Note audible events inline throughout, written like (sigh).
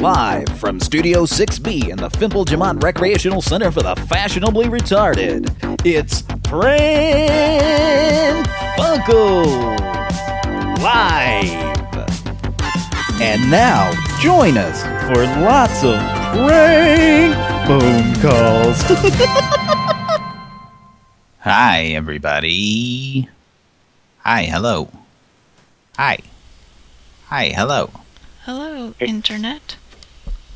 Live from Studio 6B in the Fimple Jamont Recreational Center for the Fashionably Retarded, it's Pran Funkels Live. And now, join us for lots of prank phone calls. (laughs) Hi, everybody. Hi, hello. Hi. Hi, hello. Hello, Internet.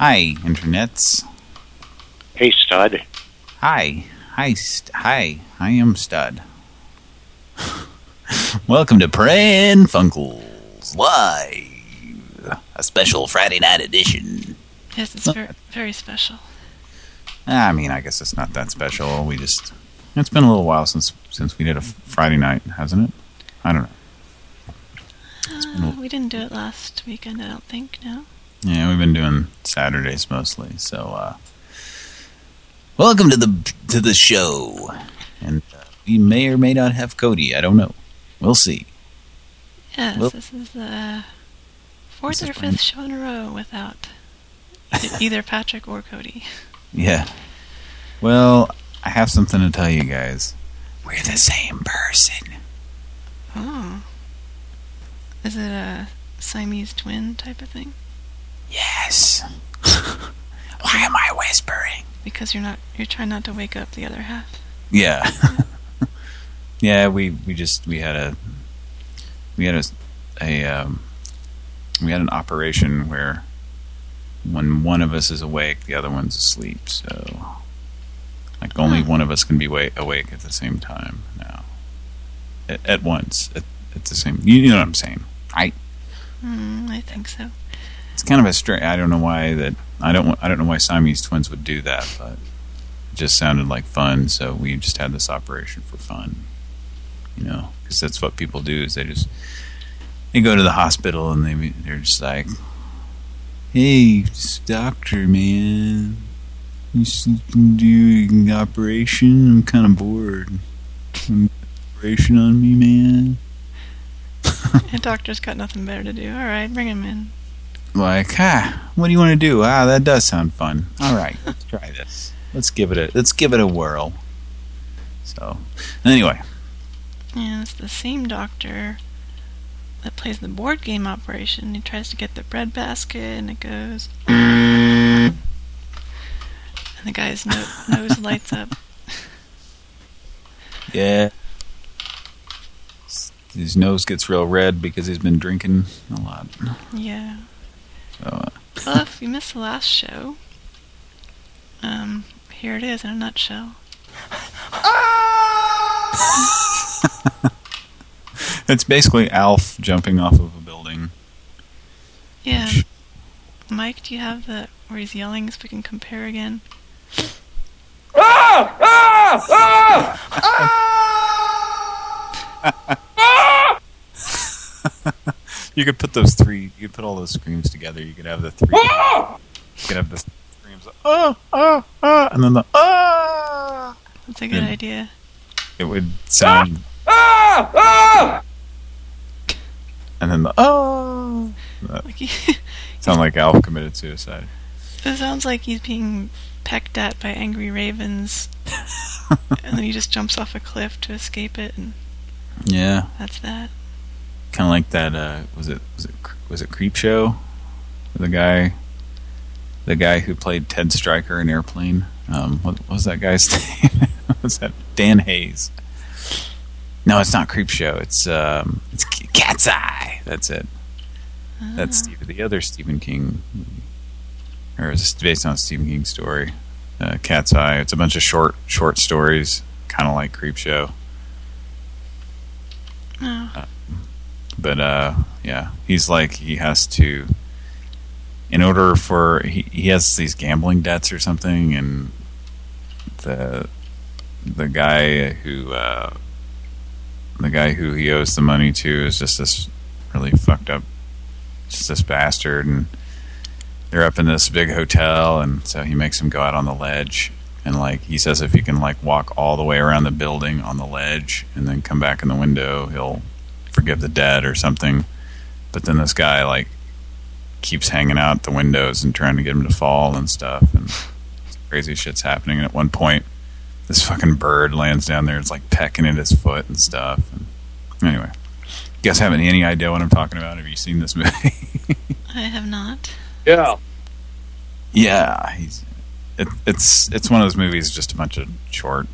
Hi, internets. Hey, stud. Hi. Hi, st hi. I am Stud. (laughs) Welcome to Pran Funkels Live. A special Friday night edition. Yes, it's very, very special. I mean, I guess it's not that special. We just... It's been a little while since since we did a Friday night, hasn't it? I don't know. Uh, we didn't do it last weekend, I don't think, no? Yeah, we've been doing Saturdays mostly. So, uh, welcome to the to the show. And uh, we may or may not have Cody. I don't know. We'll see. Yes, Well- this is the fourth or fifth show in a row without either Patrick or Cody. Yeah. Well, I have something to tell you guys. We're the same person. Oh. Is it a Siamese twin type of thing? Yes. (laughs) Why am I whispering? Because you're not you're trying not to wake up the other half. Yeah. (laughs) yeah, we we just we had a we had a a um we had an operation where when one of us is awake, the other one's asleep. So like only Huh. one of us can be wa awake at the same time now. At, at once at, at the same you know what I'm saying. I Hmm, I think so. It's kind of a strange I don't know why that I don't I don't know why Siamese twins would do that, but it just sounded like fun, so we just had this operation for fun. You know, because that's what people do is they just they go to the hospital and they they're just like, "Hey, doctor man, you do an operation? I'm kind of bored. An operation on me, man." (laughs) The doctor's got nothing better to do. All right, bring him in. Like, ah, what do you want to do? Ah, that does sound fun. All right, let's try this. Let's give it a let's give it a whirl. So, anyway, Yeah, it's the same doctor that plays the board game operation. He tries to get the bread basket, and it goes. and the guy's no- nose lights up. (laughs) yeah, his nose gets real red because he's been drinking a lot. Yeah. So, uh, Well, if you missed the last show, um, here it is in a nutshell. (laughs) it's basically Alf jumping off of a building. Yeah. Mike, do you have the where he's yelling so we can compare again? (laughs) (laughs) You could put those three. You could put all those screams together. You could have the three. You could have the screams. Ah, ah, ah, and then the ah. That's a good Yeah. idea. It would sound. ah ah, And then the oh, Like he, (laughs) sound like Alf committed suicide. it sounds like he's being pecked at by angry ravens, (laughs) and then he just jumps off a cliff to escape it, and Yeah, that's that. Kind of like that. Uh, was it was it was it Creepshow? The guy, the guy who played Ted Stryker in Airplane. Um, what, what was that guy's (laughs) name? was that Dan Hayes? No, it's not Creepshow. It's um, it's Cat's Eye. That's it. That's Ah. Steve, the other Stephen King, movie. or it's based on a Stephen King story. Uh, Cat's Eye. It's a bunch of short short stories, kind of like Creepshow. Oh, but uh yeah he's like he has to in order for he, he has these gambling debts or something and the the guy who uh the guy who he owes the money to is just this really fucked up just this bastard. And they're up in this big hotel and so he makes him go out on the ledge. And like he says if he can like walk all the way around the building on the ledge and then come back in the window he'll forgive the dead or something but then this guy like keeps hanging out the windows and trying to get him to fall and stuff. And crazy shit's happening. And at one point, this fucking bird lands down there. It's like pecking at his foot and stuff. And anyway, you guys have any idea what I'm talking about? Have you seen this movie? (laughs) I have not. Yeah. yeah, he's it, it's it's one of those movies, just a bunch of short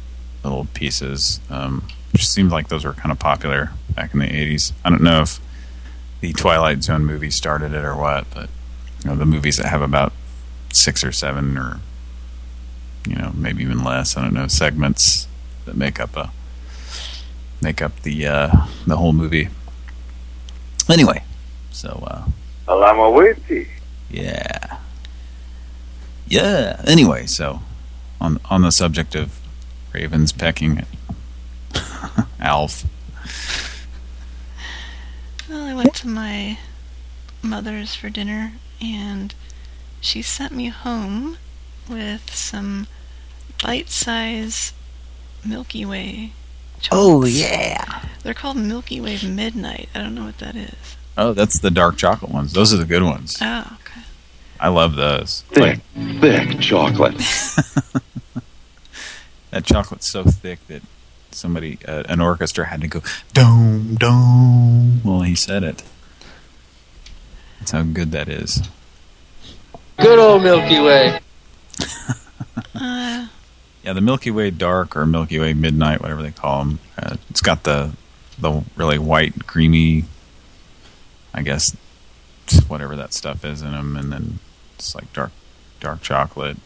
little pieces. Um, just seems like those were kind of popular back in the 80s. I don't know if the Twilight Zone movie started it or what, but you know the movies that have about six or seven or you know maybe even less. I don't know segments that make up a make up the uh, the whole movie. Anyway, so uh, Alamawiti. yeah, yeah. Anyway, so on on the subject of ravens pecking at (laughs) Alf. Well, I went to my mother's for dinner, and she sent me home with some bite-size Milky Way. Oh, yeah. They're called Milky Way Midnight. I don't know what that is. Oh, that's the dark chocolate ones. Those are the good ones. Oh, okay. I love those. Thick, thick chocolate. (laughs) That chocolate's so thick that somebody, uh, an orchestra, had to go dome dome while he said it. That's how good that is. Good old Milky Way. (laughs) Uh, Yeah, the Milky Way Dark or Milky Way Midnight, whatever they call them. Uh, it's got the the really white, creamy, I guess, whatever that stuff is in them, and then it's like dark dark chocolate.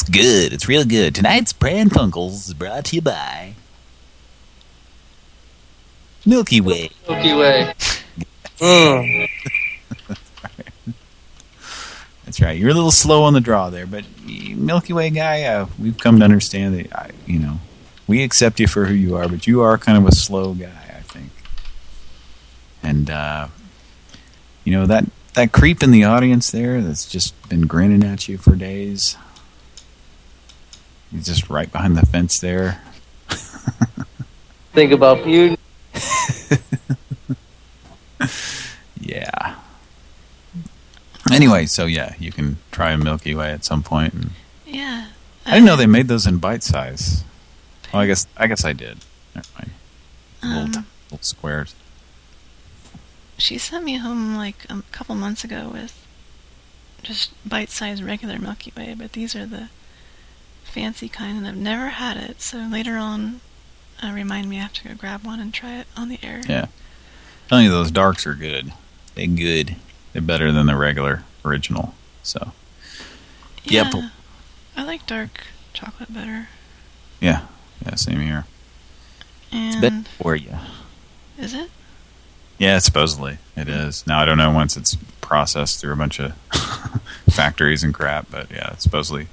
It's good. It's real good. Tonight's Pran Funkels is brought to you by Milky Way. Milky Way. Mm. (laughs) That's right. You're a little slow on the draw there, but Milky Way guy, uh, we've come to understand that, I, you know, we accept you for who you are, but you are kind of a slow guy, I think. And, uh, you know, that, that creep in the audience there that's just been grinning at you for days. He's just right behind the fence there. (laughs) Think about you. (laughs) Yeah. Anyway, so yeah, you can try a Milky Way at some point. And yeah. I didn't know they made those in bite size. Well, I guess I guess I did. Never mind. Little, Um, t- little squares. She sent me home like a couple months ago with just bite-sized regular Milky Way, but these are the fancy kind, and I've never had it. So later on, uh, remind me I have to go grab one and try it on the air. Yeah. Telling you those darks are good. They're good. They're better than the regular original. So Yeah, Yeah, I like dark chocolate better. yeah, yeah, same here. It's And better for you. is it? Yeah, supposedly it is. Now I don't know once it's processed through a bunch of (laughs) factories and crap, but yeah, supposedly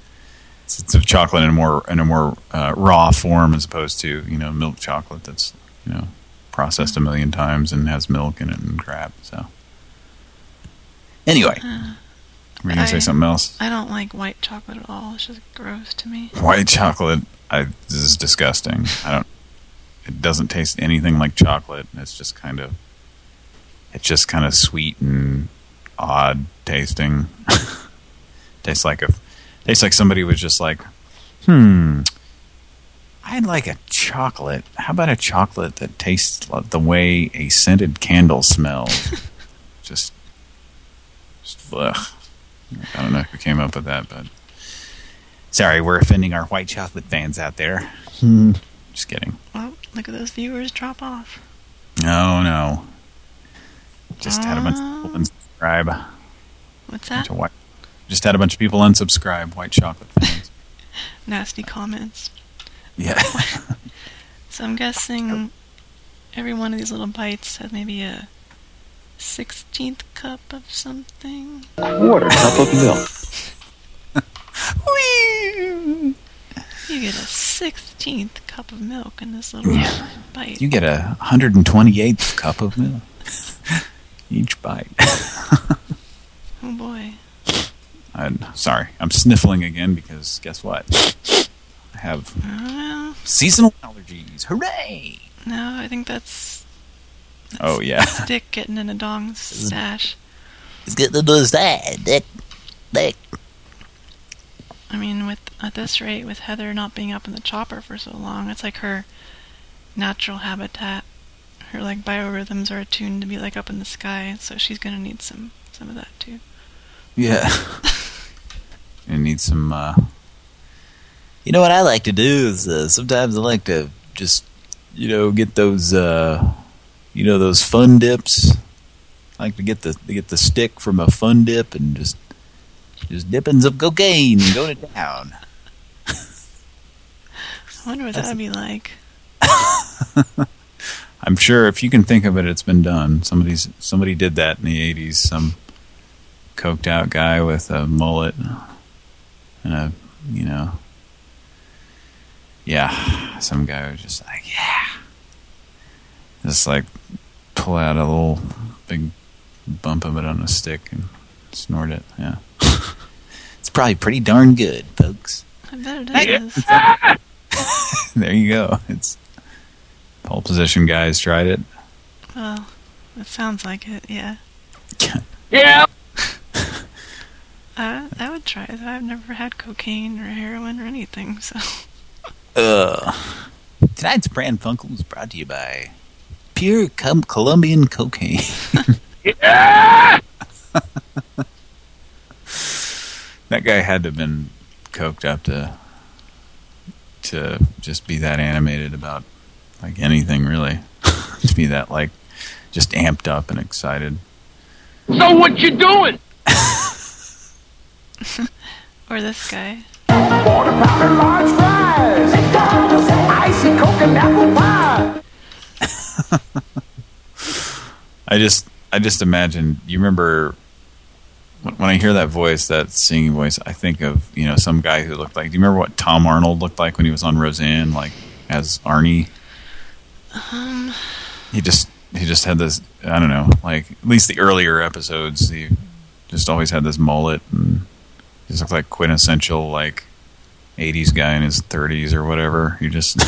it's, it's chocolate in a more in a more uh, raw form as opposed to you know milk chocolate that's you know processed a million times and has milk in it and crap. So anyway, Uh, were gonna say something else? I don't like white chocolate at all. It's just gross to me. White chocolate, I this is disgusting. I don't. It doesn't taste anything like chocolate. It's just kind of. It's just kind of sweet and odd tasting. (laughs) tastes like a. Tastes like somebody was just like, hmm. I'd like a chocolate. How about a chocolate that tastes like the way a scented candle smells? (laughs) just. Just ugh. I don't know who came up with that, but. Sorry, we're offending our white chocolate fans out there. Just kidding. Well, look at those viewers drop off. No, no. Just had a bunch of Oh. people unsubscribe. What's Bunch that? Of white- Just had a bunch of people unsubscribe, white chocolate fans. (laughs) Nasty comments. yeah. (laughs) So I'm guessing every one of these little bites has maybe a sixteenth cup of something. Quarter cup of milk. (laughs) You get a sixteenth cup of milk in this little bite. You get a 128th cup of milk. Each bite. Oh boy. I'm sorry. I'm sniffling again because guess what? I have Uh, seasonal allergies. Hooray! no, I think that's Oh, yeah. stick getting in a dong's stash. He's getting into his dad. Dick. Dick. I mean, with at this rate, with Heather not being up in the chopper for so long, it's like her natural habitat. Her like biorhythms are attuned to be like up in the sky, so she's gonna need some some of that too. Yeah. (laughs) and need some, uh, You know what I like to do is uh, sometimes I like to just, you know, get those, uh, you know, those fun dips. I like to get the to get the stick from a fun dip and just just dipping some cocaine and going to town. I wonder what that'd be like. (laughs) I'm sure if you can think of it, it's been done. Somebody's somebody did that in the '80s. Some coked out guy with a mullet and a, you know, yeah, some guy was just like, yeah, just like pull out a little big bump of it on a stick and snort it. Yeah, (laughs) It's probably pretty darn good, folks. I bet it is. (laughs) there you go. It's pole position guys tried it. Well, it sounds like it. Yeah. (laughs) Yeah. I I would try it. I've never had cocaine or heroin or anything, so (laughs) Uh, tonight's Pran Funkel is brought to you by Pure Com Colombian Cocaine. (laughs) That guy had to have been coked up to to just be that animated about like anything really. (laughs) to be that like just amped up and excited. So what you doing? (laughs) or this guy. Quarter pounder large fries. Icy coke and apple pie. I just I just imagine you remember when I hear that voice, that singing voice, I think of, you know, some guy who looked like do you remember what Tom Arnold looked like when he was on Roseanne, like as Arnie? Um, he just he just had this I don't know like at least the earlier episodes he just always had this mullet and just looked like quintessential like 80s guy in his 30s or whatever. You just (laughs)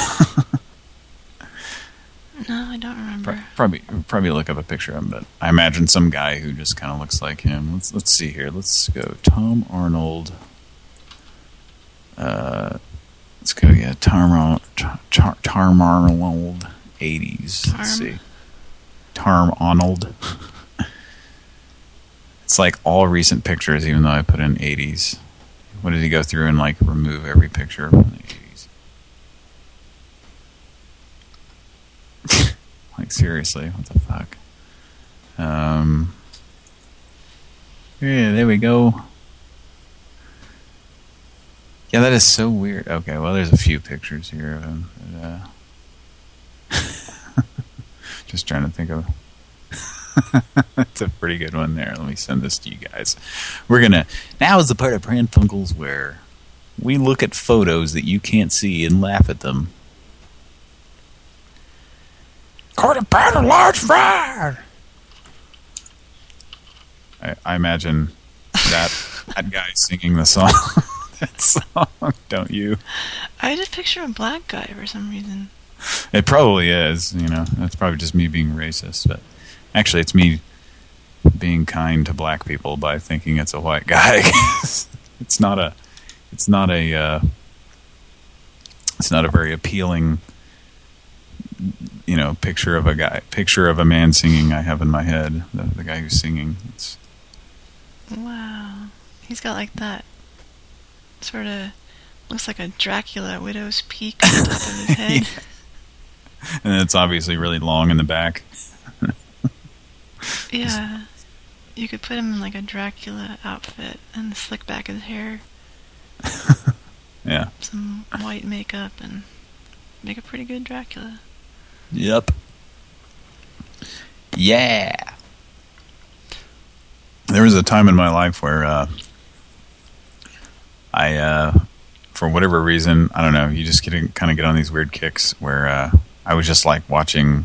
no, I don't remember. probably probably look up a picture of him but I imagine some guy who just kind of looks like him. Let's let's see here. Let's go. Tom Arnold. Uh let's go yeah. Tom Arnold Tar, Tom Arnold 80s Tarm? let's see. Tarm Arnold. (laughs) it's like all recent pictures, even though I put in 80s. What did he go through and like remove every picture from the 80s? (laughs) like seriously, what the fuck? Um. Yeah, there we go. Yeah, that is so weird. Okay, well, there's a few pictures here of him. But, uh, (laughs) just trying to think of. (laughs) That's a pretty good one there. Let me send this to you guys. We're gonna now is the part of Pran Funkels where we look at photos that you can't see and laugh at them. Quarter pounder large fry. I, I imagine that (laughs) that guy singing the song. (laughs) that song, don't you? I just picture a black guy for some reason. It probably is, you know. That's probably just me being racist, but actually it's me being kind to black people by thinking it's a white guy. (laughs) it's not a it's not a uh, it's not a very appealing you know, picture of a guy picture of a man singing I have in my head, the, the guy who's singing. It's Wow. He's got like that sort of looks like a Dracula widow's peak on top of his (laughs) head. and it's obviously really long in the back. Yeah. You could put him in like a Dracula outfit and slick back his hair, (laughs) Yeah. some white makeup, and make a pretty good Dracula. Yep. Yeah. There was a time in my life where uh, I, uh, for whatever reason, I don't know, you just get kind of get on these weird kicks where uh, I was just like watching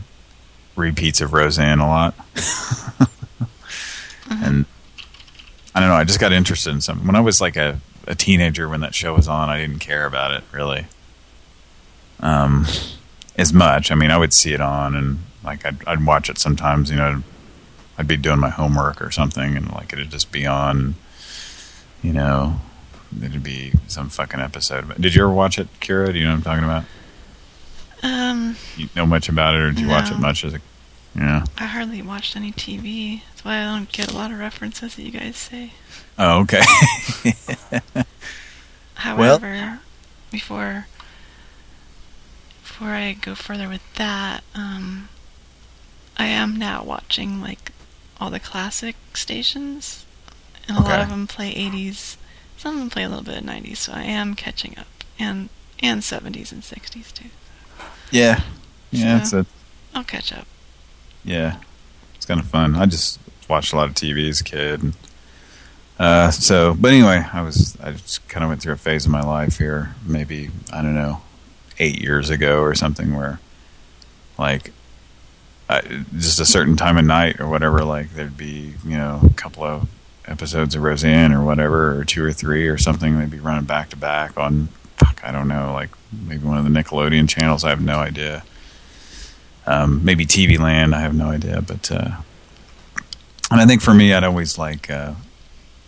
repeats of Roseanne a lot. (laughs) And I don't know, I just got interested in something. When I was like a, a teenager when that show was on, I didn't care about it really. Um, as much. I mean, I would see it on and like I'd, I'd watch it sometimes, you know, I'd be doing my homework or something, and like it'd just be on. You know, it'd be some fucking episode. But did you ever watch it, Kira? Do you know what I'm talking about? Um, You know much about it, or do you watch it much as a? Yeah. I hardly watched any TV. That's why I don't get a lot of references that you guys say. Oh, okay. (laughs) However, before before I go further with that, um, I am now watching like all the classic stations, and a lot of them play 80s. Some of them play a little bit of 90s, so I am catching up, and and 70s and 60s too. Yeah. Yeah, it's So- a I'll catch up. Yeah, it's kind of fun. I just watched a lot of TV as a kid. And, uh, so, but anyway, I was I just kind of went through a phase of my life here, maybe I don't know, eight years ago or something, where like I, just a certain time of night or whatever, like there'd be you know a couple of episodes of Roseanne or whatever, or two or three or something. They'd be running back to back on fuck, I don't know, like maybe one of the Nickelodeon channels. I have no idea. Um, maybe TV Land, I have no idea. But uh, and I think for me, I'd always like uh,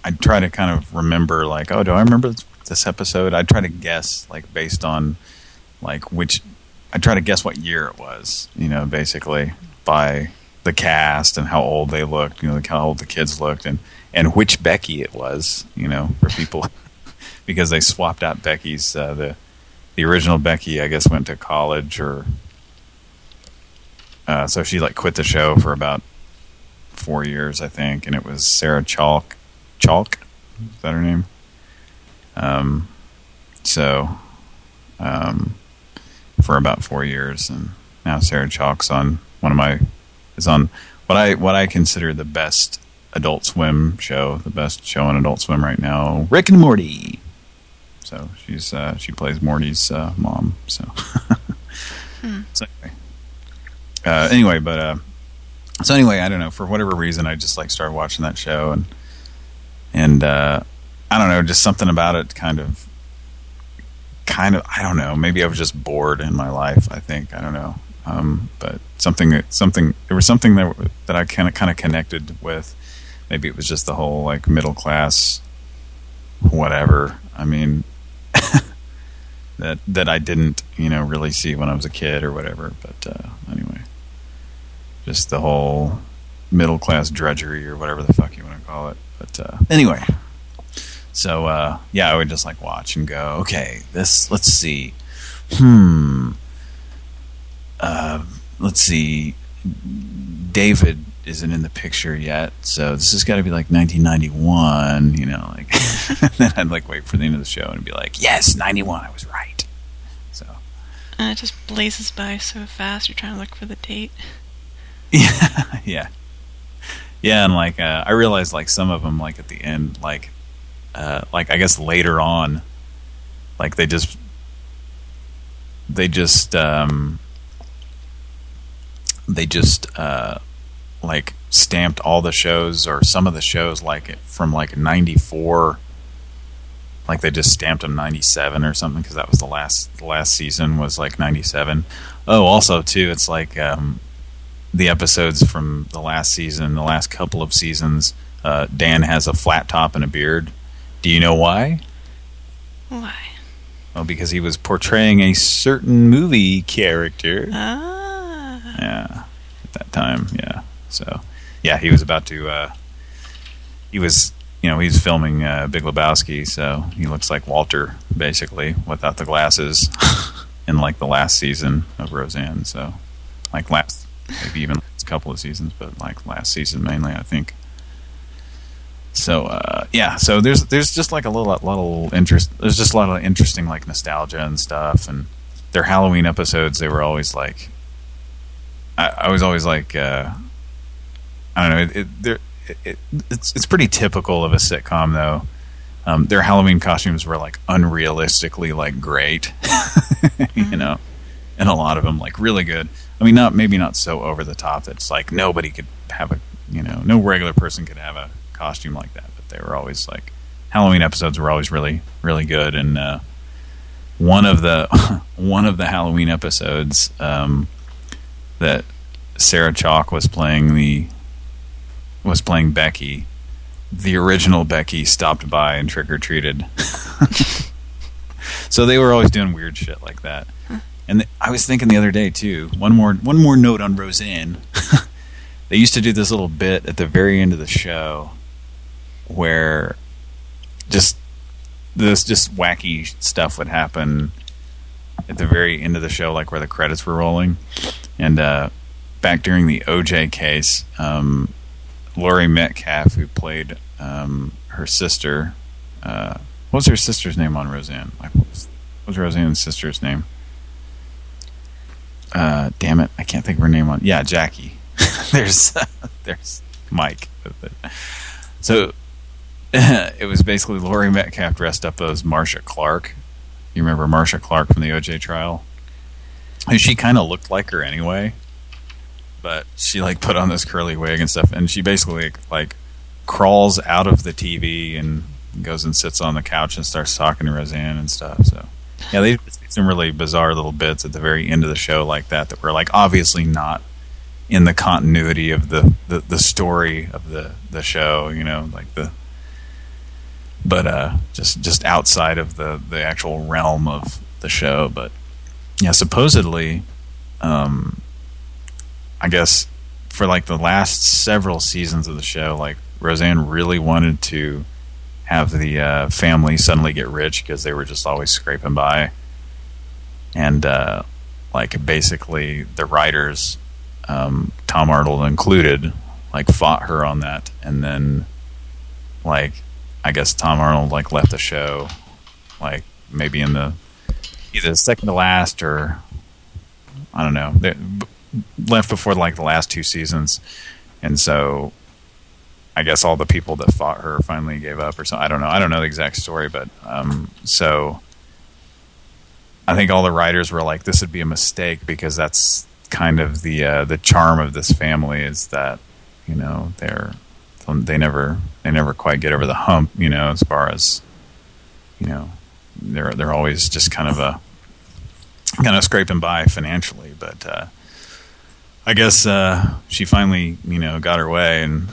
I'd try to kind of remember, like, oh, do I remember this, episode? I'd try to guess, like, based on like which I try to guess what year it was, you know, basically by the cast and how old they looked, you know, how old the kids looked, and and which Becky it was, you know, for people because they swapped out Becky's uh, the the original Becky, I guess, went to college or uh, so she like quit the show for about four years, I think, and it was Sarah Chalke. Chalke, is that her name? Um, so, um, for about four years, and now Sarah Chalke's on one of my is on what I what I consider the best Adult Swim show, the best show on Adult Swim right now, Rick and Morty. So she's uh, she plays Morty's uh, mom. So, (laughs) so anyway, uh, anyway, but uh, so anyway, I don't know for whatever reason, I just like started watching that show and and uh, I don't know, just something about it kind of kind of I don't know, maybe I was just bored in my life. I think I don't know, um, but something that something there was something that that I kind of kind of connected with. Maybe it was just the whole like middle class, whatever. I mean. (laughs) that that I didn't, you know, really see when I was a kid or whatever. But uh, anyway, just the whole middle class drudgery or whatever the fuck you want to call it. But uh, anyway, so uh, yeah, I would just like watch and go, okay, this. Let's see, hmm, uh, let's see, David isn't in the picture yet, so this has got to be like 1991, you know, like (laughs) then I'd like wait for the end of the show and be like, yes, 91, I was right. So And it just blazes by so fast. You're trying to look for the date. (laughs) yeah, yeah, yeah, and like uh, I realized like some of them like at the end, like uh, like I guess later on, like they just they just um, they just uh, like stamped all the shows or some of the shows like from like 94 like they just stamped them 97 or something because that was the last the last season was like 97 oh also too it's like um the episodes from the last season the last couple of seasons uh Dan has a flat top and a beard do you know why Why? well because he was portraying a certain movie character Ah. yeah, at that time, yeah. So, yeah, he was about to. Uh, he was, you know, he's filming uh, Big Lebowski, so he looks like Walter basically without the glasses (laughs) in like the last season of Roseanne. So, like last, maybe even a couple of seasons, but like last season mainly, I think. So uh, yeah, so there's there's just like a little little interest. There's just a lot of interesting like nostalgia and stuff, and their Halloween episodes. They were always like I, I was always like, uh, I don't know, it, it, it, it, it's it's pretty typical of a sitcom though. Um, their Halloween costumes were like unrealistically like great, (laughs) you know, and a lot of them like really good. I mean, not maybe not so over the top that it's like nobody could have a you know no regular person could have a costume like that, but they were always like Halloween episodes were always really really good and. Uh, one of the (laughs) one of the Halloween episodes um, that Sarah Chalke was playing the was playing Becky, the original Becky stopped by and trick or treated. (laughs) so they were always doing weird shit like that. And th I was thinking the other day too. One more one more note on Roseanne. (laughs) they used to do this little bit at the very end of the show where just this just wacky stuff would happen at the very end of the show, like where the credits were rolling. And uh, back during the OJ case, um, Laurie Metcalf, who played um, her sister, uh, what was her sister's name on Roseanne? Like, what was, what was Roseanne's sister's name? Uh, damn it, I can't think of her name on. Yeah, Jackie. (laughs) there's (laughs) there's Mike. So (laughs) it was basically Laurie Metcalf dressed up as Marcia Clark. You remember Marcia Clark from the OJ trial? And she kind of looked like her anyway, but she like put on this curly wig and stuff, and she basically like crawls out of the TV and goes and sits on the couch and starts talking to Roseanne and stuff. So yeah, they some really bizarre little bits at the very end of the show like that that were like obviously not in the continuity of the the, the story of the the show. You know, like the but uh, just just outside of the the actual realm of the show. But yeah, supposedly, um, I guess for like the last several seasons of the show, like Roseanne really wanted to have the uh, family suddenly get rich because they were just always scraping by, and uh, like basically the writers, um, Tom Arnold included, like fought her on that, and then like I guess Tom Arnold like left the show, like maybe in the either second to last or I don't know, they left before like the last two seasons, and so I guess all the people that fought her finally gave up or something. I don't know. I don't know the exact story, but um, so I think all the writers were like, this would be a mistake because that's kind of the uh, the charm of this family is that you know they're they never they never quite get over the hump, you know, as far as you know, they're they're always just kind of a kind of scraping by financially, but uh, I guess uh, she finally, you know, got her way. And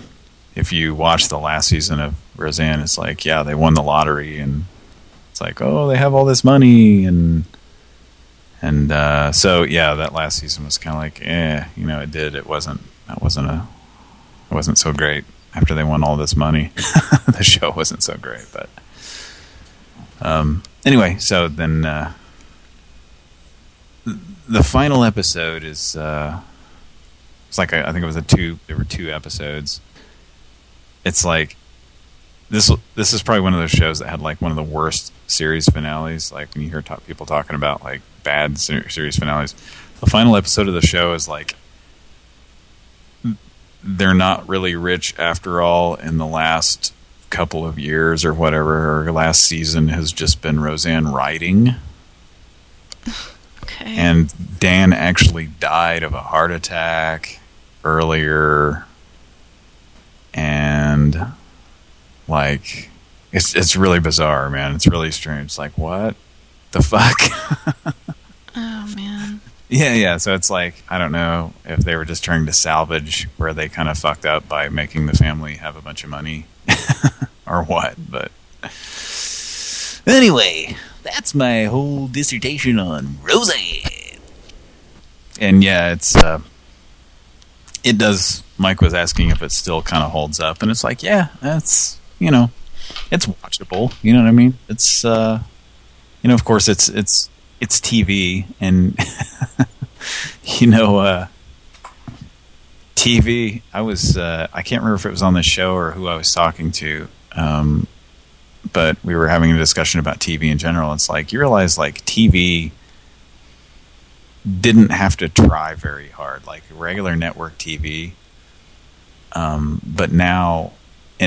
if you watch the last season of Roseanne, it's like, yeah, they won the lottery, and it's like, oh, they have all this money, and and uh, so yeah, that last season was kind of like, eh, you know, it did. It wasn't. That wasn't a. It wasn't so great after they won all this money. (laughs) the show wasn't so great, but um, anyway. So then, uh, the final episode is uh, it's like a, I think it was a two. There were two episodes. It's like this. This is probably one of those shows that had like one of the worst series finales. Like when you hear talk, people talking about like bad series finales. The final episode of the show is like they're not really rich after all in the last couple of years or whatever. Her last season has just been Roseanne writing. (sighs) Okay. And Dan actually died of a heart attack earlier. And like it's it's really bizarre, man. It's really strange. It's like what the fuck? (laughs) oh man. Yeah, yeah. So it's like, I don't know if they were just trying to salvage where they kind of fucked up by making the family have a bunch of money (laughs) or what, but anyway, that's my whole dissertation on Roseanne. And yeah, it's, uh, it does, Mike was asking if it still kind of holds up and it's like, yeah, that's, you know, it's watchable. You know what I mean? It's, uh, you know, of course it's, it's, it's TV and (laughs) you know uh, TV I was uh, I can't remember if it was on the show or who I was talking to um, but we were having a discussion about TV in general it's like you realize like TV didn't have to try very hard like regular network TV um, but now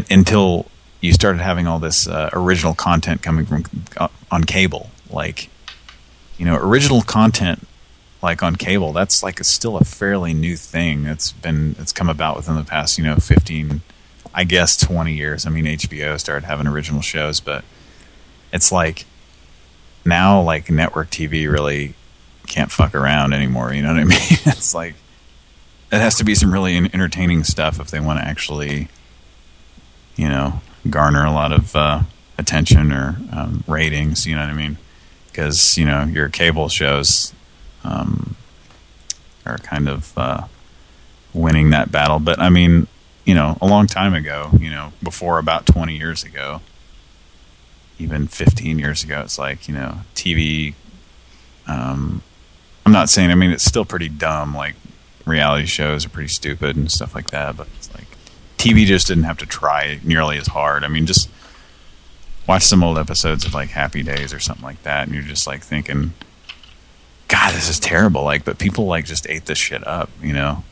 until you started having all this uh, original content coming from uh, on cable like you know, original content like on cable, that's like a, still a fairly new thing. That's been it's come about within the past, you know, 15, I guess 20 years. I mean, HBO started having original shows, but it's like now like network TV really can't fuck around anymore, you know what I (laughs) mean? it's like it has to be some really entertaining stuff if they want to actually you know, garner a lot of uh, attention or um, ratings. You know what I mean? Because you know your cable shows um, are kind of uh, winning that battle. But I mean, you know, a long time ago, you know, before about 20 years ago, even 15 years ago, it's like, you know, TV, um, I'm not saying, I mean, it's still pretty dumb, like, reality shows are pretty stupid and stuff like that, but it's like, TV just didn't have to try nearly as hard. I mean, just watch some old episodes of, like, Happy Days or something like that, and you're just, like, thinking, God, this is terrible, like, but people, like, just ate this shit up, you know?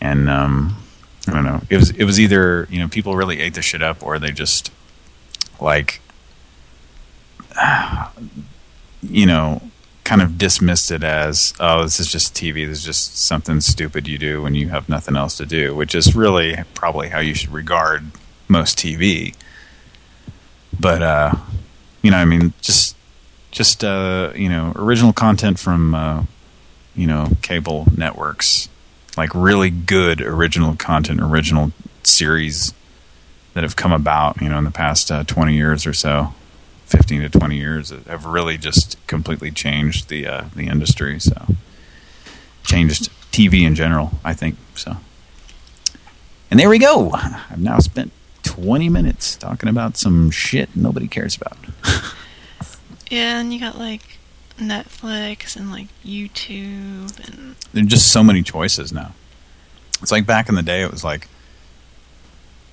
And, um, I don't know. It was it was either you know people really ate the shit up or they just like (sighs) you know kind of dismissed it as oh this is just TV. This is just something stupid you do when you have nothing else to do, which is really probably how you should regard most TV. But uh, you know, I mean, just just uh, you know, original content from uh, you know cable networks like really good original content, original series that have come about, you know, in the past uh, 20 years or so, 15 to 20 years, have really just completely changed the uh, the industry. So, changed TV in general, I think. So, and there we go. I've now spent 20 minutes talking about some shit nobody cares about. Yeah, (laughs) and you got like Netflix and like YouTube and There's just so many choices now. It's like back in the day, it was like,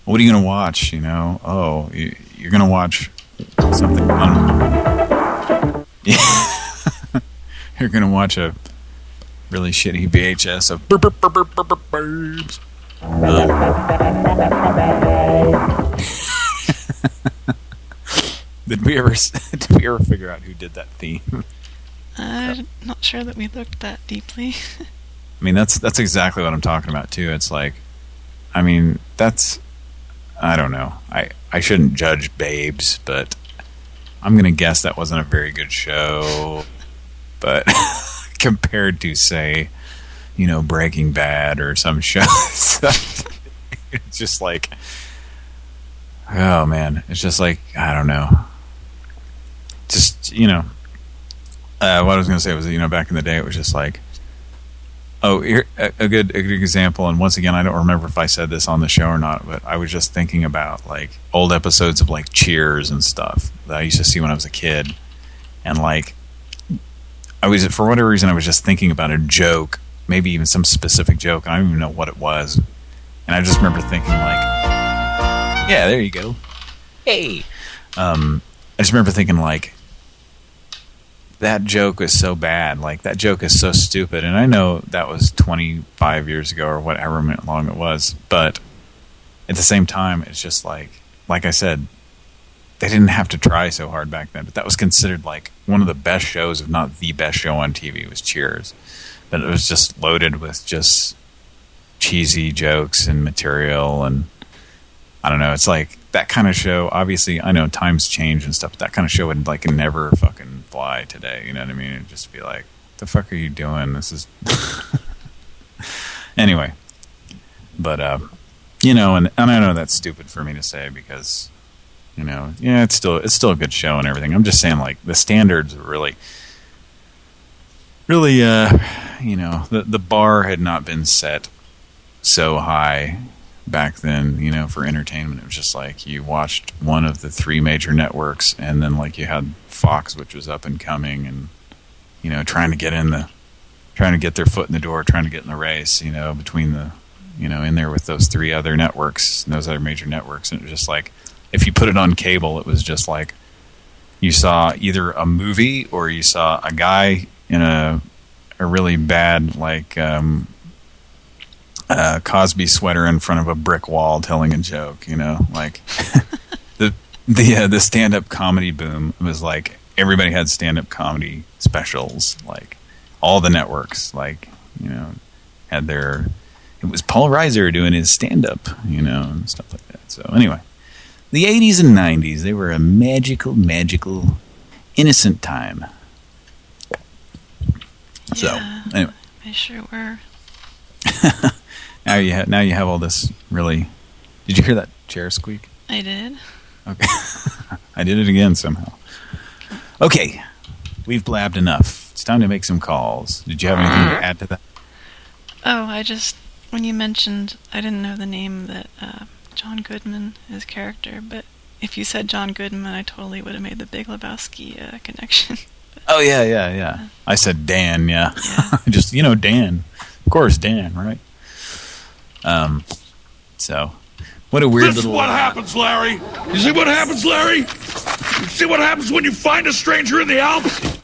what are you going to watch? You know, oh, you, you're going to watch something fun. (laughs) you're going to watch a really shitty VHS of burp, burp, burp, burp, burp, burp, burbs. Um, (laughs) did we ever (laughs) did we ever figure out who did that theme? I'm not sure that we looked that deeply. I mean, that's that's exactly what I'm talking about too. It's like, I mean, that's I don't know. I I shouldn't judge Babes, but I'm gonna guess that wasn't a very good show. But (laughs) compared to say, you know, Breaking Bad or some (laughs) shows, it's just like, oh man, it's just like I don't know. Just you know, uh, what I was going to say was, you know, back in the day, it was just like, oh, here, a, a good a good example. And once again, I don't remember if I said this on the show or not, but I was just thinking about like old episodes of like Cheers and stuff that I used to see when I was a kid, and like, I was for whatever reason I was just thinking about a joke, maybe even some specific joke. I don't even know what it was, and I just remember thinking like, yeah, there you go, hey. Um, I just remember thinking like that joke is so bad. Like, that joke is so stupid. And I know that was 25 years ago or whatever long it was. But at the same time, it's just like, like I said, they didn't have to try so hard back then. But that was considered like one of the best shows, if not the best show on TV, was Cheers. But it was just loaded with just cheesy jokes and material. And I don't know. It's like that kind of show. Obviously, I know times change and stuff. But that kind of show would like never fucking fly today. You know what I mean? It'd just be like, the fuck are you doing? This is... (laughs) anyway. But, uh, you know, and, and I know that's stupid for me to say because, you know, yeah, it's still it's still a good show and everything. I'm just saying, like, the standards are really, really, uh, you know, the, the bar had not been set so high back then, you know, for entertainment. It was just like you watched one of the three major networks and then like you had Fox, which was up and coming and, you know, trying to get in the, trying to get their foot in the door, trying to get in the race, you know, between the, you know, in there with those three other networks, those other major networks. And it was just like, if you put it on cable, it was just like, you saw either a movie or you saw a guy in a, a really bad, like, um, uh, Cosby sweater in front of a brick wall telling a joke, you know, like (laughs) the the uh, the stand up comedy boom was like everybody had stand up comedy specials, like all the networks, like you know, had their it was Paul Reiser doing his stand up, you know, and stuff like that. So anyway, the 80s and 90s they were a magical, magical, innocent time. So Yeah. anyway. I sure were. (laughs) Now you have now you have all this really. Did you hear that chair squeak? I did. Okay. (laughs) I did it again somehow. Okay. We've blabbed enough. It's time to make some calls. Did you have anything to add to that? Oh, I just when you mentioned I didn't know the name that uh, John Goodman, his character, but if you said John Goodman, I totally would have made the Big Lebowski uh, connection. (laughs) Oh, yeah, yeah, yeah. I said Dan, yeah. Yeah. (laughs) Just, you know, Dan. Of course, Dan, right? Um, so, what a weird This is little... what happens, Larry. You see what happens, Larry? You see what happens when you find a stranger in the Alps? (laughs)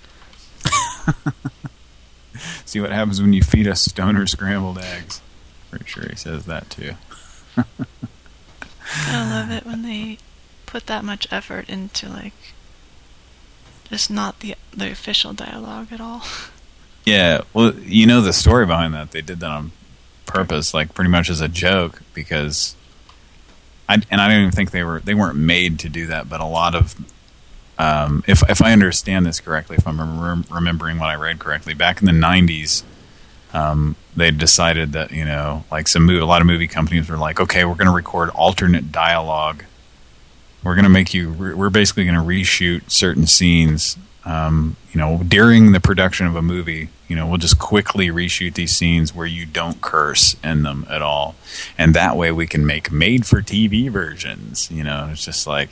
See what happens when you feed us stoner scrambled eggs. Pretty sure he says that, too. (laughs) I love it when they put that much effort into like just not the the official dialogue at all. (laughs) Yeah, well, you know the story behind that. They did that on purpose, like pretty much as a joke, because I and I don't even think they were they weren't made to do that. But a lot of, um, if if I understand this correctly, if I'm rem remembering what I read correctly, back in the '90s, um, they decided that you know, like some a lot of movie companies were like, okay, we're going to record alternate dialogue. We're going to make you. We're basically going to reshoot certain scenes um, you know, during the production of a movie, you know, we'll just quickly reshoot these scenes where you don't curse in them at all. And that way we can make made-for-TV versions, you know. It's just like,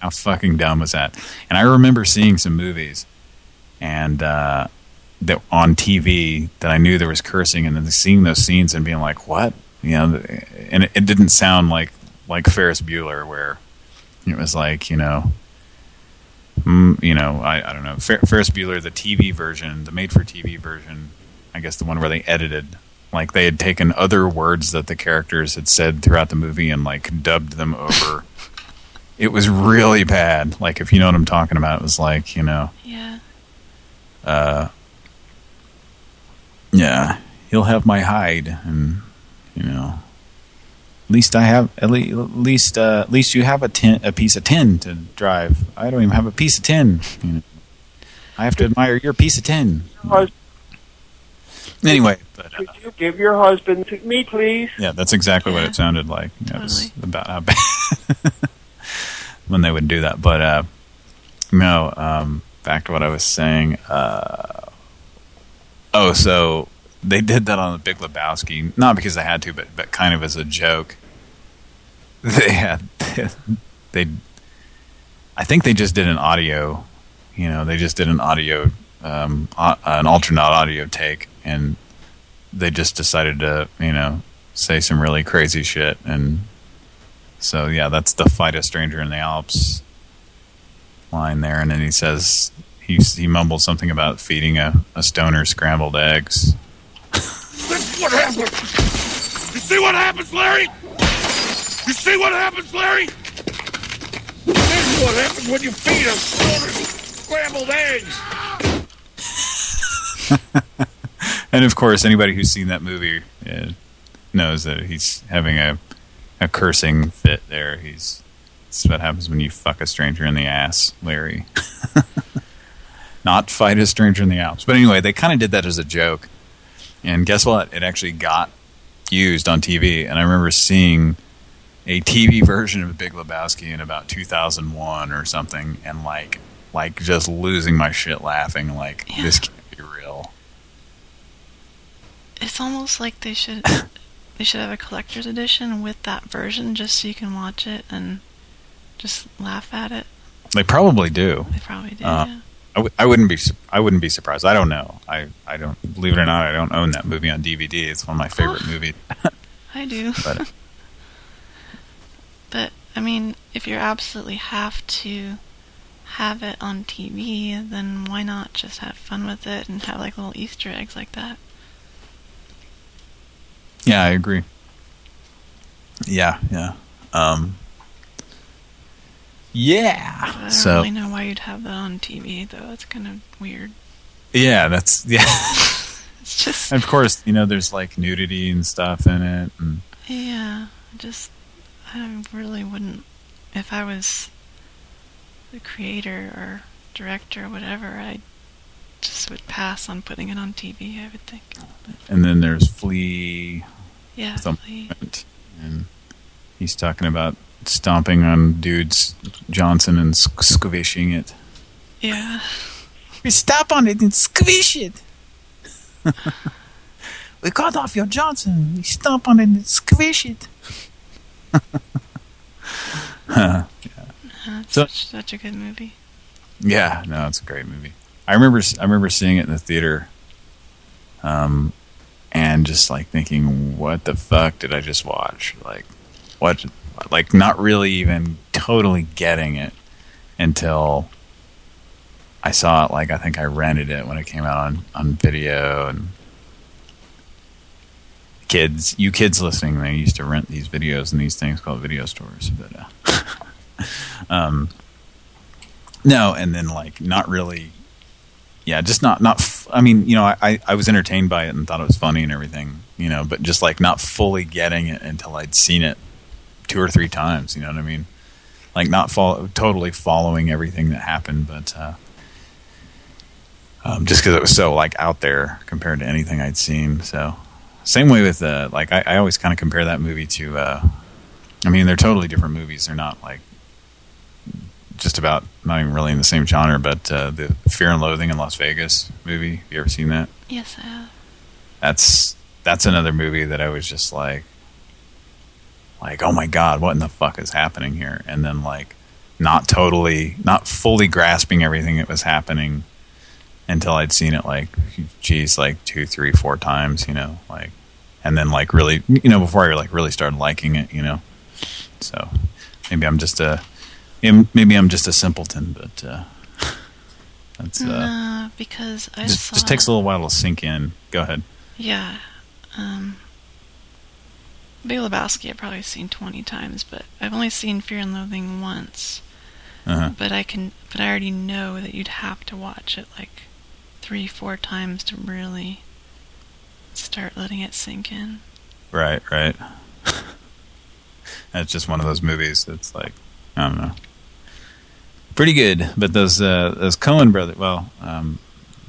how fucking dumb was that? And I remember seeing some movies and uh, that on TV that I knew there was cursing and then seeing those scenes and being like, what? You know, and it, it didn't sound like, like Ferris Bueller where it was like, you know, Mm, you know, I, I don't know. Fer Ferris Bueller, the TV version, the made-for-TV version, I guess the one where they edited, like they had taken other words that the characters had said throughout the movie and like dubbed them over. (laughs) it was really bad. Like if you know what I'm talking about, it was like you know, Yeah. uh, yeah, he'll have my hide, and you know, at least I have at least at least uh, at least you have a tin a piece of tin to drive. I don't even have a piece of tin. You know, I have to admire your piece of tin. Anyway, but uh, Could you give your husband to me, please? yeah, that's exactly what it sounded like. Yeah, It was about how bad (laughs) when they would do that. But uh, no, um, back to what I was saying. Uh, oh, so they did that on the Big Lebowski, not because they had to, but but kind of as a joke. (laughs) They had they, I think they just did an audio. You know, they just did an audio, um, an alternate audio take, and they just decided to, you know, say some really crazy shit. And so, yeah, that's the fight a stranger in the Alps line there. And then he says, he, he mumbles something about feeding a, a stoner scrambled eggs. This is what happens. You see what happens, Larry? You see what happens, Larry? This is what happens when you feed a scrambled eggs. (laughs) And of course, anybody who's seen that movie uh, knows that he's having a a cursing fit there. He's what happens when you fuck a stranger in the ass, Larry. (laughs) Not fight a stranger in the Alps. But anyway, they kind of did that as a joke. And guess what? It actually got used on TV. And I remember seeing a TV version of Big Lebowski in about 2001 or something, and like like just losing my shit laughing. Like Yeah. this can't be real. It's almost like they should (laughs) they should have a collector's edition with that version just so you can watch it and just laugh at it. They probably do. They probably do. Uh, yeah. I, w I wouldn't be. I wouldn't be surprised. I don't know. I I don't believe it or not. I don't own that movie on DVD. It's one of my favorite movies. (laughs) I do. But But I mean, if you absolutely have to have it on TV, then why not just have fun with it and have like little Easter eggs like that? yeah, I agree. Yeah, yeah. Um. But I don't So really know why you'd have that on TV, though. It's kind of weird. yeah, that's (laughs) yeah. (laughs) It's just of course, you know, there's like nudity and stuff in it, and yeah, just I really wouldn't if I was the creator or director or whatever. I just would pass on putting it on TV. I would think. And then there's Flea yeah, please. and he's talking about stomping on dudes Johnson and squishing it. Yeah. (laughs) We stop on it and squish it. (laughs) we cut off your Johnson. We stomp on it and squish it. It's So- such, such a good movie. Yeah, no, it's a great movie. I remember I remember seeing it in the theater, um, and just like thinking, what the fuck did I just watch? Like, what? Like, not really even totally getting it until I saw it. Like, I think I rented it when it came out on on video, and kids, you kids listening, they used to rent these videos in these things called video stores, but. Uh, (laughs) um, no, and then like not really. Yeah, just not not. I mean, you know, I I was entertained by it and thought it was funny and everything, you know, but just like not fully getting it until I'd seen it two or three times. You know what I mean? Like not follow, totally following everything that happened, but uh, um, just because it was so like out there compared to anything I'd seen. So same way with uh, like I, I always kind of compare that movie to. Uh, I mean, they're totally different movies. They're not like just about not even really in the same genre, but uh, the Fear and Loathing in Las Vegas movie. Have you ever seen that? Yes, I have. That's that's another movie that I was just like, like, oh my god, what in the fuck is happening here? And then like, not totally, not fully grasping everything that was happening until I'd seen it like, geez, like two, three, four times, you know, like, and then like really, you know, before I like really started liking it, you know. So maybe I'm just a maybe I'm just a simpleton, but uh, that's uh, Nah, because I just saw just takes a little while to sink in. Go ahead. Yeah. Um, Big Lebowski I've probably seen 20 times, but I've only seen Fear and Loathing once. Uh-huh. But I can, but I already know that you'd have to watch it like three, four times to really start letting it sink in. Right, right. (laughs) That's just one of those movies that's like, I don't know. Pretty good, but those uh, those Coen brothers, well, um,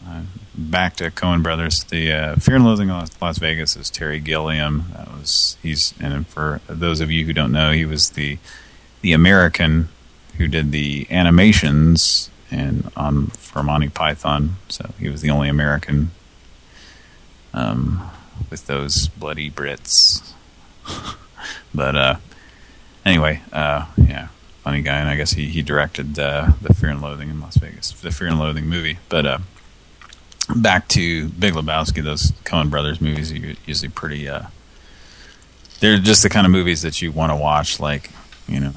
uh, back to Coen brothers, the uh, Fear and Loathing in Las Vegas is Terry Gilliam. That was he's and for those of you who don't know, he was the the American who did the animations and on for Monty Python. So he was the only American um, with those bloody Brits. (laughs) but uh, anyway, uh, yeah, funny guy, and I guess he he directed uh, the Fear and Loathing in Las Vegas, the Fear and Loathing movie. But uh, back to Big Lebowski, those Coen Brothers movies are usually pretty. Uh, they're just the kind of movies that you want to watch, like you know.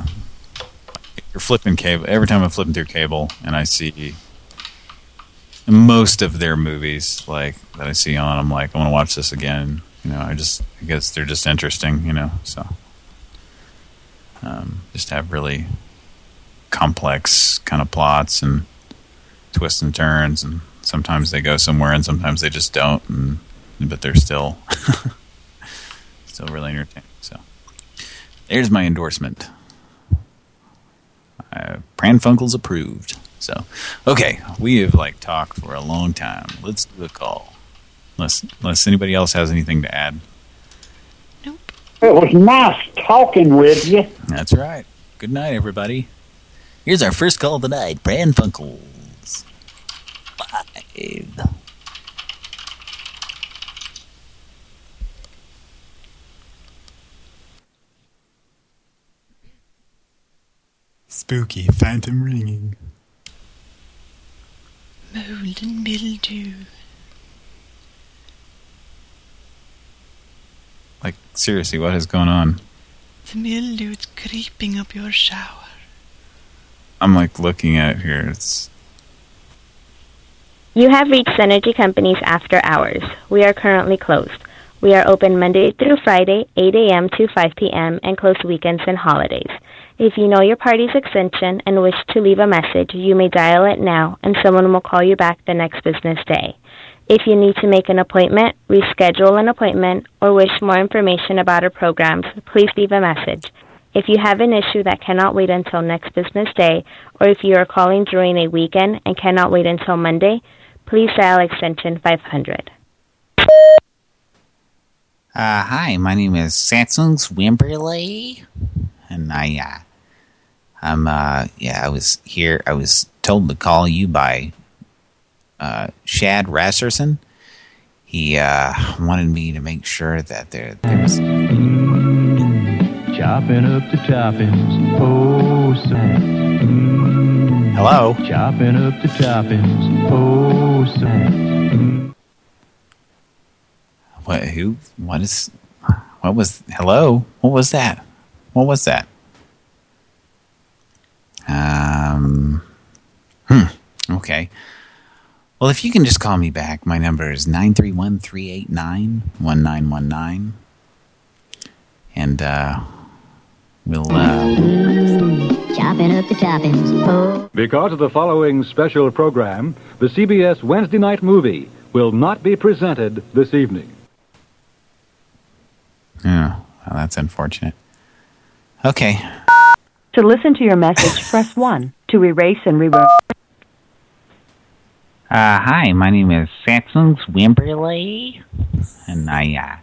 You're flipping cable every time I'm flipping through cable, and I see most of their movies like that I see on. I'm like, I want to watch this again. You know, I just I guess they're just interesting. You know, so um, just have really complex kind of plots and twists and turns, and sometimes they go somewhere, and sometimes they just don't. And but they're still (laughs) still really entertaining. So there's my endorsement. Uh, Pran Funkels approved. So, okay, we have like talked for a long time. Let's do a call. Unless, unless anybody else has anything to add. Nope. It was nice talking with you. That's right. Good night, everybody. Here's our first call of the night. Pran Funkels. Live. Spooky phantom ringing. Mold and mildew. Like, seriously, what is going on? The mildew is creeping up your shower. I'm like looking at it here. It's You have reached Energy Companies after hours. We are currently closed. We are open Monday through Friday, 8 a.m. to 5 p.m., and close weekends and holidays. If you know your party's extension and wish to leave a message, you may dial it now, and someone will call you back the next business day. If you need to make an appointment, reschedule an appointment, or wish more information about our programs, please leave a message. If you have an issue that cannot wait until next business day, or if you are calling during a weekend and cannot wait until Monday, please dial extension 500. Uh, hi, my name is Saxon Wimberley. And I, uh, I'm, uh, yeah, I was here. I was told to call you by uh, Shad Rasserson. He uh, wanted me to make sure that there there was. Chopping up the toppings, oh, so. Hello. Chopping up the toppings, oh, so. What? Who? What is? What was? Hello? What was that? What was that? Um. Hmm. Okay. Well, if you can just call me back, my number is nine three one three eight nine one nine one nine, and uh, we'll. Uh, Chopping up the toppings. Oh. Because of the following special program, the CBS Wednesday night movie will not be presented this evening. yeah, well, that's unfortunate. Okay. To listen to your message, (laughs) press 1. To erase and rewrite. Uh, hi, my name is Saxon Wimberley, and I, uh,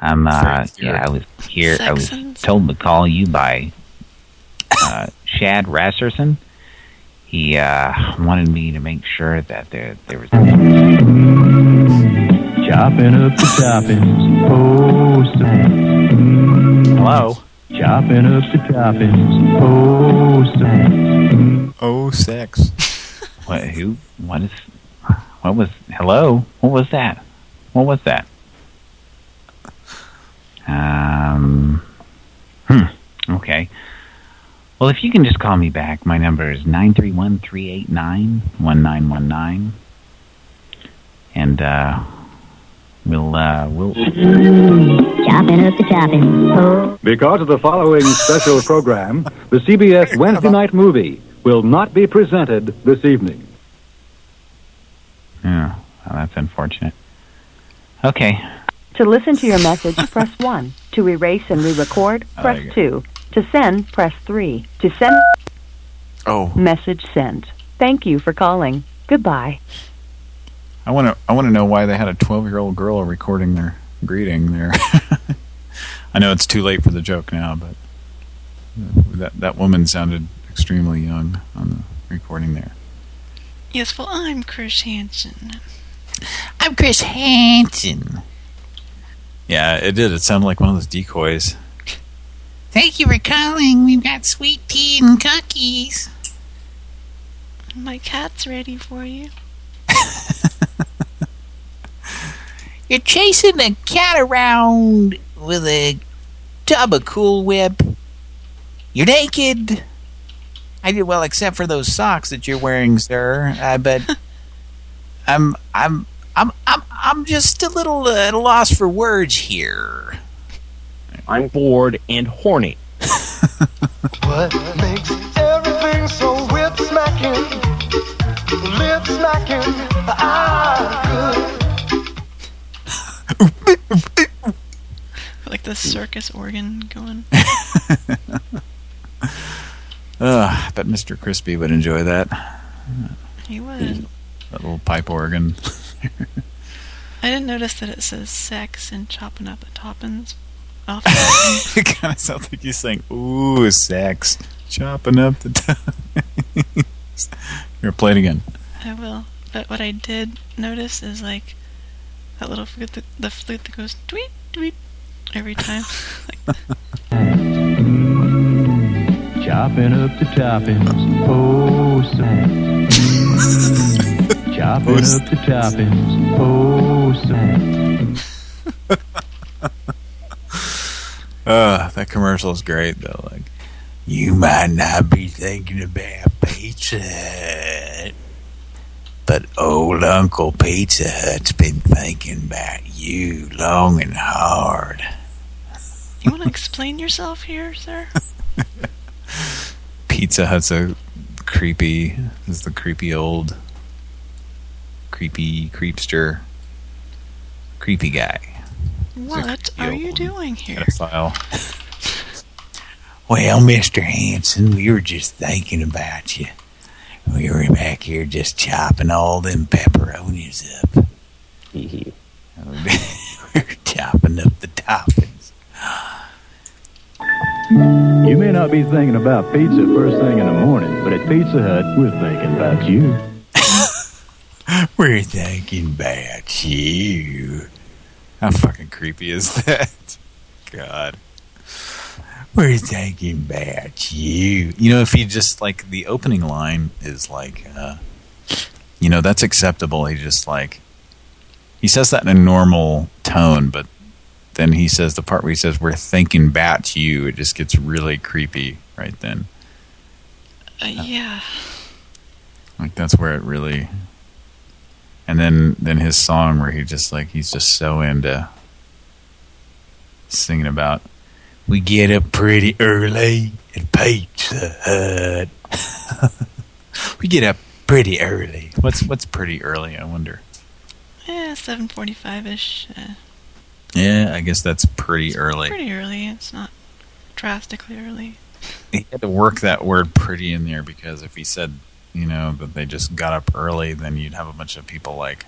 I'm, uh, yeah, I was here, I was told to call you by, uh, Shad Rasserson. He, uh, wanted me to make sure that there, there was... Chopping up the toppings, oh. Hello? Chopping up the toppings, oh, sex. Oh, sex. (laughs) what, who, what is, what was, hello? What was that? What was that? Um, hmm, okay. Well, if you can just call me back, my number is nine three one three eight nine one nine one nine, and uh, we'll uh, we'll. Chopping up the toppings. Oh. Because of the following special program, the CBS Wednesday night movie will not be presented this evening. Yeah, well, that's unfortunate. Okay. To listen to your message, (laughs) press 1. To erase and re-record, press like it. 2. To send, press 3. To send, Oh, message sent. Thank you for calling. Goodbye. I want to. I want to know why they had a 12-year-old girl recording their greeting there. (laughs) I know it's too late for the joke now, but that that woman sounded extremely young on the recording there. Yes, well, I'm Chris Hansen. I'm Chris Hansen. Yeah, it did. It sounded like one of those decoys. Thank you for calling. We've got sweet tea and cookies. My cat's ready for you. (laughs) You're chasing a cat around with a tub of Cool Whip. You're naked. I did well, except for those socks that you're wearing, sir. Uh, but (laughs) I'm, I'm, I'm, I'm, I'm just a little uh, at a loss for words here. I'm bored and horny. (laughs) What makes everything so whip smacking, lip smacking, ah, (laughs) Like the circus organ going. Ugh, (laughs) ah, I bet Mr. Crispy would enjoy that. He would. That little pipe organ. (laughs) I didn't notice that it says sex and chopping up the toppings. Off it kind of sounds like you're saying, "Ooh, sex, chopping up the." toppings." Here, play it again. I will. But what I did notice is like that little flute, that, the flute that goes tweet tweet every time. (laughs) Chopping up the toppings, oh, so. Chopping up the toppings, oh, so. Uh, that commercial is great though. Like, You might not be thinking about Pizza Hut, but old Uncle Pizza Hut's been thinking about you long and hard. you want to explain yourself here, sir? (laughs) Pizza Hut's a creepy. Is the creepy old, creepy creepster, creepy guy. What are you doing here? Pedophile. (laughs) Well, Mr. Hansen, we were just thinking about you. We were back here just chopping all them pepperonis up. we (laughs) were chopping up the toppings. You may not be thinking about pizza first thing in the morning, but at Pizza Hut, we're thinking about you. (laughs) We're thinking about you. How fucking creepy is that? (laughs) God. We're thinking about you. You know, if he just, like, the opening line is like, uh, you know, that's acceptable. He just, like, he says that in a normal tone, but then he says the part where he says, we're thinking about you, it just gets really creepy right then. Uh, yeah. Like, that's where it really... And then, then his song where he just, like, he's just so into singing about, we get up pretty early at Pizza Hut. (laughs) we get up pretty early. What's what's pretty early, I wonder? Yeah, 7.45ish. Uh, Yeah, I guess that's pretty early. pretty early. It's not drastically early. He had to work that word pretty in there because if he said, you know, that they just got up early, then you'd have a bunch of people like,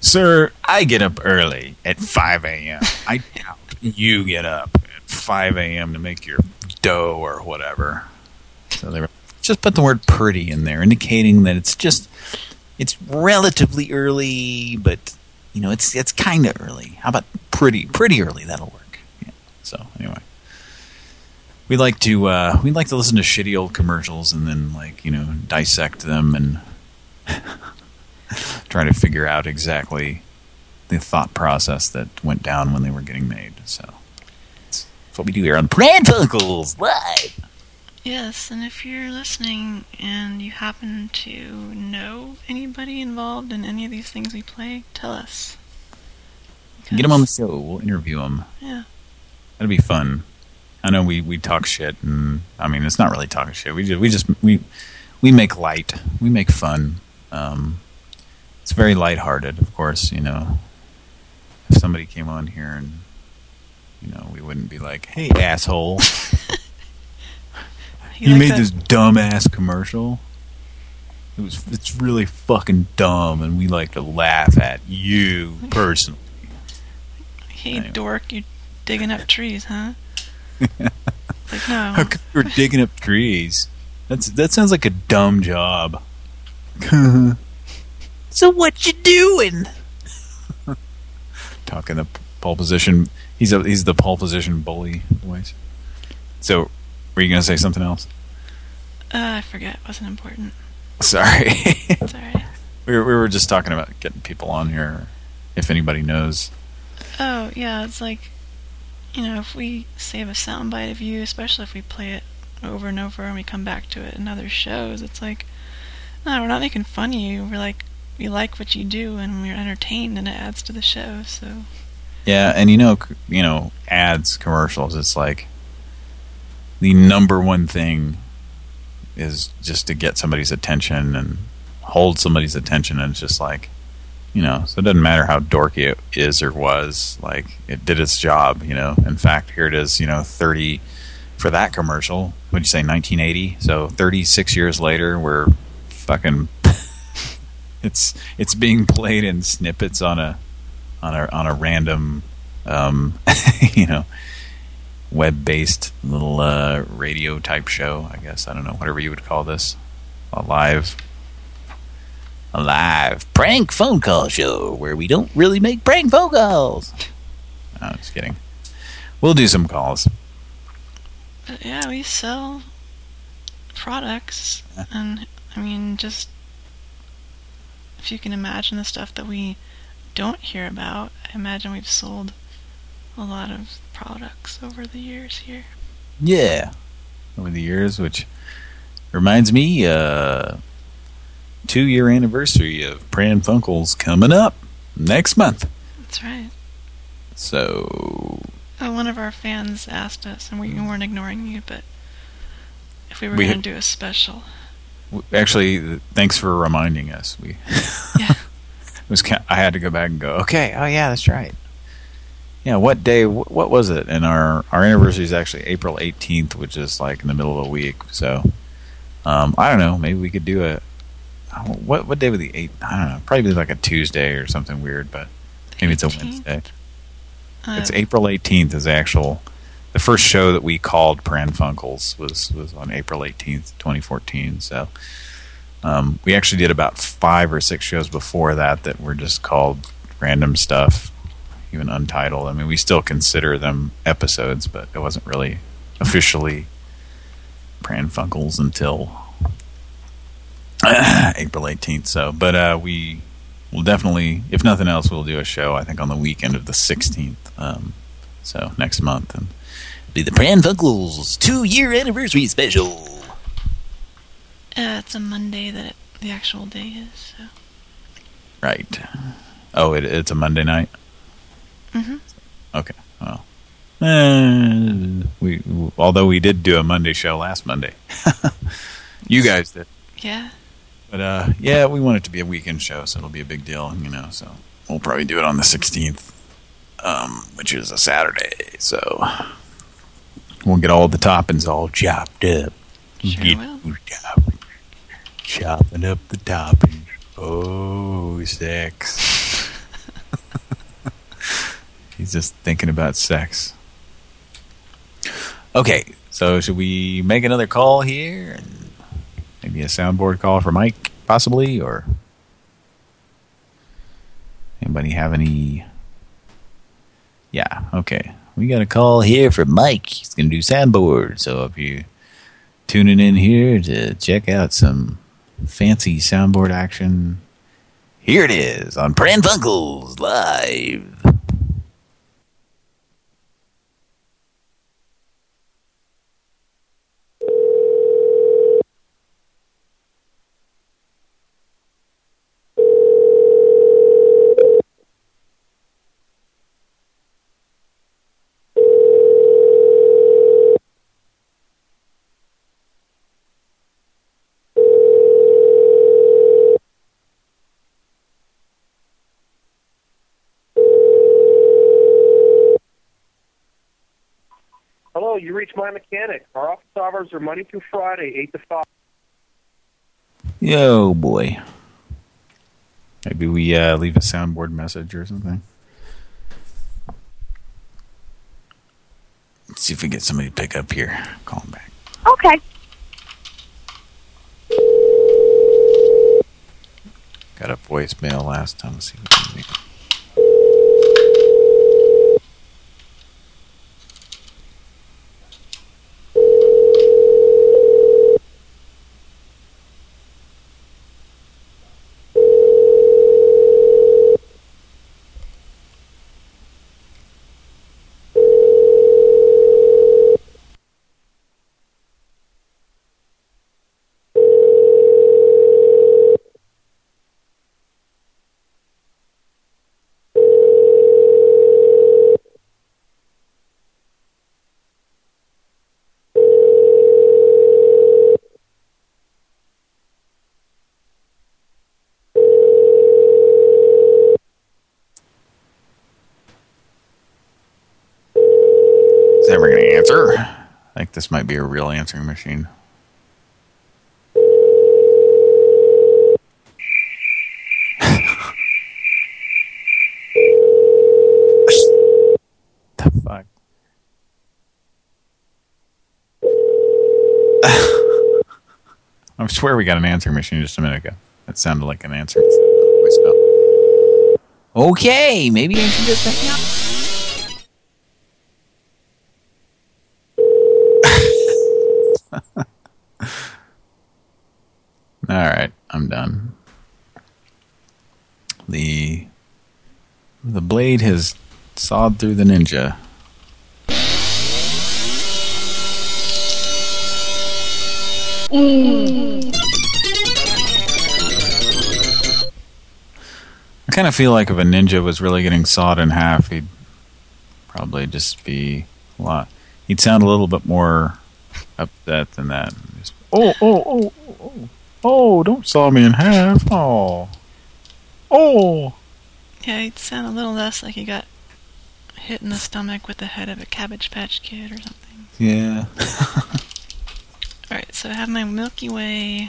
Sir, I get up early at 5 a.m. I doubt you get up at 5 a.m. to make your dough or whatever. So they were just put the word pretty in there, indicating that it's just, it's relatively early, but, you know, it's it's kind of early. How about pretty? Pretty early, that'll work. Yeah. So, anyway. We like to uh, we like to listen to shitty old commercials and then like you know dissect them and (laughs) (laughs) try to figure out exactly the thought process that went down when they were getting made. So that's what we do here on Pran Funkels live. Yes, and if you're listening and you happen to know anybody involved in any of these things we play, tell us. Get them on the show. We'll interview them. Yeah. That'd be fun. I know we we talk shit, and I mean it's not really talking shit. We just we just we we make light. We make fun. Um, it's very lighthearted, of course. You know, if somebody came on here and you know we wouldn't be like, "Hey, asshole, (laughs) you like made that- this dumbass commercial." It was it's really fucking dumb, and we like to laugh at you (laughs) personally. Hey, dork, you digging up trees, huh? (laughs) like, no. How come you're digging up trees? That's that sounds like a dumb job. So what you doing? (laughs) Talking the pole position. He's a he's the pole position bully voice. So, were you gonna say something else? Uh, I forget. It wasn't important. Sorry. It's alright. (laughs) we were, we were just talking about getting people on here. If anybody knows, Oh, yeah, it's like, you know, if we save a soundbite of you, especially if we play it over and over and we come back to it in other shows, it's like, no, we're not making fun of you. We're like, we like what you do and we're entertained and it adds to the show, so. Yeah, and you know, you know, ads, commercials. It's like the number one thing is just to get somebody's attention and hold somebody's attention. And it's just like, you know, so it doesn't matter how dorky it is or was. Like it did its job. You know. In fact, here it is. You know, thirty for that commercial. What'd you say, 1980? So 36 years later, we're fucking. It's it's being played in snippets on a on a on a random um (laughs) you know web-based little uh radio type show I guess. I don't know whatever you would call this. A live a live prank phone call show where we don't really make prank phone calls. No, I'm just kidding. We'll do some calls. But yeah, we sell products, and I mean, just if you can imagine the stuff that we don't hear about, I imagine we've sold a lot of products over the years here. yeah over the years which reminds me uh two year anniversary of Pran Funkels coming up next month That's right. so Uh, one of our fans asked us, and we weren't ignoring you, but if we were We going to do a special. Actually, thanks for reminding us. We (laughs) Yeah. (laughs) it was I had to go back and go. Okay, oh yeah, that's right. Yeah, what day? wh- What was it? And our our anniversary is actually April 18th, which is like in the middle of a week. So, um, I don't know. Maybe we could do a what what day would the eighth? I don't know. Probably like a Tuesday or something weird, but maybe it's a Wednesday. Uh, It's April 18th is the actual the first show that we called Pran Funkels was was on April 18th, 2014. So um, we actually did about five or six shows before that that were just called random stuff, even untitled. I mean, we still consider them episodes, but it wasn't really officially Pran Funkels until (clears throat) April 18th. So, but uh, we will definitely, if nothing else, we'll do a show. I think on the weekend of the 16th. Um, so next month, and Be the Pran Funkels two year anniversary special. Uh, it's a Monday that it, the actual day is. So. right. Oh, it, it's a Monday night. Mm-hmm. Okay. Well, eh, we although we did do a Monday show last Monday, (laughs) you guys did. Yeah. But uh, yeah, we want it to be a weekend show, so it'll be a big deal, you know. So we'll probably do it on the 16th, um, which is a Saturday. So we'll get all the toppings all chopped up. Sure get will. toppings. Chopping up the toppings. Oh, sex. (laughs) He's just thinking about sex. Okay, so should we make another call here? And maybe a soundboard call for Mike, possibly, or anybody have any? Yeah, okay. We got a call here from Mike. He's going to do soundboard. So if you're tuning in here to check out some fancy soundboard action, here it is on Pran Funkels Live. Hello, you reached my mechanic. Our office hours are Monday through Friday, 8 to 5. Yo, boy. Maybe we uh, leave a soundboard message or something. Let's see if we get somebody to pick up here. Call him back. Okay. Got a voicemail last time. Let's see what we can Is ever going to answer? I think this might be a real answering machine. the fuck? I swear we got an answering machine just a minute ago. That sounded like an answer. Okay, maybe I should just hang up. All right, I'm done. The the blade has sawed through the ninja. Mm. I kind of feel like if a ninja was really getting sawed in half, he'd probably just be a lot. He'd sound a little bit more upset than that. Just, oh, oh, oh, oh, oh, oh! Don't saw me in half. Oh, oh. Yeah, he'd sound a little less like he got hit in the stomach with the head of a Cabbage Patch Kid or something. Yeah. (laughs) Alright, so I have my Milky Way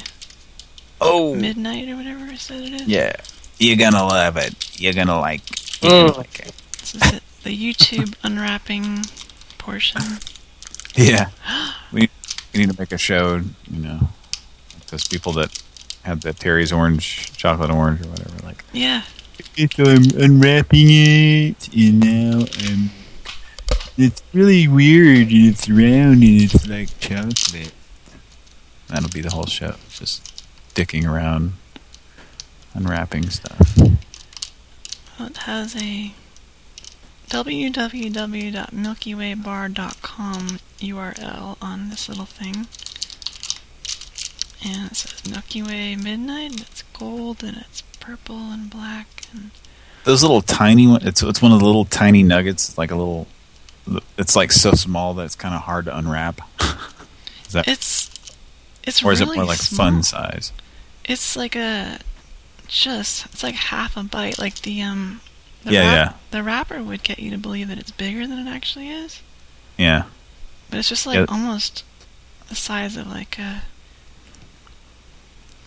Oh, Midnight or whatever I said it is. yeah. You're gonna love it. You're gonna like. Mm. This is it, the YouTube (laughs) unwrapping portion. Yeah. We, (gasps) we need to make a show, you know, those people that had the Terry's orange, chocolate orange or whatever. Like, Yeah. So I'm unwrapping it, you know, and it's really weird, and it's round, and it's like chocolate. That'll be the whole show, just dicking around, unwrapping stuff. It has a www.milkywaybar.com URL on this little thing. And it says Milky Way Midnight, and it's gold, and it's purple and black, and Those little tiny one, it's it's one of the little tiny nuggets, like a little. It's like so small that it's kind of hard to unwrap. is that? It's it's or is really it more like small. fun size? It's like a just it's like half a bite. Like the um the Yeah, wrap- yeah. The wrapper would get you to believe that it's bigger than it actually is, Yeah. but it's just like Yeah. almost the size of like a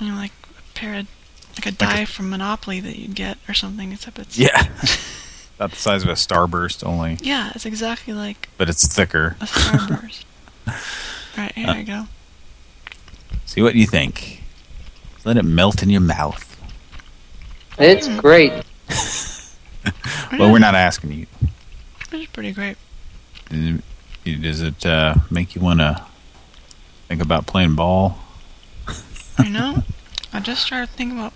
you know like a pair of like a die from Monopoly that you'd get or something. Except it's Yeah. (laughs) About the size of a starburst only, yeah, it's exactly like but it's thicker. a starburst. (laughs) Right here Uh. you go. See what you think. Let it melt in your mouth. It's great. (laughs) Well, we're not asking you. It's pretty great. Does it, does it uh, make you want to think about playing ball? You know, I just started thinking about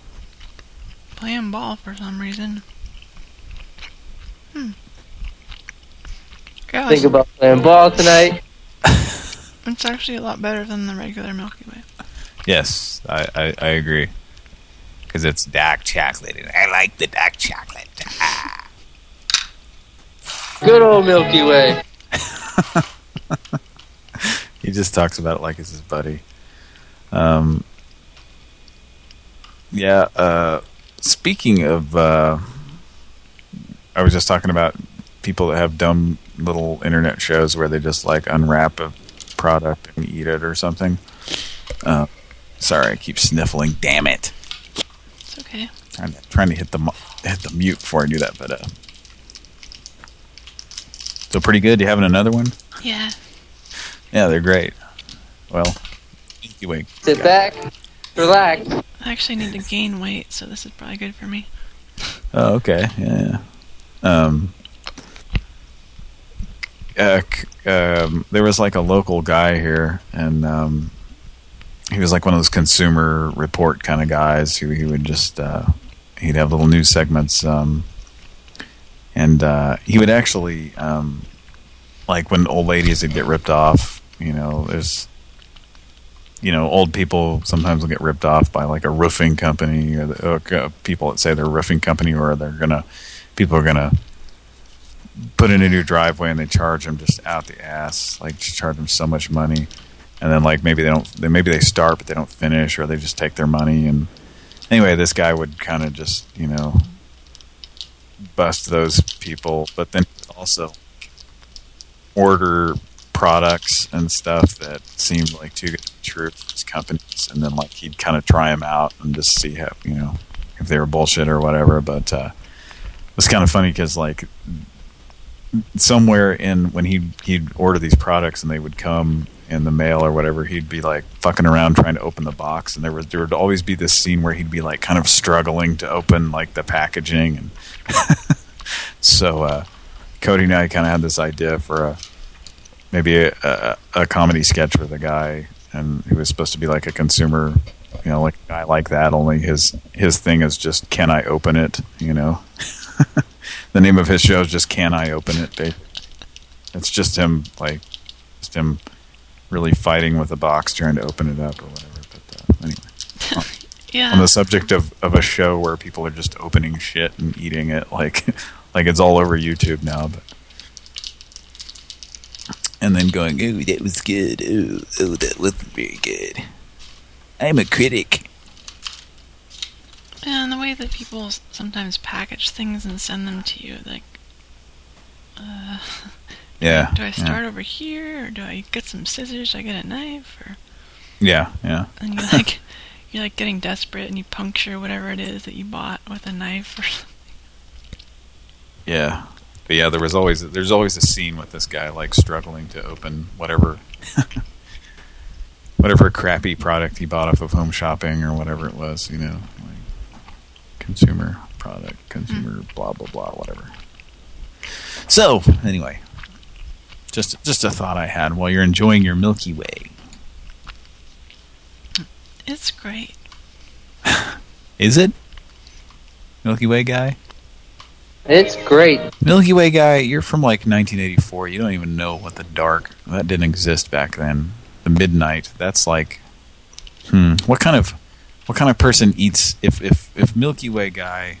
playing ball for some reason. Hmm. Yeah, Think about playing ball tonight. (laughs) It's actually a lot better than the regular Milky Way. Yes, I, I, I agree. Because it's dark chocolate, and I like the dark chocolate. Good old Milky Way. (laughs) He just talks about it like it's his buddy. Um, yeah, uh, speaking of, uh, I was just talking about people that have dumb little internet shows where they just like unwrap a product and eat it or something. Uh, sorry, I keep sniffling. Damn it! It's okay. Trying to, trying to hit the hit the mute before I do that, but uh, so pretty good. You having another one? Yeah. Yeah, they're great. Well, anyway, Sit back, relax. I actually need to gain weight, so this is probably good for me. Oh, okay. Yeah. Um. Uh, um, there was like a local guy here, and um, he was like one of those consumer report kind of guys who he would just uh, he'd have little news segments, um, and uh, he would actually um, like when old ladies would get ripped off. You know, there's you know, old people sometimes will get ripped off by like a roofing company or the, uh, people that say they're a roofing company or they're gonna people are gonna put in a new driveway and they charge them just out the ass, like just charge them so much money, and then like maybe they don't, they maybe they start but they don't finish or they just take their money. And anyway, this guy would kind of just you know bust those people, but then also order products and stuff that seemed like too good to be true for his companies, and then like he'd kind of try them out and just see how you know if they were bullshit or whatever. But uh, it was kind of funny because like somewhere in when he he'd order these products and they would come in the mail or whatever, he'd be like fucking around trying to open the box, and there would there would always be this scene where he'd be like kind of struggling to open like the packaging, and (laughs) so uh, Cody and I kind of had this idea for a maybe a, a, a comedy sketch with a guy, and he was supposed to be like a consumer, you know, like a guy like that. Only his his thing is just, can I open it? You know, (laughs) the name of his show is just, can I open it? Babe? It's just him, like, just him really fighting with a box trying to open it up or whatever. But uh, anyway. (laughs) Yeah. On the subject of, of a show where people are just opening shit and eating it, like (laughs) like it's all over YouTube now, but and then going, "Ooh, that was good. Ooh, ooh, that wasn't very good." I'm a critic. Yeah, and the way that people sometimes package things and send them to you, like, uh, (laughs) Yeah. do I yeah. start over here, or do I get some scissors? Do I get a knife, or Yeah, yeah. and you're like, (laughs) you're like getting desperate and you puncture whatever it is that you bought with a knife, or (laughs) something. Yeah. But yeah, there was always there's always a scene with this guy like struggling to open whatever (laughs) whatever crappy product he bought off of Home Shopping or whatever it was, you know, like consumer product, consumer hmm. blah blah blah, whatever. So anyway, just just a thought I had while you're enjoying your Milky Way. It's great. (laughs) Is it Milky Way guy? It's great. Milky Way guy, you're from like 1984. You don't even know what the dark that didn't exist back then. The midnight. That's like, hmm. What kind of what kind of person eats if if if Milky Way guy,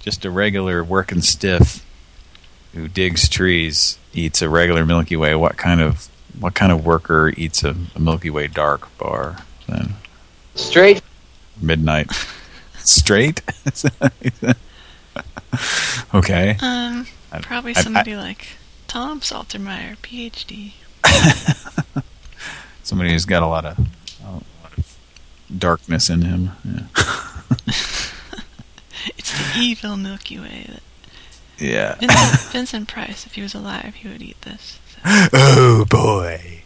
just a regular working stiff, who digs trees, eats a regular Milky Way? What kind of what kind of worker eats a, a Milky Way dark bar then? Straight. Midnight. (laughs) Straight. (laughs) (laughs) okay. Um, I- probably I- I- somebody like Tom Saltermeyer, PhD. (laughs) Somebody who's got a lot of, a lot of darkness in him. Yeah. (laughs) It's the evil Milky Way. That yeah. Vincent, Vincent Price, if he was alive, he would eat this. Oh boy.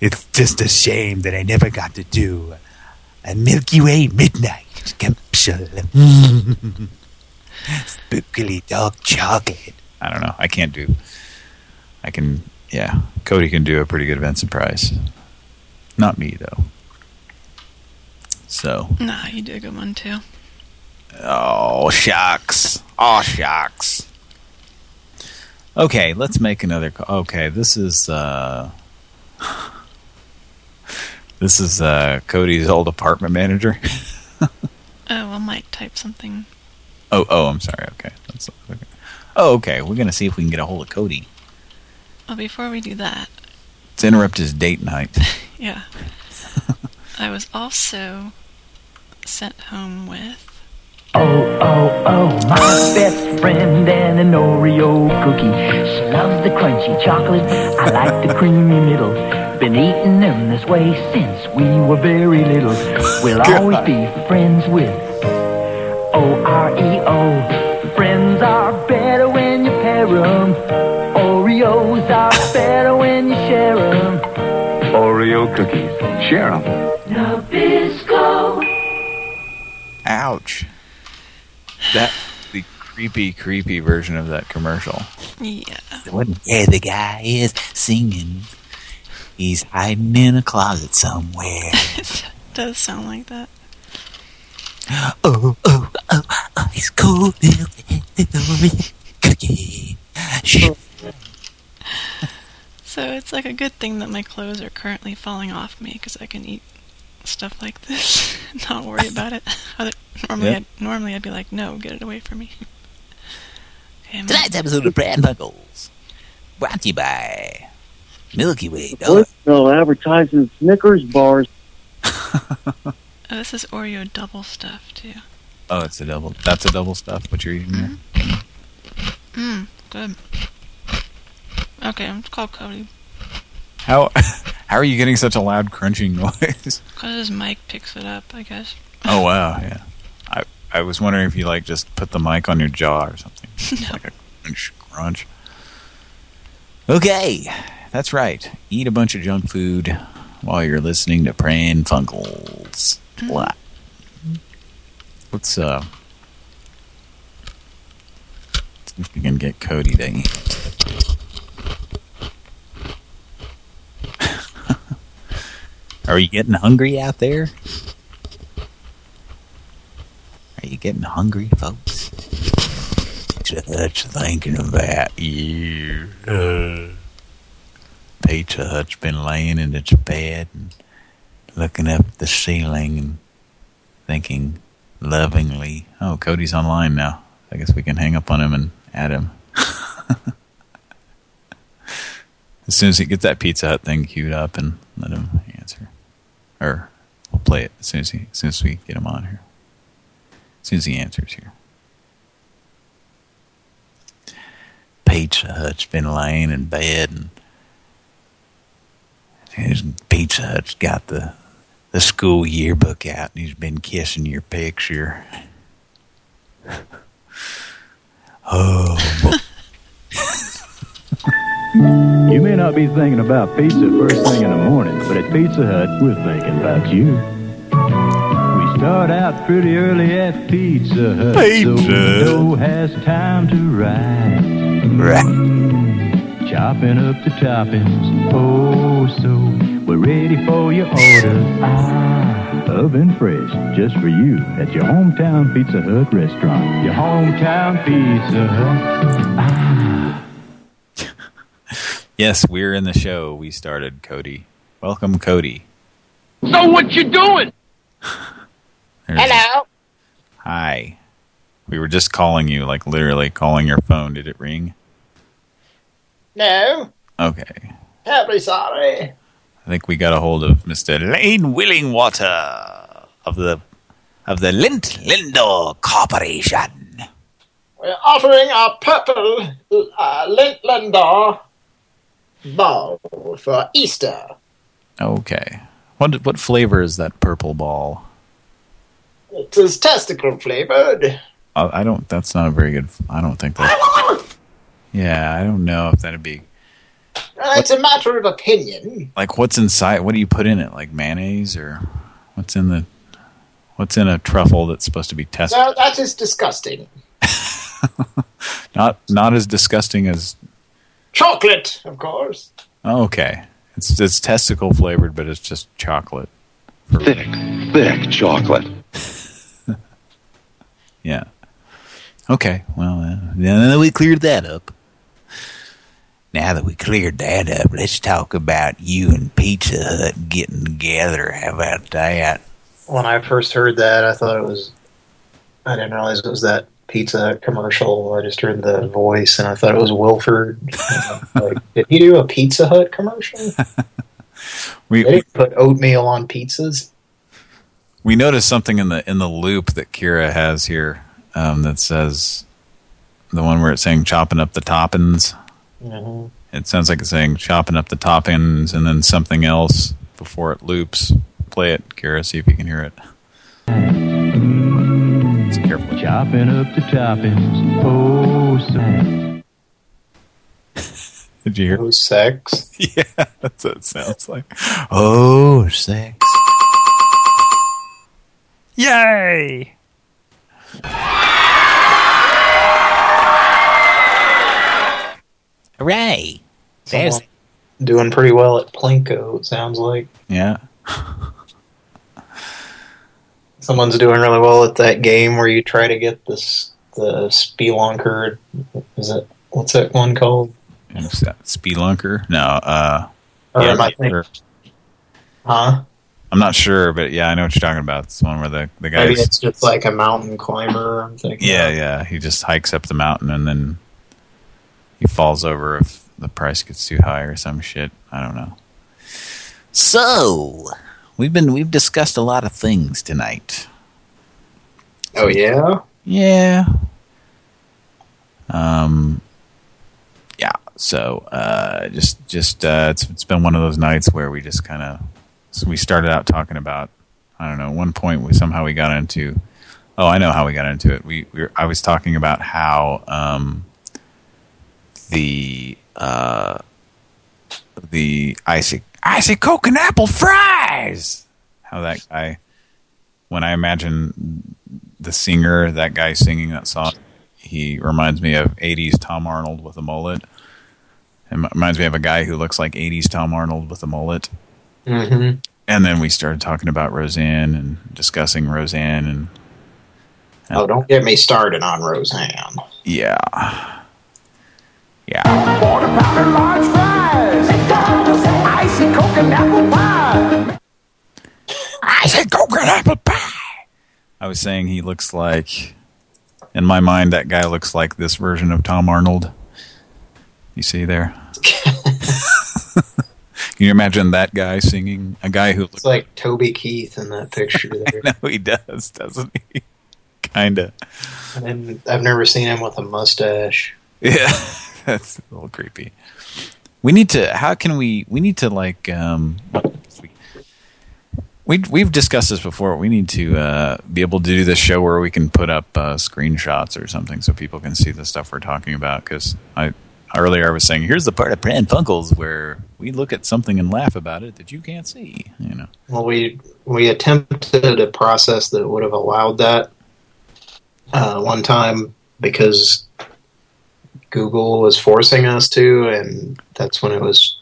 It's just a shame that I never got to do a Milky Way Midnight capsule. Spookily dark chocolate. I don't know. I can't do. I can. Yeah, Cody can do a pretty good Vincent Price. Not me though. So. Nah, you do a good one too. Oh shucks. Oh shucks. Okay, let's make another. ca- Okay, this is. uh (laughs) This is uh Cody's old apartment manager. (laughs) Oh, well, Mike type something. Oh, oh, I'm sorry. Okay. That's, okay. Oh, okay. We're gonna see if we can get a hold of Cody. Well, before we do that, Let's interrupt his date night. (laughs) yeah. (laughs) I was also sent home with Oh, oh, oh, my best friend and an Oreo cookie. She loves the crunchy chocolate. I like the creamy middle. Been eating them this way since we were very little. We'll (laughs) always be friends with O-R-E-O. Friends are better when you pair 'em. Oreos are better when you share 'em. Oreo cookies. Share 'em. Nabisco. Ouch. That the creepy, creepy version of that commercial. Yeah. Where the guy is singing. He's hiding in a closet somewhere. (laughs) it does sound like that. Oh, oh, oh, ice cold milk Oreo cookie. So it's like a good thing that my clothes are currently falling off me because I can eat stuff like this and not worry about it. (laughs) Other, normally, Yeah. I'd, normally I'd be like, no, get it away from me. (laughs) Okay, I'm- Tonight's episode of Pran Funkels brought to you by Milky Way. No advertising Snickers bars. (laughs) oh, this is Oreo double stuff too. Oh, it's a double. That's a double stuff. What you're eating there? Mmm, good. Okay, I'm called Cody How (laughs) how are you getting such a loud crunching noise? (laughs) because his mic picks it up. I guess. oh wow, (laughs) yeah. I I was wondering if you like just put the mic on your jaw or something, like a crunch, crunch. Okay, that's right. Eat a bunch of junk food while you're listening to Pran Funkels. What? Let's uh. See if we can get Cody to. (laughs) Are you getting hungry out there? Are you getting hungry, folks? Just thinking about you. (laughs) Pizza Hut's been laying in its bed and looking up the ceiling and thinking lovingly, oh, Cody's online now. I guess we can hang up on him and add him. (laughs) as soon as he gets that Pizza Hut thing queued up and let him answer. Or we'll play it as soon as he as soon as we get him on here. As soon as he answers here. Pizza Hut's been laying in bed and Pizza Hut's got the the school yearbook out and he's been kissing your picture. (laughs) Oh. You may not be thinking about pizza first thing in the morning, but at Pizza Hut, we're thinking about you. We start out pretty early at Pizza Hut, so Pizza. the dough has time to rise. Mm, Chopping up the toppings, oh so we're ready for your order. Ah, oven fresh, just for you at your hometown Pizza Hut restaurant. Your hometown Pizza Hut. Ah. (laughs) Yes, we're in the show. We started, Cody. Welcome, Cody. So what you doing? (laughs) Hello. Hi. We were just calling you, like literally calling your phone. Did it ring? No, Okay. terribly sorry. I think we got a hold of Mr. Lane Willingwater of the of the Lindt Lindor Corporation. We're offering our purple uh, Lindt Lindor ball for Easter. Okay. What what flavor is that purple ball? It is testicle flavored. Uh, I don't. That's not a very good. I don't think that. Yeah, I don't know if that'd be Uh, it's a matter of opinion. like what's inside. What do you put in it? Like mayonnaise or what's in the what's in a truffle that's supposed to be tested? Well, that is disgusting. (laughs) Not not as disgusting as. Chocolate, of course. Oh, okay, it's it's testicle flavored, but it's just chocolate. Thick, thick chocolate. (laughs) Yeah. Okay. Well, uh, now we cleared that up. Now that we cleared that up, let's talk about you and Pizza Hut getting together. How about that? When I first heard that, I thought it was. I didn't realize it was that Pizza Hut commercial. I just heard the voice, and I thought it was Wilford. (laughs) like, did he do a Pizza Hut commercial? (laughs) We, They didn't put oatmeal on pizzas. we noticed something in the in the loop that Kira has here um, that says the one where it's saying chopping up the toppings. Mhm. It sounds like it's saying chopping up the toppings and then something else before it loops. Play it, Kira. See if you can hear it. Just careful. Chopping up the toppings, oh so. (laughs) Did you hear? Oh, sex. (laughs) yeah, that's what it sounds like. Oh, sex. Yay! Hooray! Someone doing pretty well at Plinko, it sounds like. Yeah. (laughs) Someone's doing really well at that game where you try to get this the spelunker. Is it what's that one called? What's that? Spelunker? No. Uh, Or yeah, am I I'm, sure. Huh? I'm not sure, but yeah, I know what you're talking about. It's the one where the the guy. Maybe it's just like a mountain climber. I'm thinking. Yeah, yeah. He just hikes up the mountain and then he falls over if the price gets too high or some shit. I don't know. So we've been we've discussed a lot of things tonight. Oh yeah. Yeah. Um. Yeah. So uh, just just uh, it's it's been one of those nights where we just kind of so we started out talking about I don't know. One point we somehow we got into. Oh, I know how we got into it. We, we were, I was talking about how um, the uh, the icy icy coke and apple fries. How that guy, when I imagine the singer, that guy singing that song, he reminds me of '80s Tom Arnold with a mullet. It reminds me of a guy who looks like '80s Tom Arnold with a mullet. Mm-hmm. And then we started talking about Roseanne and discussing Roseanne and Oh, don't get me started on Roseanne. yeah. Yeah. Quarter pounder large fries. Icy coke and apple pie. Icy coke and apple pie. I was saying he looks like, in my mind, that guy looks like this version of Tom Arnold. You see there? (laughs) Can you imagine that guy singing? A guy who looks like Toby Keith in that picture there. (laughs) No, he does, doesn't he? (laughs) Kinda. and I've never seen him with a mustache. Yeah, that's a little creepy. We need to. How can we? We need to like. um we we've discussed this before. We need to uh, be able to do this show where we can put up uh, screenshots or something so people can see the stuff we're talking about. Because I earlier I was saying, here's the part of Pran Funkels where we look at something and laugh about it that you can't see. You know. Well, we we attempted a process that would have allowed that uh, one time because Google was forcing us to, and that's when it was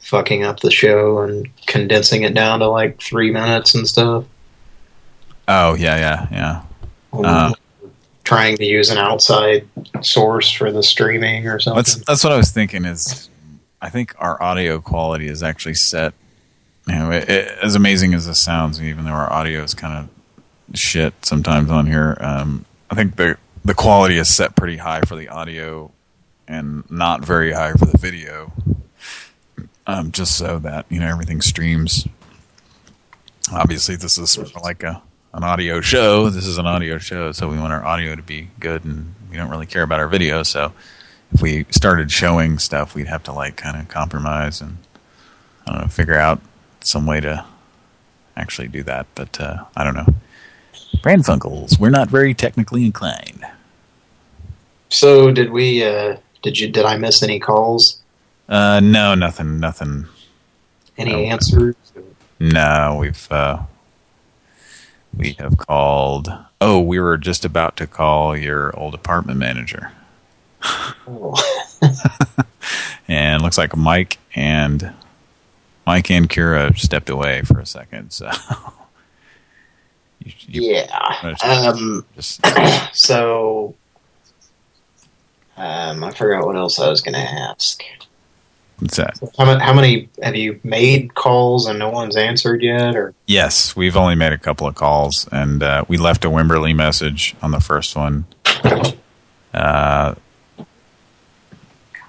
fucking up the show and condensing it down to like three minutes and stuff. Oh yeah, yeah, yeah. Uh, Trying to use an outside source for the streaming or something. That's that's what I was thinking. Is I think our audio quality is actually set. You know, it, it, as amazing as this sounds, even though our audio is kind of shit sometimes on here, um, I think the the quality is set pretty high for the audio and not very high for the video. Um, just so that you know everything streams. Obviously, this is like a an audio show. This is an audio show, so we want our audio to be good, and we don't really care about our video. So, if we started showing stuff, we'd have to like kind of compromise and I don't know, figure out some way to actually do that. But uh, I don't know. Pran Funkels, we're not very technically inclined. So did we? Uh, did you? Did I miss any calls? Uh, no, nothing, nothing. Any No. answers? No, we've uh, we have called. Oh, we were just about to call your old apartment manager, (laughs) and looks like Mike and Mike and Kira stepped away for a second. So (laughs) yeah. Um. (clears throat) so. Um, I forgot what else I was going to ask. what's that? How, how many have you made calls and no one's answered yet? Or Yes, we've only made a couple of calls, and uh, we left a Wimberley message on the first one. Uh,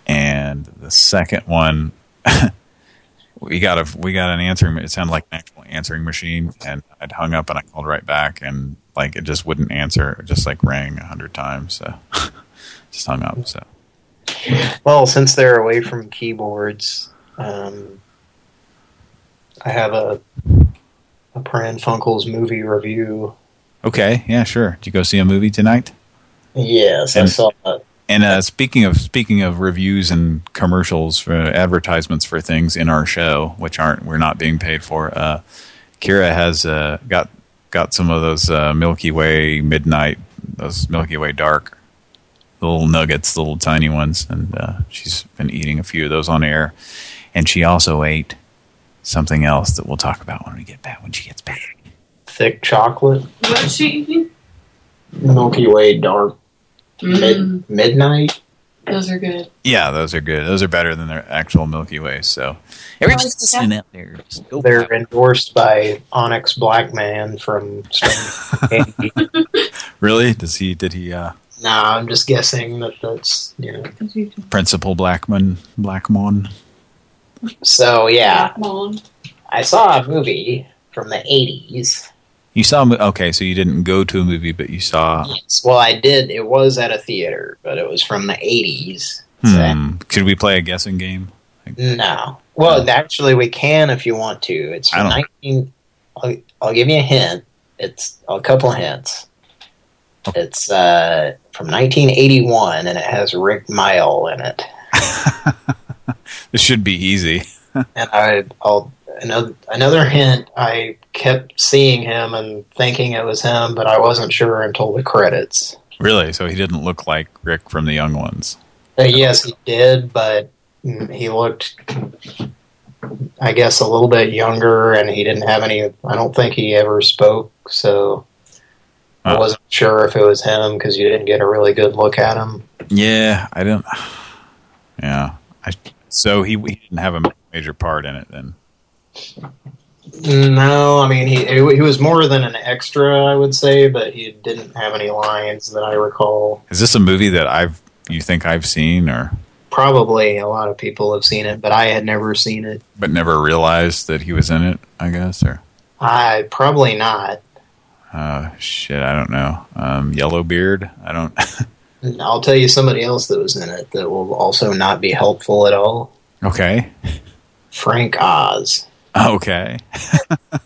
and the second one, (laughs) we got a we got an answering. It sounded like an actual answering machine, and I'd hung up and I called right back, and like it just wouldn't answer. It just like rang a hundred times, so (laughs) just hung up. So well, since they're away from keyboards, um, I have a a Pran Funkels movie review. okay, yeah, sure. Did you go see a movie tonight? Yes, I And- saw that. And uh, speaking of speaking of reviews and commercials for advertisements for things in our show, which aren't we're not being paid for, uh, Kira has uh, got got some of those uh, Milky Way midnight, those Milky Way dark little nuggets, the little tiny ones, and uh, she's been eating a few of those on air. And she also ate something else that we'll talk about when we get back when she gets back. Thick chocolate, What's she eating? Milky Way dark Mm. mid, midnight. Those are good. Yeah, those are good. Those are better than their actual Milky Way. So everybody's listening out there. They're endorsed by Onyx Blackman from Strange Candy. (laughs) Really? Does he? Did he? uh Nah, I'm just guessing that that's you know. Principal Blackman, Blackmon. So yeah, Mom. I saw a movie from the 80s. You saw? a mo- Okay, so you didn't go to a movie, but you saw. Yes, Well, I did. It was at a theater, but it was from the 80s. Hmm. Could we play a guessing game? No. Well, actually, we can if you want to. It's from 19... I'll, I'll give you a hint. It's a couple hints. (laughs) It's uh, from 1981, and it has Rik Mayall in it. (laughs) This should be easy. (laughs) And I, I'll another another hint. I kept seeing him and thinking it was him, but I wasn't sure until the credits. Really? So he didn't look like Rick from the Young Ones. Uh, yes, he did, but he looked, I guess, a little bit younger, and he didn't have any. I don't think he ever spoke, so I oh. wasn't sure if it was him because you didn't get a really good look at him. Yeah, I didn't. Yeah. I, so he, he didn't have a major part in it then. No, I mean he he was more than an extra, I would say, but he didn't have any lines that I recall. Is this a movie that I've you think I've seen or Probably a lot of people have seen it, but I had never seen it. but never realized that he was in it? I guess or I probably not. Uh, shit, I don't know. Um, Yellowbeard. I don't. (laughs) I'll tell you somebody else that was in it that will also not be helpful at all. okay. Frank Oz. Okay.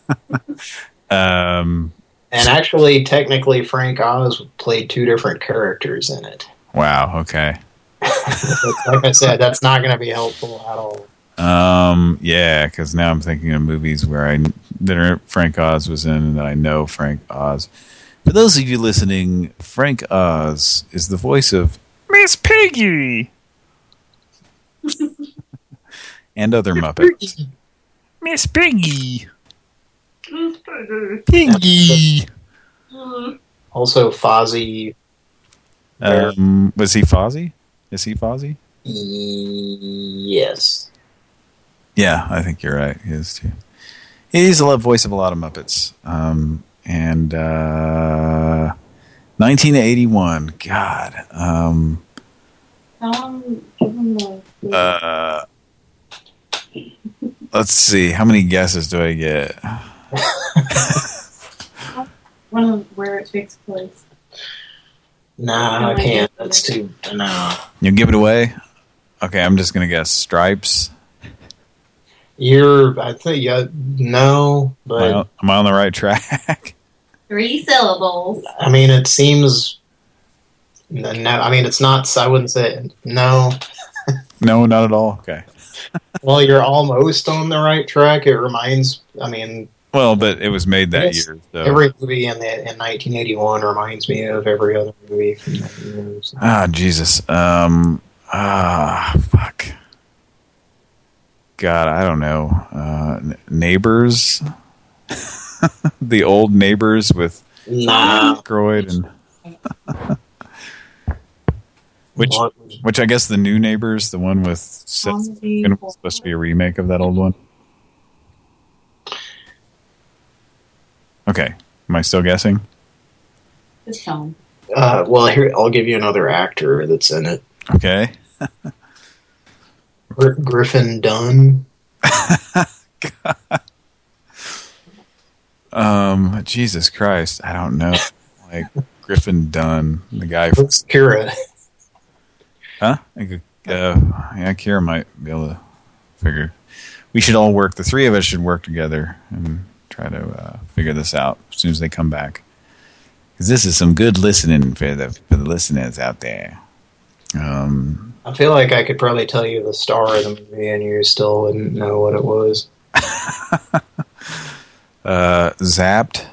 (laughs) um. And actually, technically, Frank Oz played two different characters in it. Wow. Okay. (laughs) Like I said, that's not going to be helpful at all. Um, yeah, because now I'm thinking of movies where I that are, Frank Oz was in and that I know Frank Oz. For those of you listening, Frank Oz is the voice of Miss Piggy and other Muppets. Miss Piggy. Piggy. Also, Fozzie. Um, was he Fozzie? Is he Fozzie? Yes. Yeah, I think you're right. He is too. He's the love voice of a lot of Muppets. Um, and uh, 1981. God. Um, Um, give him the- uh, let's see. How many guesses do I get? (laughs) one of where it takes place. Nah, I can't. That's too. No. You give it away? Okay, I'm just gonna guess Stripes. You're. I think. Yeah. No, Am I, but on, am I on the right track? (laughs) Three syllables. I mean, it seems. No, I mean, it's not. I wouldn't say no. (laughs) no, not at all. Okay. (laughs) Well, you're almost on the right track. It reminds. I mean, Well, but it was made that year. So. every movie in the in 1981 reminds me of every other movie from that year. so. Ah, Jesus. Um. Ah, fuck. God, I don't know. Uh, neighbors. (laughs) the old neighbors with Nah. Aykroyd and. (laughs) which, which I guess the new neighbors, the one with Seth, Zombie supposed to be a remake of that old one. Okay, am I still guessing? Just tell him. Uh, well, here I'll give you another actor that's in it. Okay. (laughs) Gr Griffin Dunne. (laughs) Um, Jesus Christ, I don't know. Like Griffin Dunne, the guy from Kira? Huh? I could, uh, yeah, Kira might be able to figure. We should all work. The three of us should work together and try to uh, figure this out as soon as they come back. Because this is some good listening for the for the listeners out there. Um, I feel like I could probably tell you the star of the movie, and you still wouldn't know what it was. (laughs) uh, Zapped.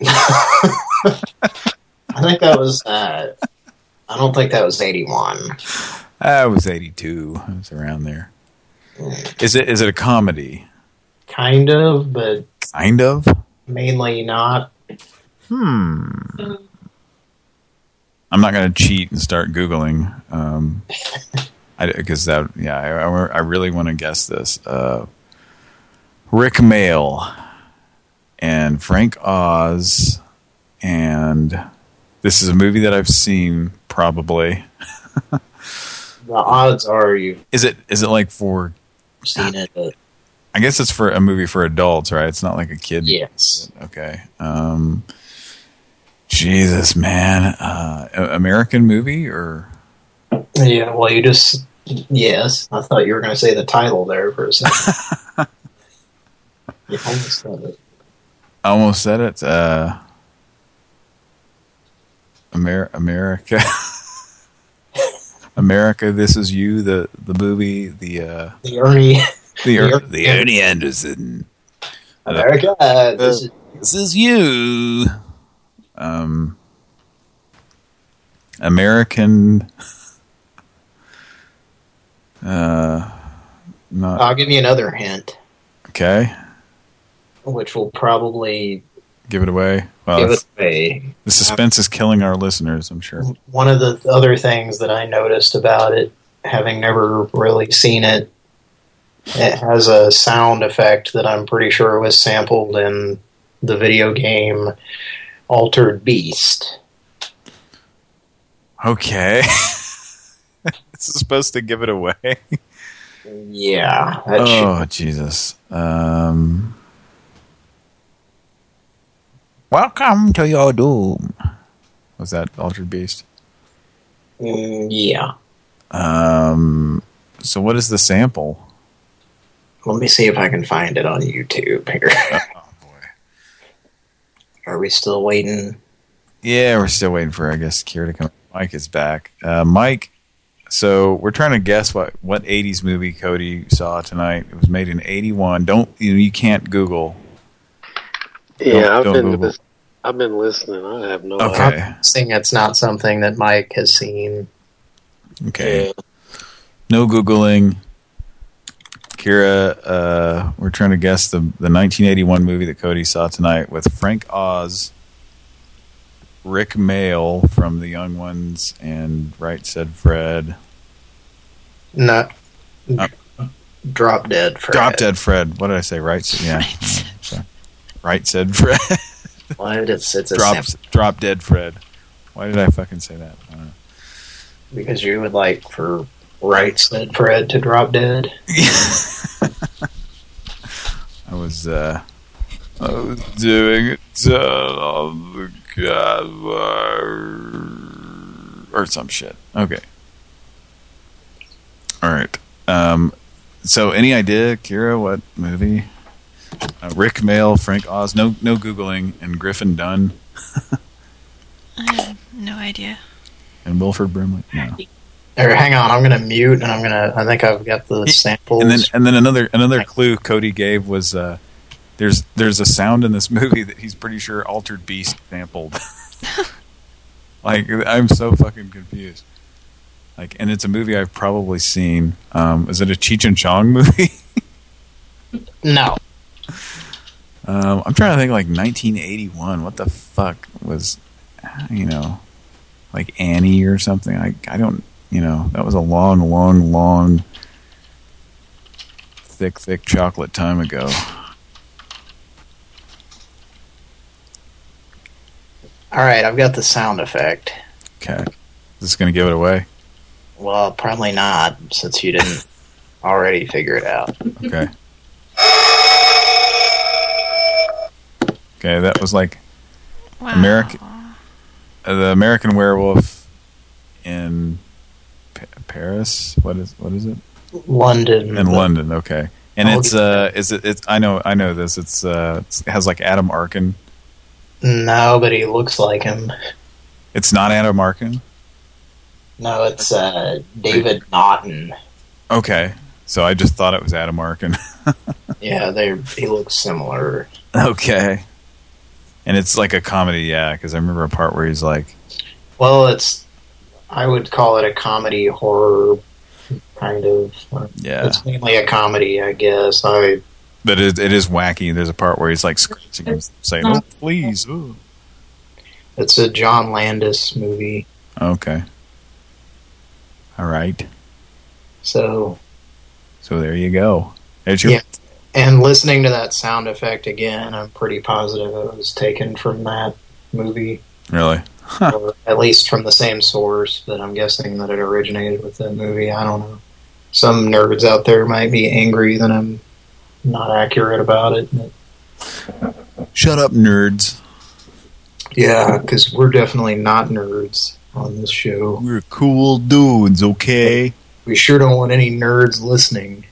(laughs) I think that was. Uh, I don't think that was 81. I was 82. I was around there. Is it is it a comedy? Kind of, but Kind of. mainly not. Hmm. I'm not going to cheat and start googling, um, because that yeah, I, I, I really want to guess this. Uh, Rik Mayall and Frank Oz, and this is a movie that I've seen probably. (laughs) The odds are you've Is it is it like for? seen it, but I guess it's for a movie for adults, right? It's not like a kid. yes. Okay. Um, Jesus, man. Uh, American movie or? Yeah, well, you just. Yes. I thought you were going to say the title there for a second. (laughs) you almost said it. I almost said it. Uh, Amer America. (laughs) America, this is you. The the movie. The uh, The Ernie. (laughs) the, Er- The- the Ernie Anderson. America. Uh, this is, This is you. Um, American. (laughs) Uh, not I'll give you another hint, okay. which will probably Give it away. Well, give it away. the suspense is killing our listeners. I'm sure. One of the other things that I noticed about it, having never really seen it, it has a sound effect that I'm pretty sure was sampled in the video game Altered Beast. Okay. (laughs) this is supposed to give it away. Yeah. Oh Jesus. Um. Welcome to your doom. Was that Altered Beast? mm, yeah. Um. So what is the sample? Let me see if I can find it on YouTube here. Boy. Are we still waiting? Yeah, we're still waiting for I guess Kira to come. Mike is back. Uh, Mike so we're trying to guess what what 80s movie Cody saw tonight. It was made in 81. Don't you, know, you can't Google. Yeah, Don't- I've don't been Google. I've been listening. I have no Okay. idea. I'm saying it's not something that Mike has seen. Okay. No Googling. Kira, uh, we're trying to guess the, the 1981 movie that Cody saw tonight with Frank Oz, Rik Mayall from The Young Ones, and Right Said Fred. No. Drop Dead Fred. Drop Dead Fred. What did I say? Right? Said- Yeah. Sorry. Right Said Fred. Well, it's, it's a Drop, simple, Drop Dead Fred. Why did I fucking say that? I don't know. because you would like for Right said Fred to drop dead. (laughs) I was uh I was doing it down on the cover or some shit. Okay. All right. Um so any idea, Kira, what movie? Uh, Rik Mayall, Frank Oz, no no googling and Griffin Dunne (laughs) I have no idea. and Wilford Brimley. No. Or hang on, I'm gonna mute and I'm gonna. I think I've got the samples. And then and then another another clue Cody gave was uh there's there's a sound in this movie that he's pretty sure Altered Beast sampled. (laughs) like I'm so fucking confused. Like and it's a movie I've probably seen. Um is it a Cheech and Chong movie? (laughs) no. um I'm trying to think like 1981. What the fuck was you know like Annie or something. I I don't you know, that was a long long long thick thick chocolate time ago. All right, I've got the sound effect. Okay. Is this going to give it away. Well, probably not, since you didn't (laughs) already figure it out. Okay. Okay, that was like American uh, the American Werewolf in Pa Paris. What is what is it? London. In London, okay. And Oh, it's uh is it it's I know I know this. It's uh it has like Adam Arkin. No, but he looks like him. It's not Adam Arkin. No, it's uh, David Naughton. Okay. So I just thought it was Adam Arkin. (laughs) Yeah, they he looks similar. okay. And it's like a comedy, yeah, because I remember a part where he's like, Well, it's I would call it a comedy horror kind of. Yeah. it's mainly a comedy, I guess. I but it, it is wacky. There's a part where he's like scratching him, saying, "Oh, please." ooh." it's a John Landis movie, Okay. All right. so So there you go. There's your yeah. And listening to that sound effect again, I'm pretty positive it was taken from that movie. Really. or at least from the same source, but I'm guessing that it originated with that movie. I don't know. Some nerds out there might be angry that I'm not accurate about it. but- Shut up, nerds. yeah, because we're definitely not nerds on this show. We're cool dudes, okay? We sure don't want any nerds listening.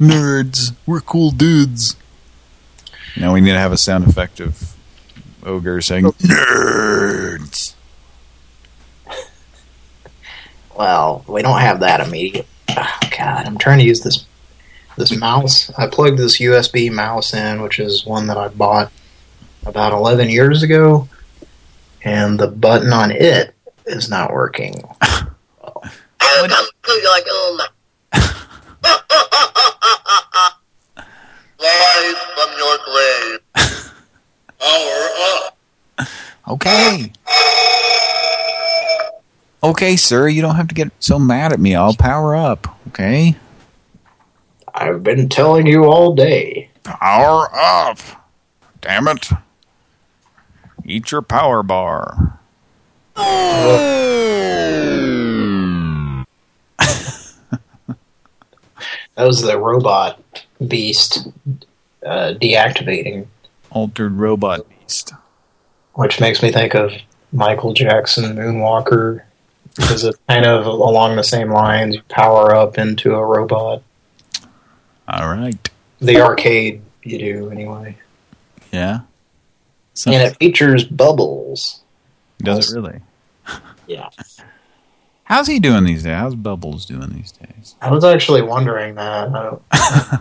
Nerds. We're cool dudes. Now we need to have a sound effect of ogre saying nerds. Well, we don't have that immediate. Oh, God, I'm trying to use this this mouse. I plugged this USB mouse in, which is one that I bought about 11 years ago, and the button on it is not working. (laughs) (laughs) Live from your grave. Power up. Okay. Okay, sir, you don't have to get so mad at me. I'll power up, okay? I've been telling you all day. Power up. Damn it. Eat your power bar. (laughs) That was the robot beast uh, deactivating, Altered robot beast. which makes me think of Michael Jackson Moonwalker, because it's kind of along the same lines. You power up into a robot. All right. The arcade, you do anyway. Yeah? and it features bubbles. Does it really? (laughs) Yeah. How's he doing these days? How's Bubbles doing these days? I was actually wondering that. I don't, (laughs) I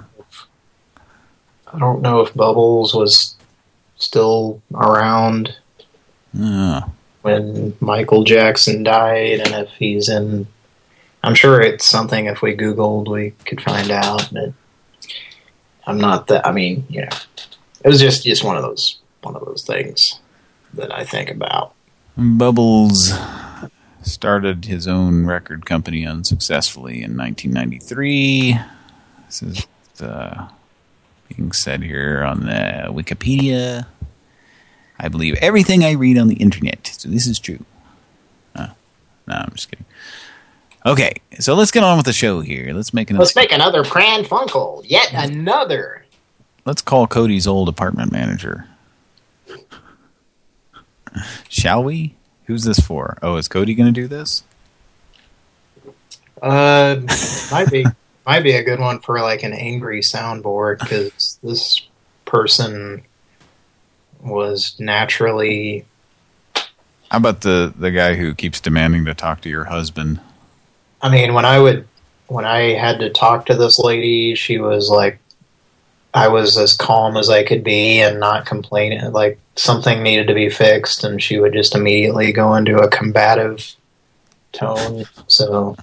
don't know if Bubbles was still around Yeah. when Michael Jackson died, and if he's in. I'm sure it's something. If we Googled, we could find out. But I'm not that. I mean, you know, it was just just one of those one of those things that I think about. Bubbles started his own record company unsuccessfully in 1993. This is uh, being said here on the Wikipedia. I believe everything I read on the internet, so this is true. Uh, no, I'm just kidding. Okay, so let's get on with the show here. Let's make another. Let's make another Pran Funkel. Yet another. Let's call Cody's old apartment manager. Shall we? Who's this for? Oh, is Cody going to do this? Uh, might be (laughs) might be a good one for like an angry soundboard because this person was naturally. How about the the guy who keeps demanding to talk to your husband? I mean, when I would when I had to talk to this lady, she was like, I was as calm as I could be and not complaining. Like something needed to be fixed, and she would just immediately go into a combative tone. So.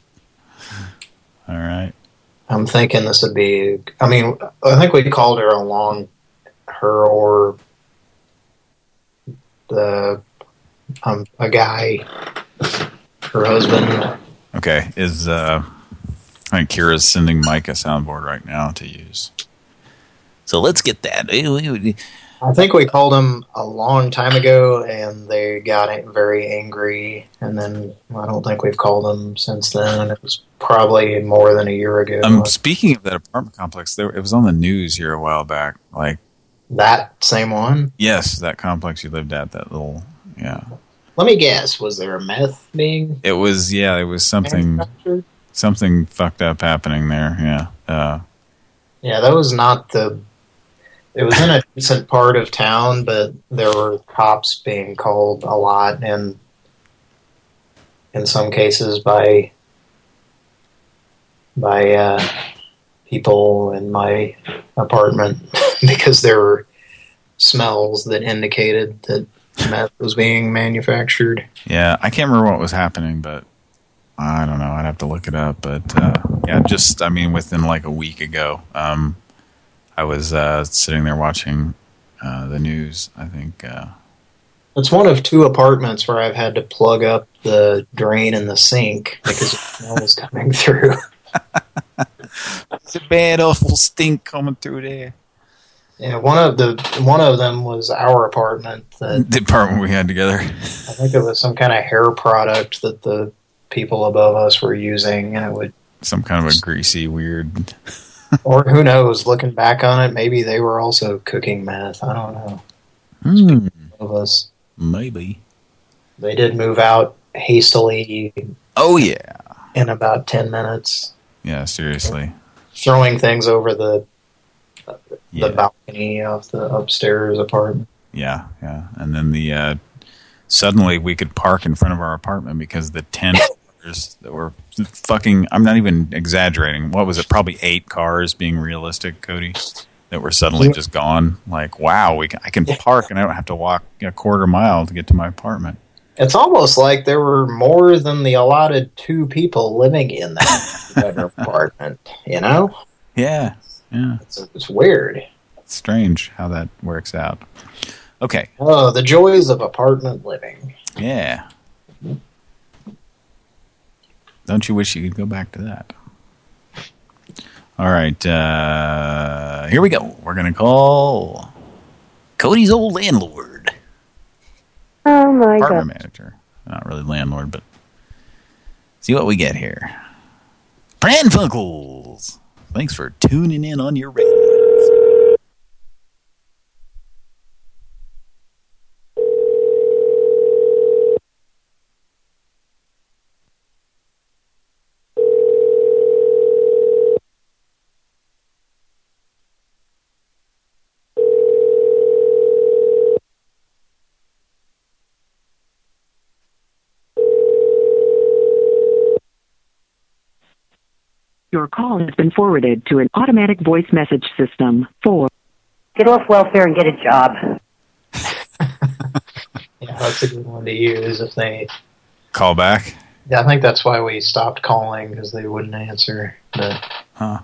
All right. I'm thinking this would be. I mean, I think we called her along, her or the um a guy, her husband. Okay, is uh, I think Kira's sending Mike a soundboard right now to use. So let's get that. I think we called them a long time ago, and they got very angry. And then I don't think we've called them since then. It was probably more than a year ago. Um, speaking of that apartment complex, there it was on the news here a while back. Like that same one. yes, that complex you lived at, that little yeah. Let me guess. Was there a meth being? It was yeah, it was something something fucked up happening there. Yeah. Uh, Yeah, that was not the. It was in a decent part of town, but there were cops being called a lot, and in some cases by by uh, people in my apartment (laughs) because there were smells that indicated that meth was being manufactured. Yeah, I can't remember what was happening, but I don't know. I'd have to look it up. But uh, yeah, just I mean, within like a week ago, um, I was uh, sitting there watching uh, the news. I think. Uh, It's one of two apartments where I've had to plug up the drain in the sink because the smell was coming through. (laughs) it's a bad, awful stink coming through there. Yeah, one of the one of them was our apartment. That The apartment we had together. I think it was some kind of hair product that the people above us were using, and it would, Some kind of a greasy, weird. (laughs) or who knows? Looking back on it, maybe they were also cooking meth. I don't know. Hmm, Of us, maybe. they did move out hastily Oh yeah. in about ten minutes, Yeah, seriously. throwing things over the the Yeah. balcony of the upstairs apartment. Yeah, yeah. And then the uh, suddenly we could park in front of our apartment because the ten (laughs) cars that were fucking. I'm not even exaggerating. What was it? Probably eight cars, being realistic, Cody, that were suddenly just gone. Like, wow, we can, I can park and I don't have to walk a quarter mile to get to my apartment. It's almost like there were more than the allotted two people living in (laughs) that, apartment. You know, Yeah, yeah. it's, it's weird. It's strange how that works out. Okay, Oh, the joys of apartment living. yeah. Don't you wish you could go back to that? All right, uh, here we go. We're going to call Cody's old landlord, Oh my apartment god. manager. Not really landlord, but see what we get here. Pran Funkels. Thanks for tuning in on your radio. Your call has been forwarded to an automatic voice message system. For Get off welfare and get a job. (laughs) Yeah, that's a good one to use if they. Call back. Yeah, I think that's why we stopped calling because they wouldn't answer. But Huh.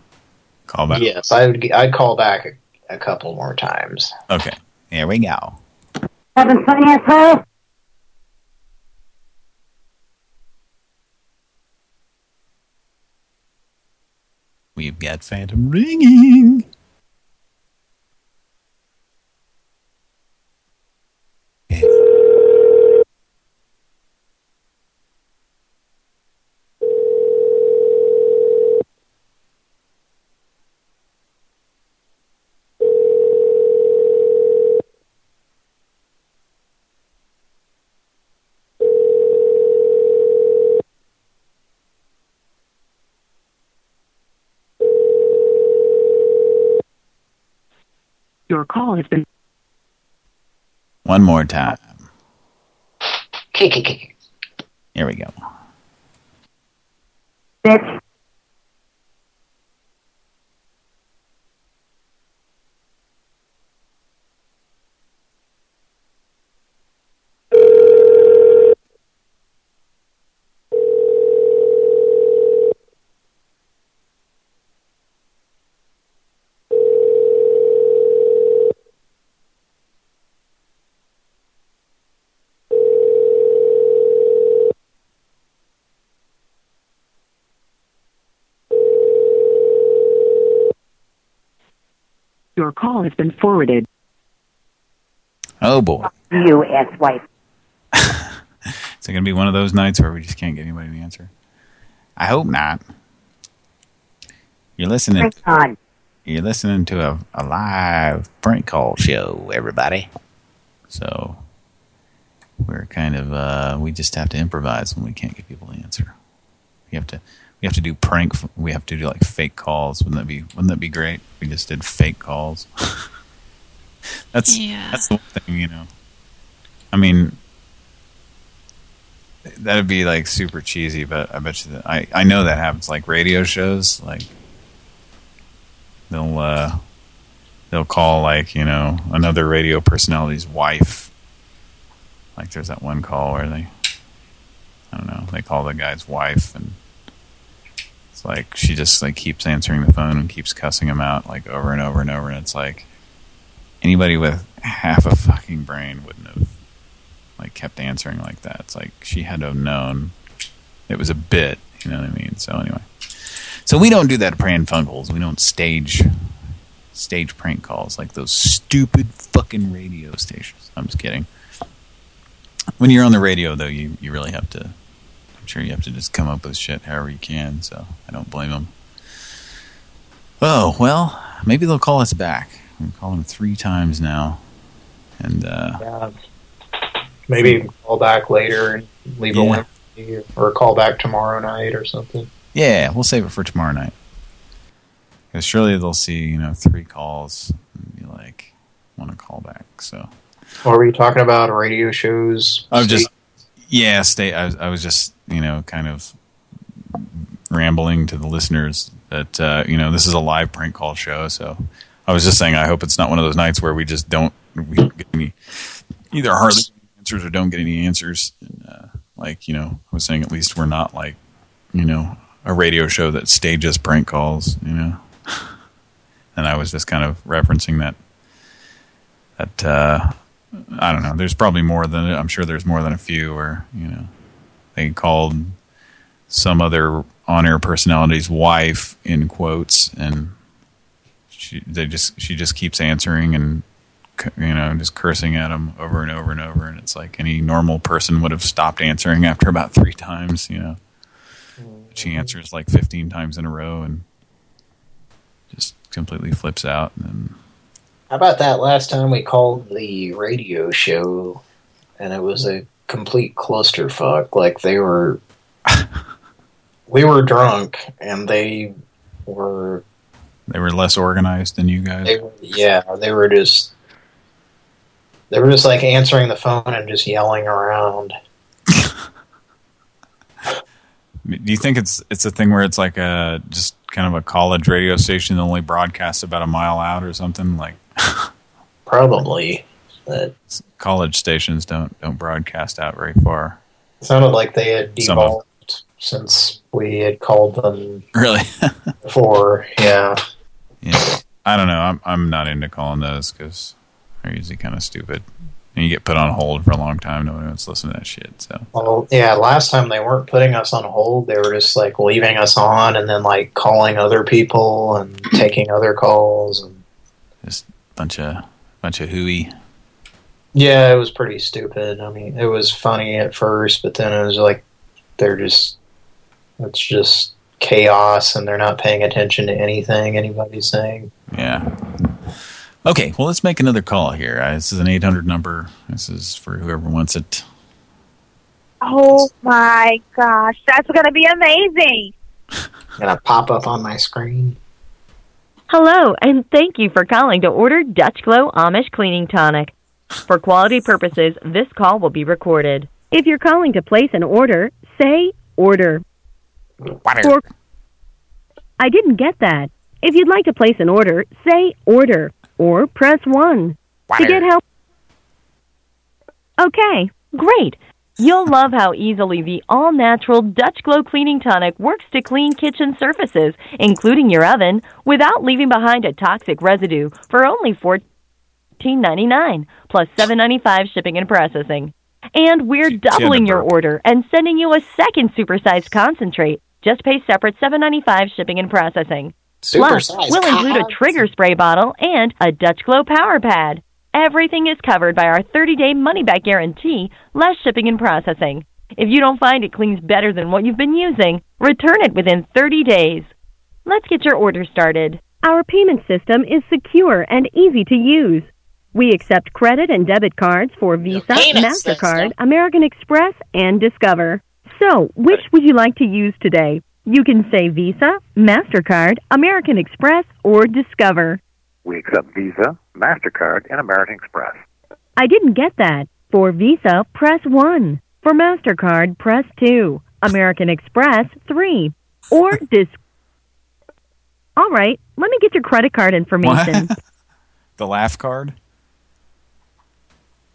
Call back. yes, I would. I'd call back a, a couple more times. Okay. Here we go. Having fun, asshole? We've got phantom ringing. Your call has been One more time. Here we go. Bitch. your call has been forwarded. Oh boy. You asswipe. (laughs) Is it going to be one of those nights where we just can't get anybody to answer? I hope not. You're listening. You're listening to a, a live prank call show, everybody. So we're kind of uh, we just have to improvise when we can't get people to answer. We have to we have to do prank. We have to do like fake calls. Wouldn't that be Wouldn't that be great? We just did fake calls. (laughs) that's Yeah. that's the one thing you know. I mean, that'd be like super cheesy, but I bet you that I I know that happens like radio shows like they'll uh they'll call like you know another radio personality's wife like there's that one call where they I don't know they call the guy's wife and it's like she just like keeps answering the phone and keeps cussing him out like over and over and over and it's like anybody with half a fucking brain wouldn't have like kept answering like that it's like she had to have known it was a bit you know what I mean so anyway so we don't do that at Pran Funkels. We don't stage stage prank calls like those stupid fucking radio stations. I'm just kidding. When you're on the radio, though, you, you really have to, sure you have to just come up with shit however you can, so I don't blame them. Oh, well, maybe they'll call us back. We've called them three times now. And, uh... Yeah. Maybe call back later and leave a Yeah. link or call back tomorrow night or something. Yeah, we'll save it for tomorrow night. Because surely they'll see, you know, three calls and be like, want to call back, so... Or were you talking about radio shows? I'm just, yeah, stay. I was, I was just, you know, kind of rambling to the listeners that, uh, you know, this is a live prank call show. So I was just saying, I hope it's not one of those nights where we just don't, we don't get any, either hardly answers or don't get any answers. And, uh, like, you know, I was saying at least we're not like, you know, a radio show that stages prank calls, you know. (laughs) and I was just kind of referencing that, that, uh, I don't know. There's probably more than I'm sure there's more than a few where you know they called some other on-air personality's wife in quotes, and she they just she just keeps answering and you know just cursing at him over and over and over, and it's like any normal person would have stopped answering after about three times, you know. She answers like 15 times in a row and just completely flips out and. How about that last time we called the radio show and it was a complete clusterfuck? Like they were, (laughs) we were drunk and they were, They were less organized than you guys. they yeah, they were just, they were just like answering the phone and just yelling around. (laughs) Do you think it's it's a thing where it's like uh just kind of a college radio station that only broadcasts about a mile out or something? Like (laughs) Probably. That college stations don't don't broadcast out very far. sounded like they had devolved since we had called them Really? (laughs) before. Yeah. yeah. I don't know. I'm I'm not into calling those because they're usually kind of stupid. And you get put on hold for a long time. Nobody wants to listen to that shit. So Well, yeah, last time they weren't putting us on hold. They were just like leaving us on and then like calling other people and taking other calls. And bunch of bunch of hooey. yeah, it was pretty stupid. I mean, it was funny at first, but then it was like they're just it's just chaos and they're not paying attention to anything anybody's saying. Yeah. Okay, well, let's make another call here. Uh, this is an 800 number. This is for whoever wants it. Oh my gosh, that's gonna be amazing. Gonna pop up on my screen. Hello, and thank you for calling to order Dutch Glow Amish Cleaning Tonic. For quality purposes, this call will be recorded. If you're calling to place an order, say order. Or, I didn't get that. If you'd like to place an order, say order or press 1. To get help. Okay, great. You'll love how easily the all natural Dutch Glow Cleaning Tonic works to clean kitchen surfaces, including your oven, without leaving behind a toxic residue for only $14.99 plus $7.95 shipping and processing. And we're doubling your order and sending you a second supersized concentrate. Just pay separate $7.95 shipping and processing. Plus, Supersized we'll include a trigger spray bottle and a Dutch Glow power pad. Everything is covered by our 30-day money-back guarantee, less shipping and processing. If you don't find it cleans better than what you've been using, return it within 30 days. Let's get your order started. Our payment system is secure and easy to use. We accept credit and debit cards for Visa, payment MasterCard, American Express, and Discover. So, which would you like to use today? You can say Visa, MasterCard, American Express, or Discover. We accept Visa, MasterCard, and American Express. I didn't get that. For Visa, press 1. For MasterCard, press 2. American Express, 3. Or (laughs) Dis. All right, let me get your credit card information. (laughs) The laugh card?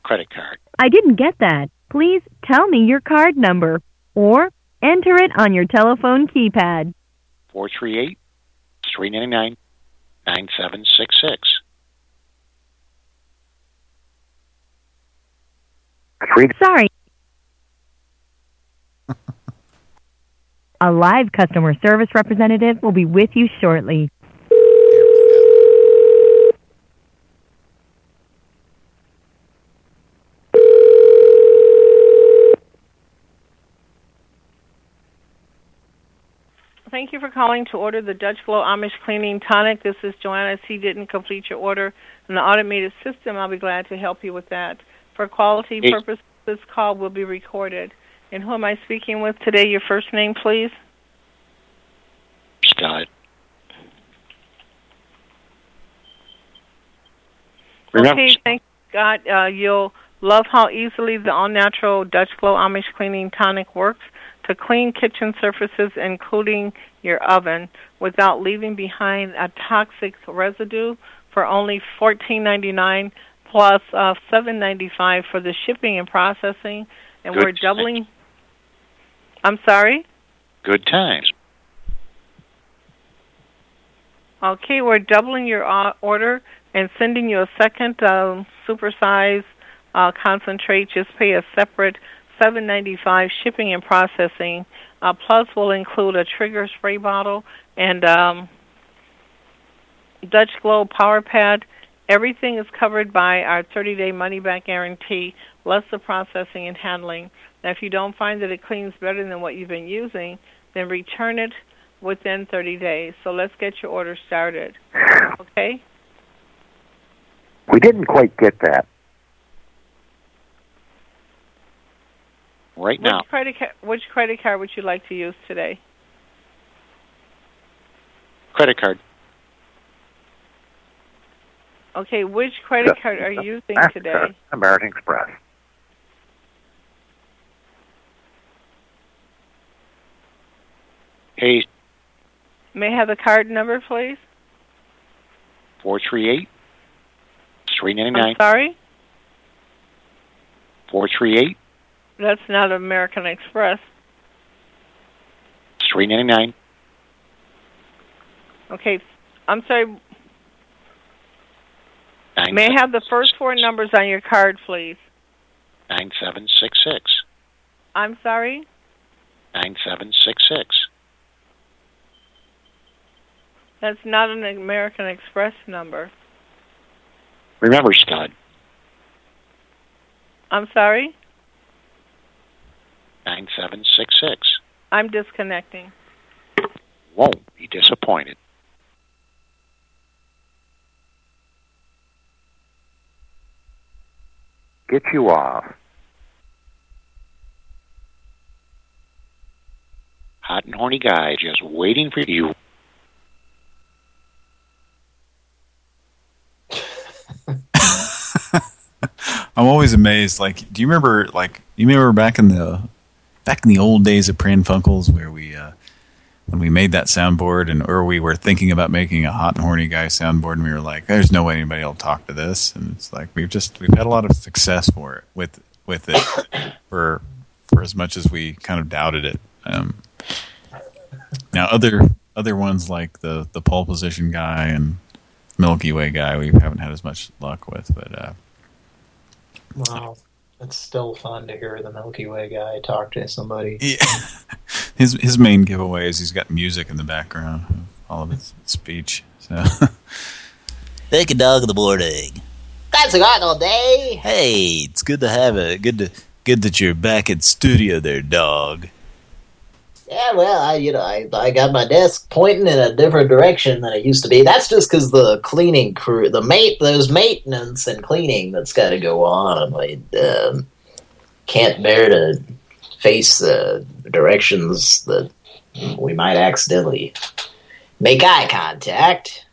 Credit card. I didn't get that. Please tell me your card number or enter it on your telephone keypad. 438 399 9766. Sorry. (laughs) A live customer service representative will be with you shortly. Thank you for calling to order the Dutch Glow Amish Cleaning Tonic. This is Joanna. C didn't complete your order in the automated system. I'll be glad to help you with that. For quality Hey. purposes, this call will be recorded. And who am I speaking with today? Your first name, please. Scott. Remember, Okay, thank God. Uh, you'll love how easily the all-natural Dutch Glow Amish Cleaning Tonic works to clean kitchen surfaces, including your oven, without leaving behind a toxic residue for only $14.99 plus uh, $7.95 for the shipping and processing. And Good we're doubling. I'm sorry. good times. Okay, we're doubling your uh, order and sending you a second um, supersize uh, concentrate. Just pay a separate seven ninety five shipping and processing. Uh, plus, we'll include a trigger spray bottle and um, Dutch Glow power pad. Everything is covered by our 30 day money back guarantee, less the processing and handling. Now, if you don't find that it cleans better than what you've been using, then return it within 30 days. So let's get your order started. Okay? We didn't quite get that. Right now. Which credit ca- which credit card would you like to use today? Credit card. Okay, which credit Yes, card are you using MasterCard, today? American Express. Hey, May I have the card number, please? Four three eight. Three ninety nine. sorry? 438 That's not American Express. 399 Okay. I'm sorry. May I have the first four numbers on your card, please? 9766 I'm sorry? 9766 That's not an American Express number. Remember, Scott, I'm sorry? 9766 I'm disconnecting. won't be disappointed. Get you off. Hot and horny guy just waiting for you. (laughs) I'm always amazed. Like, do you remember? Like, you remember back in the back in the old days of Pran Funkels, where we uh, when we made that soundboard, and or we were thinking about making a hot and horny guy soundboard, and we were like, "There's no way anybody will talk to this." And it's like we've just we've had a lot of success for it with with it (coughs) for for as much as we kind of doubted it. Um, now other other ones like the the pole position guy and Milky Way guy, we haven't had as much luck with, but. Uh, Wow. It's still fun to hear the Milky Way guy talk to somebody. Yeah. (laughs) his his main giveaway is he's got music in the background of all of his speech. So (laughs) Take a dog of the morning. That's a good all day. Hey, it's good to have it. Good to good that you're back in studio there, dog. Yeah, well, I you know I I got my desk pointing in a different direction than it used to be. That's just because the cleaning crew, the mate, those maintenance and cleaning that's got to go on. I um, can't bear to face the directions that we might accidentally make eye contact.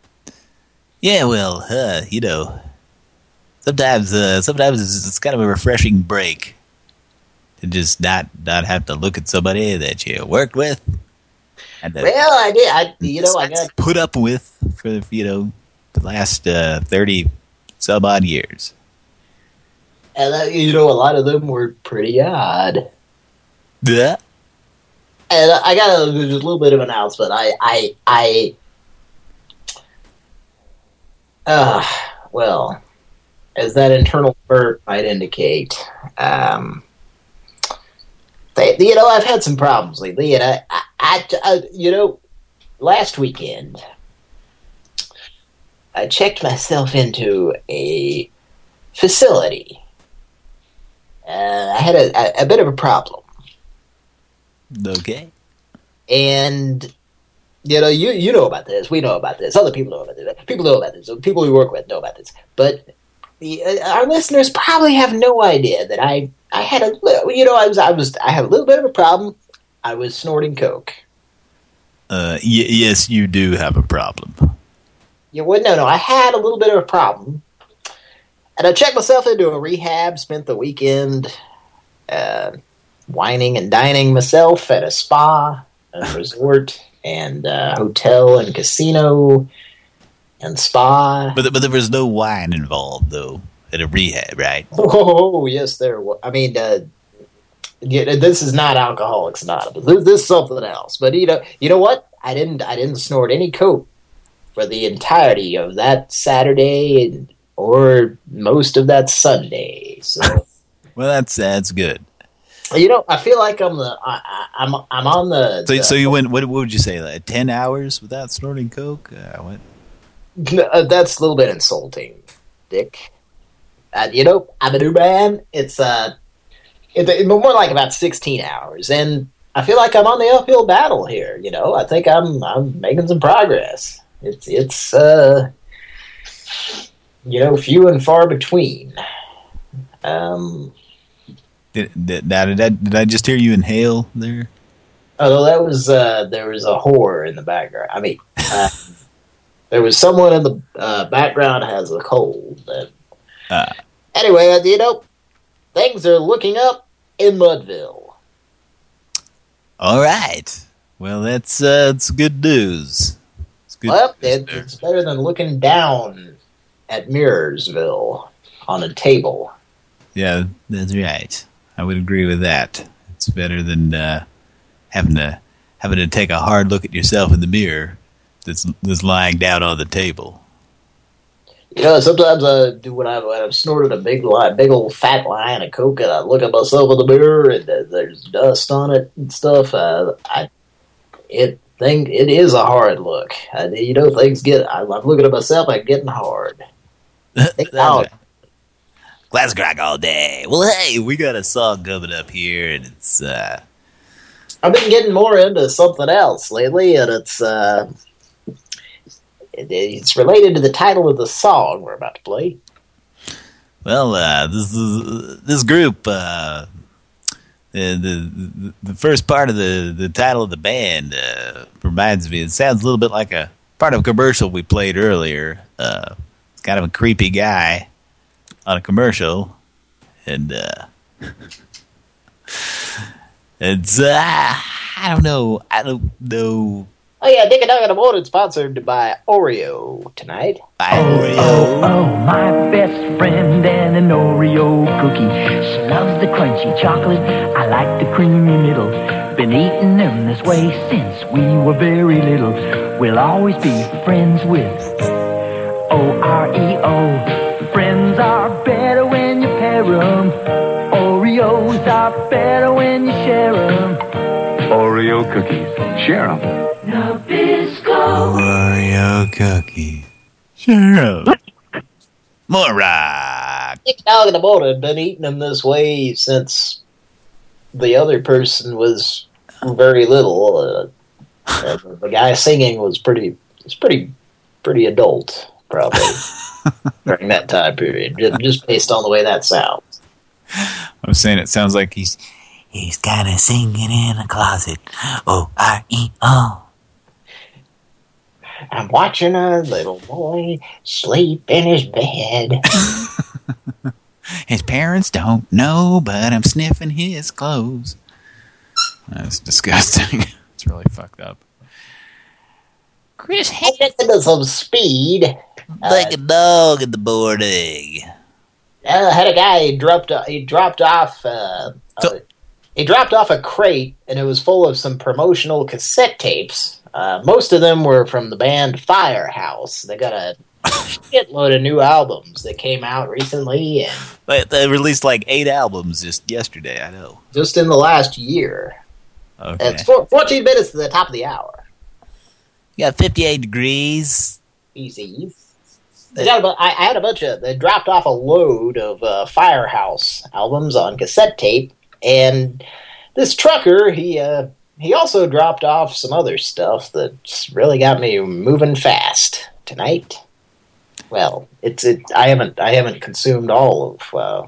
Yeah, well, uh, you know, sometimes uh, sometimes it's, kind of a refreshing break just not not have to look at somebody that you worked with and that Well, I did. I you know I got put up with for you know the last uh, thirty some odd years. and uh, you know a lot of them were pretty odd. Yeah. And I got a, just a little bit of an announcement. I, I, I, uh, well, as that internal burp might indicate, um, they, you know, I've had some problems lately, and I, I, I, I, you know, last weekend, I checked myself into a facility. Uh, I had a, a, a bit of a problem. Okay. And you know, you you know about this. We know about this. Other people know about this. People know about this. People we work with know about this. But the, uh, our listeners probably have no idea that I I had a little, you know I was I was I had a little bit of a problem. I was snorting coke. Uh, y yes, you do have a problem. Yeah, well, no, no, I had a little bit of a problem, and I checked myself into a rehab. Spent the weekend uh, whining and dining myself at a spa, a (laughs) resort, and uh, hotel and casino and spa. But but there was no wine involved though at a rehab, right? Oh yes, there. Was. I mean, uh, yeah, this is not Alcoholics Anonymous. This, this is something else. But you know, you know what? I didn't. I didn't snort any coke for the entirety of that Saturday and, or most of that Sunday. So. (laughs) Well, that's that's good. You know, I feel like I'm the I, I, I'm I'm on the. So the- so you went what, what would you say like ten hours without snorting coke? Uh, what? Uh, that's a little bit insulting, Dick. Uh, you know, I'm a new man. It's uh, it, more like about 16 hours, and I feel like I'm on the uphill battle here. You know, I think I'm I'm making some progress. It's it's uh, you know, few and far between. Um, Did, did, did, I, did I just hear you inhale there? although that was uh, there was a whore in the background. I mean, uh, (laughs) there was someone in the uh, background has a cold. And Uh, Anyway, uh, you know, things are looking up in Mudville. all right. Well, that's uh, that's good news. It's good. Well, it, it's better than looking down at Mirrorsville on a table. Yeah, that's right. I would agree with that. It's better than uh, having to having to take a hard look at yourself in the mirror that's that's lying down on the table. You know, sometimes I do when, I, when I've snorted a big line, big old fat line of coke, and I look at myself in the mirror, and uh, there's dust on it and stuff. Uh, I, it thing, it is a hard look. I, you know, things get. I, I'm looking at myself, I'm getting hard. (laughs) Out. Glass crack all day. Well, hey, we got a song coming up here, and it's uh, I've been getting more into something else lately, and it's uh, it's related to the title of the song we're about to play. well, uh, this is, this group. Uh, the, the the first part of the the title of the band uh, reminds me. It sounds a little bit like a part of a commercial we played earlier. Uh, it's kind of a creepy guy on a commercial, and uh, (laughs) it's uh, I don't know. I don't know. Oh yeah, Dick and Dog in the Morning, sponsored by Oreo tonight. Oreo. Oh, oh, my best friend and an Oreo cookie. She loves the crunchy chocolate. I like the creamy middle. Been eating them this way since we were very little. We'll always be friends with O-R-E-O. Friends are better when you pair 'em. Oreos are better when you share 'em. Oreo cookies. Share them. Nabisco. Oreo cookie. Sure. More rock. Dick and Dog in the Morning been eating them this way since the other person was very little. Uh, uh, the guy singing was pretty, was pretty, pretty adult, probably (laughs) during that time period, just, just based on the way that sounds. I'm saying it sounds like he's He's kind of singing in a closet. O R E O. I'm watching a little boy sleep in his bed. (laughs) His parents don't know, but I'm sniffing his clothes. That's disgusting. (laughs) it's really fucked up. Chris into some speed. Like a dog in the morning. Uh, had a guy he dropped he dropped off uh, uh, he dropped off a crate and it was full of some promotional cassette tapes. Uh, most of them were from the band Firehouse. They got a shitload of new albums that came out recently and They, they released like eight albums just yesterday, I know. just in the last year. Okay. It's four, 14 minutes to the top of the hour. You got 58 degrees. Easy. They got a I, I had a bunch of. They dropped off a load of uh, Firehouse albums on cassette tape, and this trucker he uh, he also dropped off some other stuff that's really got me moving fast tonight. Well, it's it. I haven't I haven't consumed all of uh,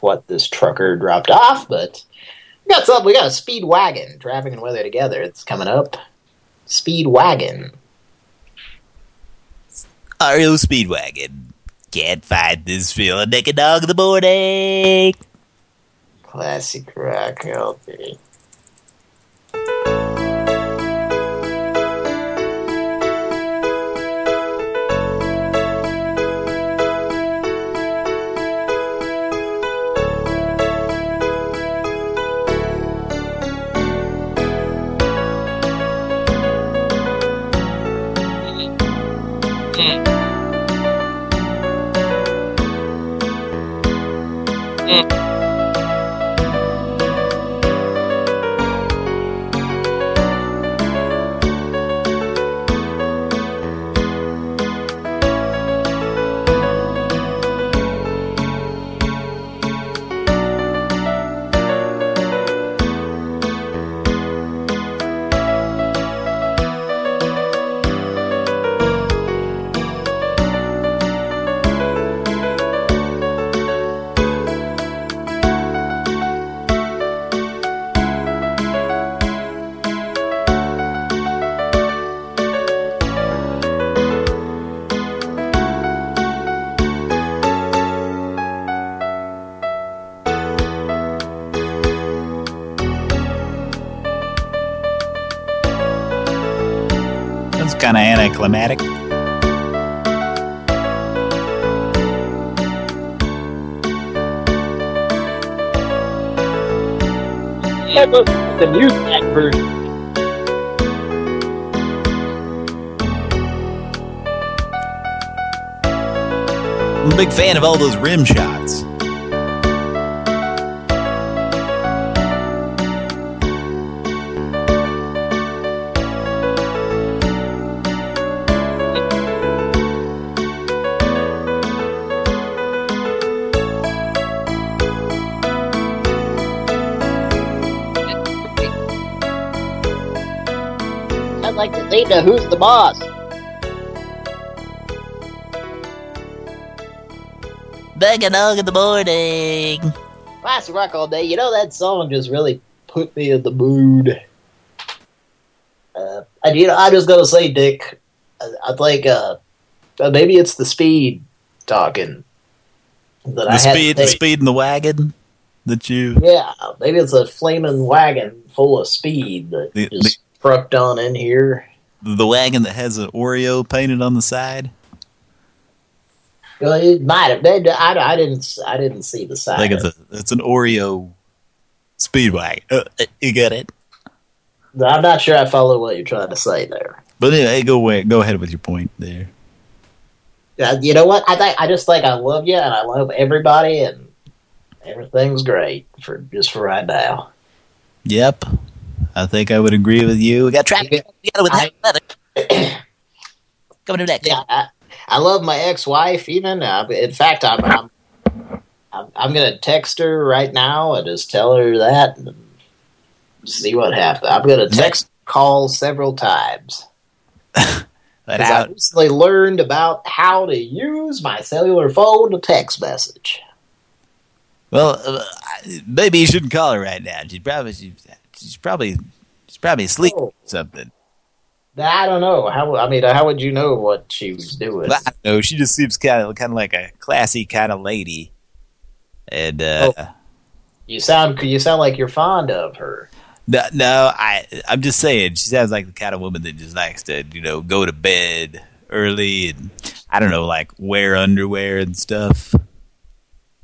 what this trucker dropped off, but we got. We got a speed wagon, traffic and weather together. It's coming up. Speed wagon. REO Speedwagon. Can't find this feeling naked dog in the morning. Classic rock. That's anticlimactic. Yeah, but the music version. I'm a big fan of all those rim shots. I'd like to see the Who's the Boss. Back and dog in the morning. Classic rock all day. You know that song just really put me in the mood. Uh, and you know, I'm just gonna say, Dick. I, I think uh, uh, maybe it's the speed talking that The I speed, the speed in the wagon that you. Yeah, maybe it's a flaming wagon full of speed that The- just trucked on in here. The wagon that has an Oreo painted on the side. Well, it might have been. I, I didn't. I didn't see the side. I think it's a it's an Oreo speed wagon. Uh, you get it. I'm not sure I follow what you're trying to say there. But anyway, go away. Go ahead with your point there. Uh, you know what? I think I just think I love you and I love everybody and everything's great for just for right now. Yep. I think I would agree with you. We got track together with that (clears throat) weather. Coming to next. Yeah, I, I love my ex-wife even. Uh, in fact, I'm, I'm I'm gonna text her right now and just tell her that and see what happens. I'm gonna text, call several times. (laughs) I recently learned about how to use my cellular phone to text message. Well, uh, maybe you shouldn't call her right now. She's probably she's, she's probably she's probably asleep or something. I don't know. How I mean, how would you know what she was doing? I don't know. She just seems kind of kind of like a classy kind of lady. And uh, You sound you sound like you're fond of her. no, no, I I'm just saying she sounds like the kind of woman that just likes to you know go to bed early and I don't know like wear underwear and stuff.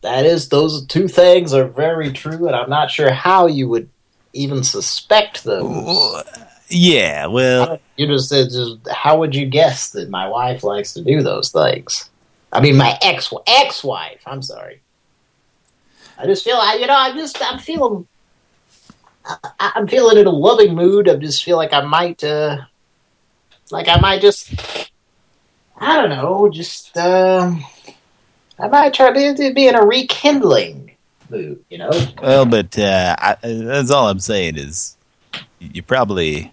That is, those two things are very true, and I'm not sure how you would even suspect those. Yeah, well, You just said, just how would you guess that my wife likes to do those things? I mean, my ex ex wife. I'm sorry. I just feel, I you know, I'm just, I'm feeling, I, I'm feeling in a loving mood. I just feel like I might, uh, like I might just, I don't know, just, um, I might try to be in a rekindling mood. You know. Well, but uh, I, that's all I'm saying is you probably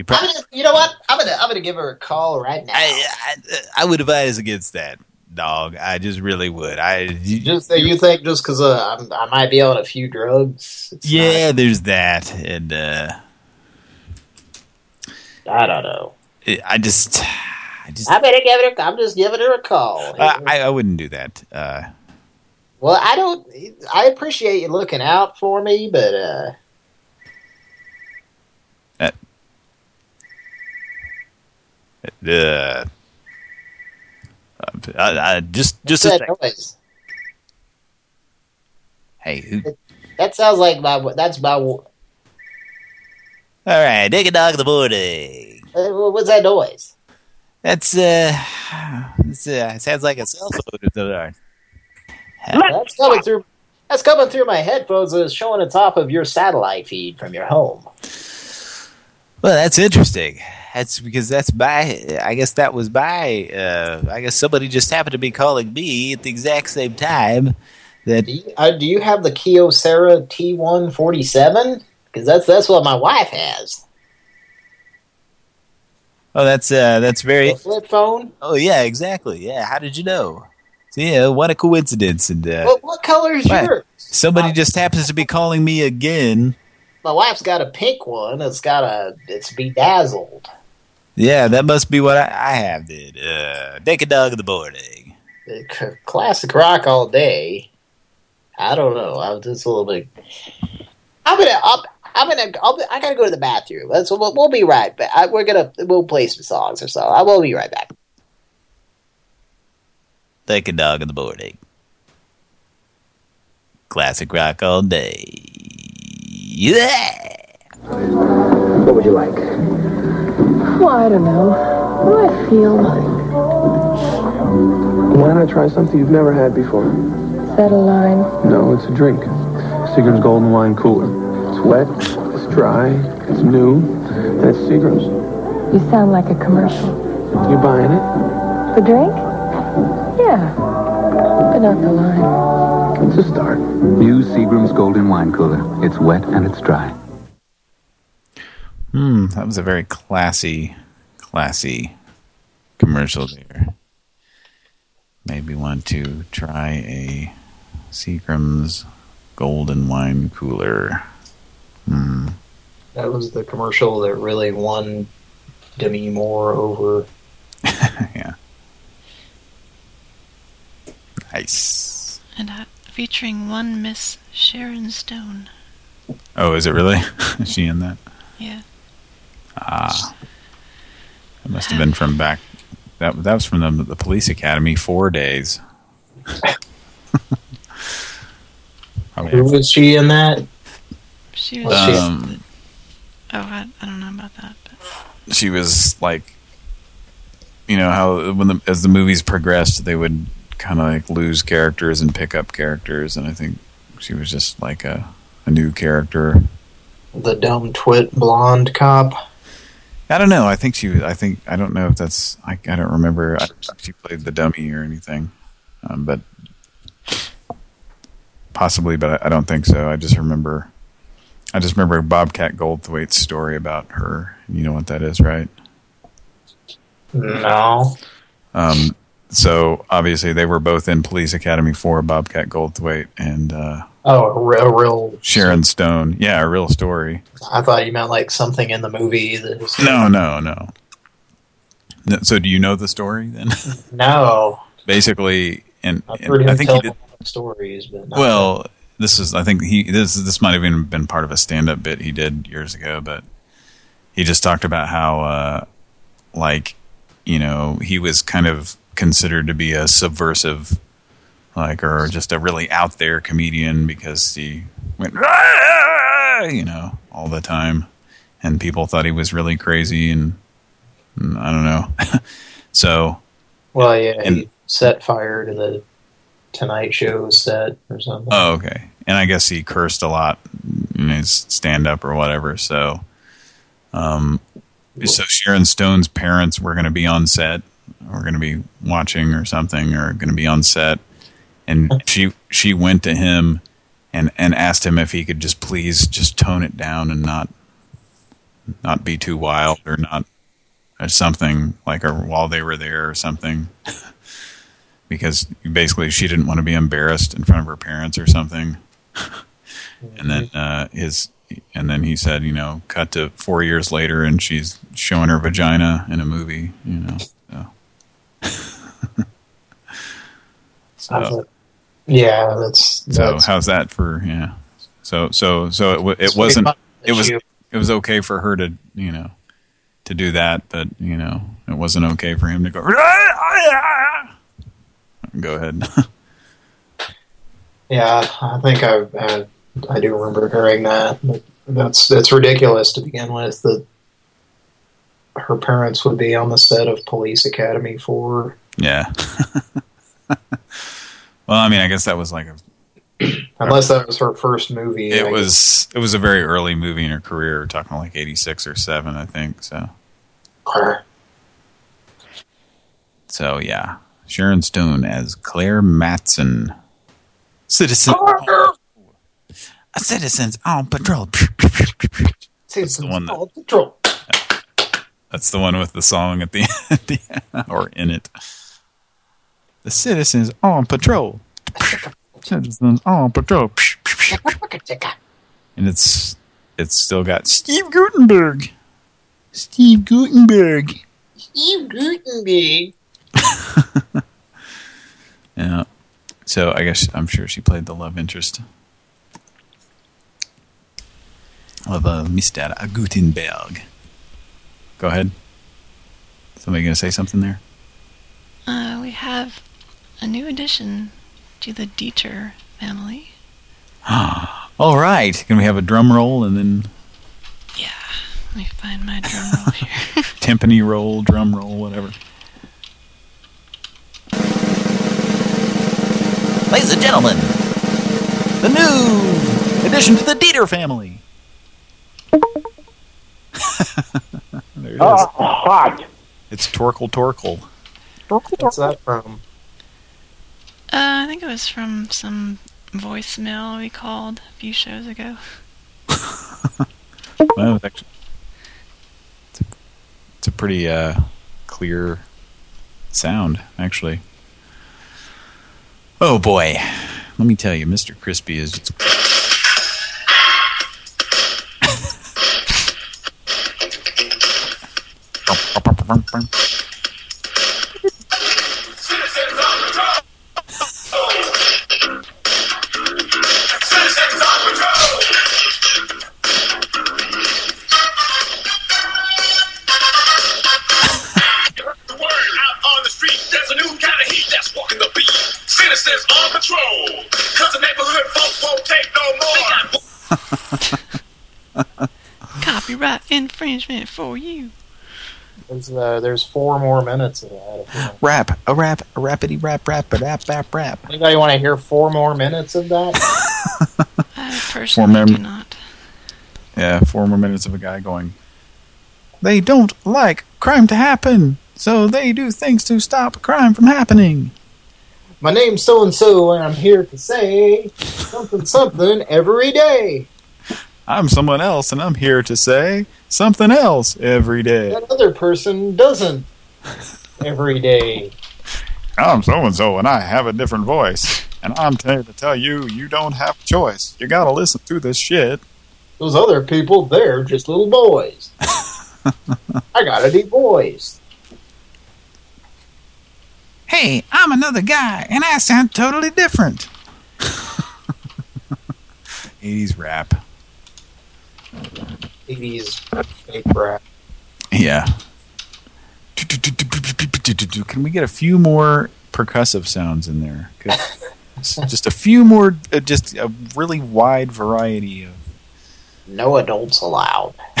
you probably gonna, you know what? I'm gonna I'm gonna give her a call right now. I, I, I would advise against that, dog. I just really would. I you, just so you think just because uh, I might be on a few drugs. yeah, there's that, and uh, I don't know. I just I just I'm gonna give her. I'm just giving her a call. I, I I wouldn't do that. Uh, well, I don't. I appreciate you looking out for me, but uh, uh, I, I, just just a noise? Hey, who, That sounds like my. That's my. Uh, all right, take a dog in the morning. what's that noise? That's uh, (sighs) it's, uh, sounds like a cell phone. That's coming through. That's coming through my headphones. and It's showing the top of your satellite feed from your home. Well, that's interesting. That's because that's by. I guess that was by. Uh, I guess somebody just happened to be calling me at the exact same time. That Do you, uh, do you have the Kyocera T147? Because that's that's what my wife has. oh, that's uh, that's very. The flip phone. Oh yeah, exactly. Yeah, how did you know? So, yeah, what a coincidence. And uh, What what color is Right. yours? somebody just happens to be calling me again. My wife's got a pink one. It's got a. It's bedazzled. Yeah, that must be what I, I have. Then uh, take a dog in the morning. Classic rock all day. I don't know. I'm just a little bit. I'm gonna. I'm, I'm gonna. I'll be, I gotta go to the bathroom. Let's. We'll, we'll be right back. I, we're gonna. We'll play some songs or so. I will be right back. Like a dog in the morning. Classic rock all day. Yeah. What would you like? Well, I don't know. What do I feel like? Why not try something you've never had before? Is that a line? No, it's a drink. Seagram's Golden Wine Cooler. It's wet, it's dry, it's new, and it's Seagram's. You sound like a commercial. You buying it? The drink? Yeah. But not the line. It's a start. New Seagram's Golden Wine Cooler. It's wet and it's dry. Hmm, that was a very classy, classy commercial there. Maybe want to try a Seagram's Golden Wine Cooler. Hmm. That was the commercial that really won Demi Moore over. (laughs) yeah. Nice. And uh, featuring one Miss Sharon Stone. Oh, is it really? (laughs) is she in that? Yeah. Ah. That must have been from back... That, that was from the, the police academy, four days. (laughs) Who was she in that? She was. Um, oh, I, I don't know about that. But she was like, you know how when the as the movies progressed, they would kind of like lose characters and pick up characters, and I think she was just like a a new character. The dumb twit blonde cop. I don't know. I think she. I think I don't know if that's. I, I don't remember. I, if she played the dummy or anything, um, but possibly. But I, I don't think so. I just remember. I just remember Bobcat Goldthwait's story about her. You know what that is, right? No. Um, so obviously they were both in Police Academy 4, Bobcat Goldthwait and uh, Oh, a real, a real. Sharon Stone. Yeah, a real story. I thought you meant like something in the movie. That No, no, no. No, So do you know the story then? (laughs) No. Basically, and, and I think he did. stories, but not Well, this is. I think he. This this might have even been part of a stand-up bit he did years ago, but he just talked about how, uh, like, you know, he was kind of considered to be a subversive, like, or just a really out there comedian because he went, you know, all the time, and people thought he was really crazy, and, and I don't know. (laughs) so, Well, yeah, he set fire to the Tonight Show set or something. Oh, okay. And I guess he cursed a lot in his stand-up or whatever. So, um, so Sharon Stone's parents were going to be on set, or going to be watching or something, or going to be on set, and she she went to him and and asked him if he could just please just tone it down and not not be too wild or not or something like or while they were there or something because basically she didn't want to be embarrassed in front of her parents or something. and then uh, his and then he said, you know, cut to four years later and she's showing her vagina in a movie, you know. (laughs) So, Yeah, that's, so how's that for yeah? So so so it it wasn't it was it was okay for her to you know to do that, but you know it wasn't okay for him to go. (laughs) Go ahead. (laughs) Yeah, I think I I, I do remember hearing that. That's that's ridiculous to begin with. That her parents would be on the set of Police Academy for. Yeah. (laughs) well, I mean, I guess that was like a. (clears throat) Unless that was her first movie. It I was it was a very early movie in her career. Talking like eighty six or seven, I think. So. guess. So yeah, Sharon Stone as Claire Mattson, citizen. A Citizens on patrol. (laughs) One that, patrol. That's the one with the song at (laughs) the end, or in it. The citizens on patrol. Citizens on patrol. And it's it's still got Steve Guttenberg. Steve Guttenberg. Steve Guttenberg. (laughs) Yeah. So I guess I'm sure she played the love interest. of uh, Mr. Guttenberg. Go ahead. Somebody going to say something there? Uh, we have a new addition to the Dieter family. (gasps) All right. Can we have a drum roll and then Yeah. Let me find my drum (laughs) roll here. (laughs) timpani roll, drum roll, whatever? Ladies and gentlemen, the new addition to the Dieter family. (laughs) there it is. Ah, hot. It's Torkel Torkel. What's that from? Uh, I think it was from some voicemail we called a few shows ago. (laughs) Well, it's actually, it's a, it's a pretty uh, clear sound, actually. Oh boy, let me tell you, Mr. Crispy is Copyright infringement for you. There's, uh, there's four more minutes of that. You want. rap, a rap, a rapidy rap, rap, a rap, rap, rap. Anybody want to hear four more minutes of that? (laughs) I personally mem- do not. Yeah, four more minutes of a guy going. They don't like crime to happen, so they do things to stop crime from happening. My name's so and so, and I'm here to say something something every day. I'm someone else, and I'm here to say something else every day. That other person doesn't every day. I'm so and so, and I have a different voice, and I'm here to tell you, you don't have a choice. You gotta listen to this shit. Those other people, they're just little boys. (laughs) I got a deep voice. Hey, I'm another guy, and I sound totally different. (laughs) 80s rap. 80s fake rap. Yeah. Can we get a few more percussive sounds in there? (laughs) just a few more, uh, just a really wide variety of No adults allowed. (laughs)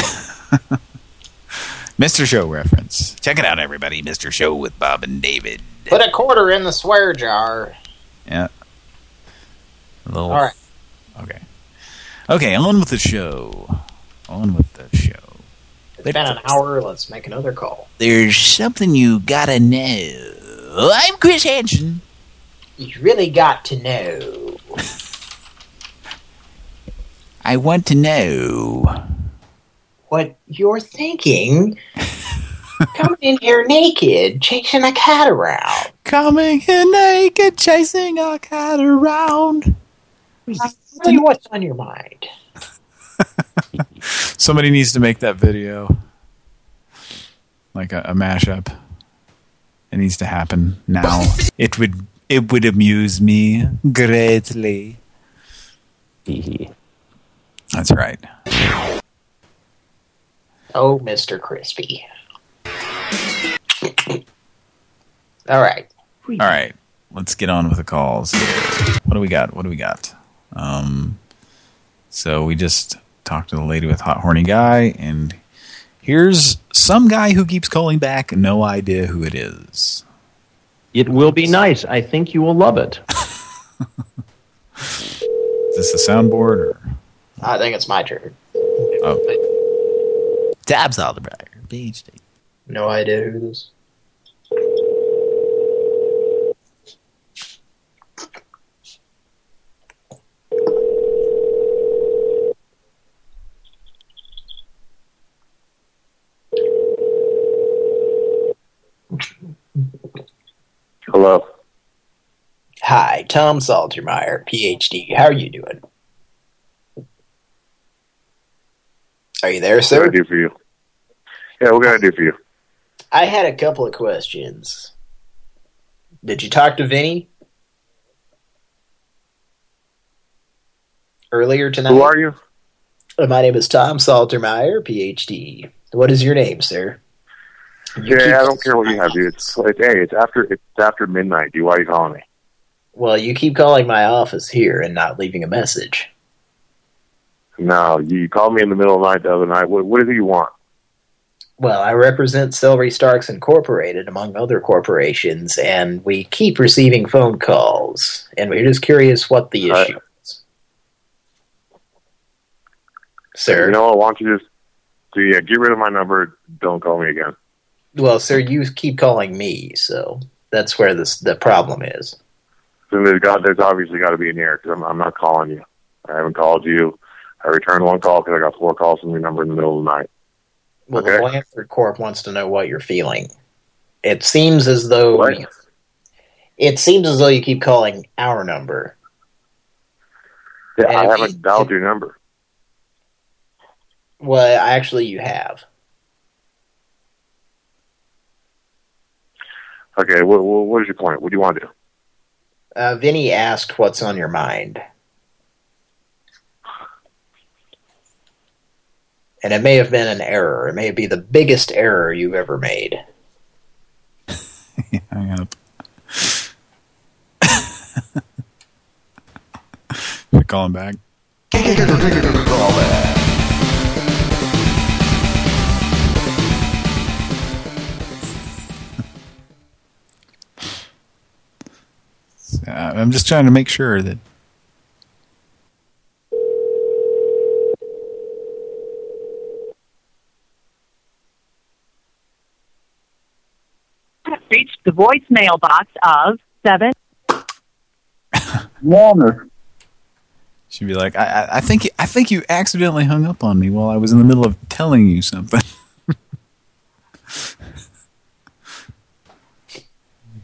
Mr. Show reference. Check it out, everybody. Mr. Show with Bob and David. Put a quarter in the swear jar. Yeah. A little. All right. Okay. Okay, on with the show. On with the show. It's been an hour. Let's make another call. There's something you gotta know. I'm Chris Hansen. You really got to know. I want to know. what you're thinking. Coming in here naked, chasing a cat around. Coming in naked, chasing a cat around. Tell you what's on your mind. (laughs) Somebody needs to make that video. Like a, a mashup. It needs to happen now. (laughs) It would it would amuse me greatly. (laughs) That's right. Oh, Mr. Crispy. All right. All right. Let's get on with the calls here. What do we got? What do we got? Um so we just talked to the lady with hot horny guy and here's some guy who keeps calling back, no idea who it is. It will be nice. I think you will love it. (laughs) Is this the soundboard or I think it's my turn. oh Tabs all the brother. PhD. No idea who this. Hello. Hi, Tom Saltermeyer, PhD. How are you doing? Are you there, What sir? can I do for you? Yeah, what can I do for you? I had a couple of questions. Did you talk to Vinny? Earlier tonight? Who are you? Uh, My name is Tom Saltermeyer, PhD. What is your name, sir? Yeah, I don't care what you have, dude. It's, it's hey, it's after it's after midnight. Dude, why are you calling me? Well, you keep calling my office here and not leaving a message. No, you called me in the middle of the night the other night. What, what it you want? Well, I represent Celery Starks Incorporated, among other corporations, and we keep receiving phone calls. And we're just curious what the issue is. Sir? You know what? Why don't you just so yeah, get rid of my number. Don't call me again. Well, sir, you keep calling me, so that's where this the problem is. Then there's got there's obviously got to be an error because I'm I'm not calling you. I haven't called you. I returned one call because I got four calls from your number in the middle of the night. Well, the Blanford Corp wants to know what you're feeling. It seems as though it seems as though you keep calling our number. Yeah, And I haven't dialed your number. Well, actually, you have. Okay, what, what what is your point? What do you want to do? Uh, Vinny asked what's on your mind. And it may have been an error. It may be the biggest error you've ever made. (laughs) Hang up. we call him back. Uh, Uh, I'm just trying to make sure that reached the voicemail box of seven. (laughs) Walner. She'd be like, I, I, I think, I think you accidentally hung up on me while I was in the middle of telling you something. (laughs)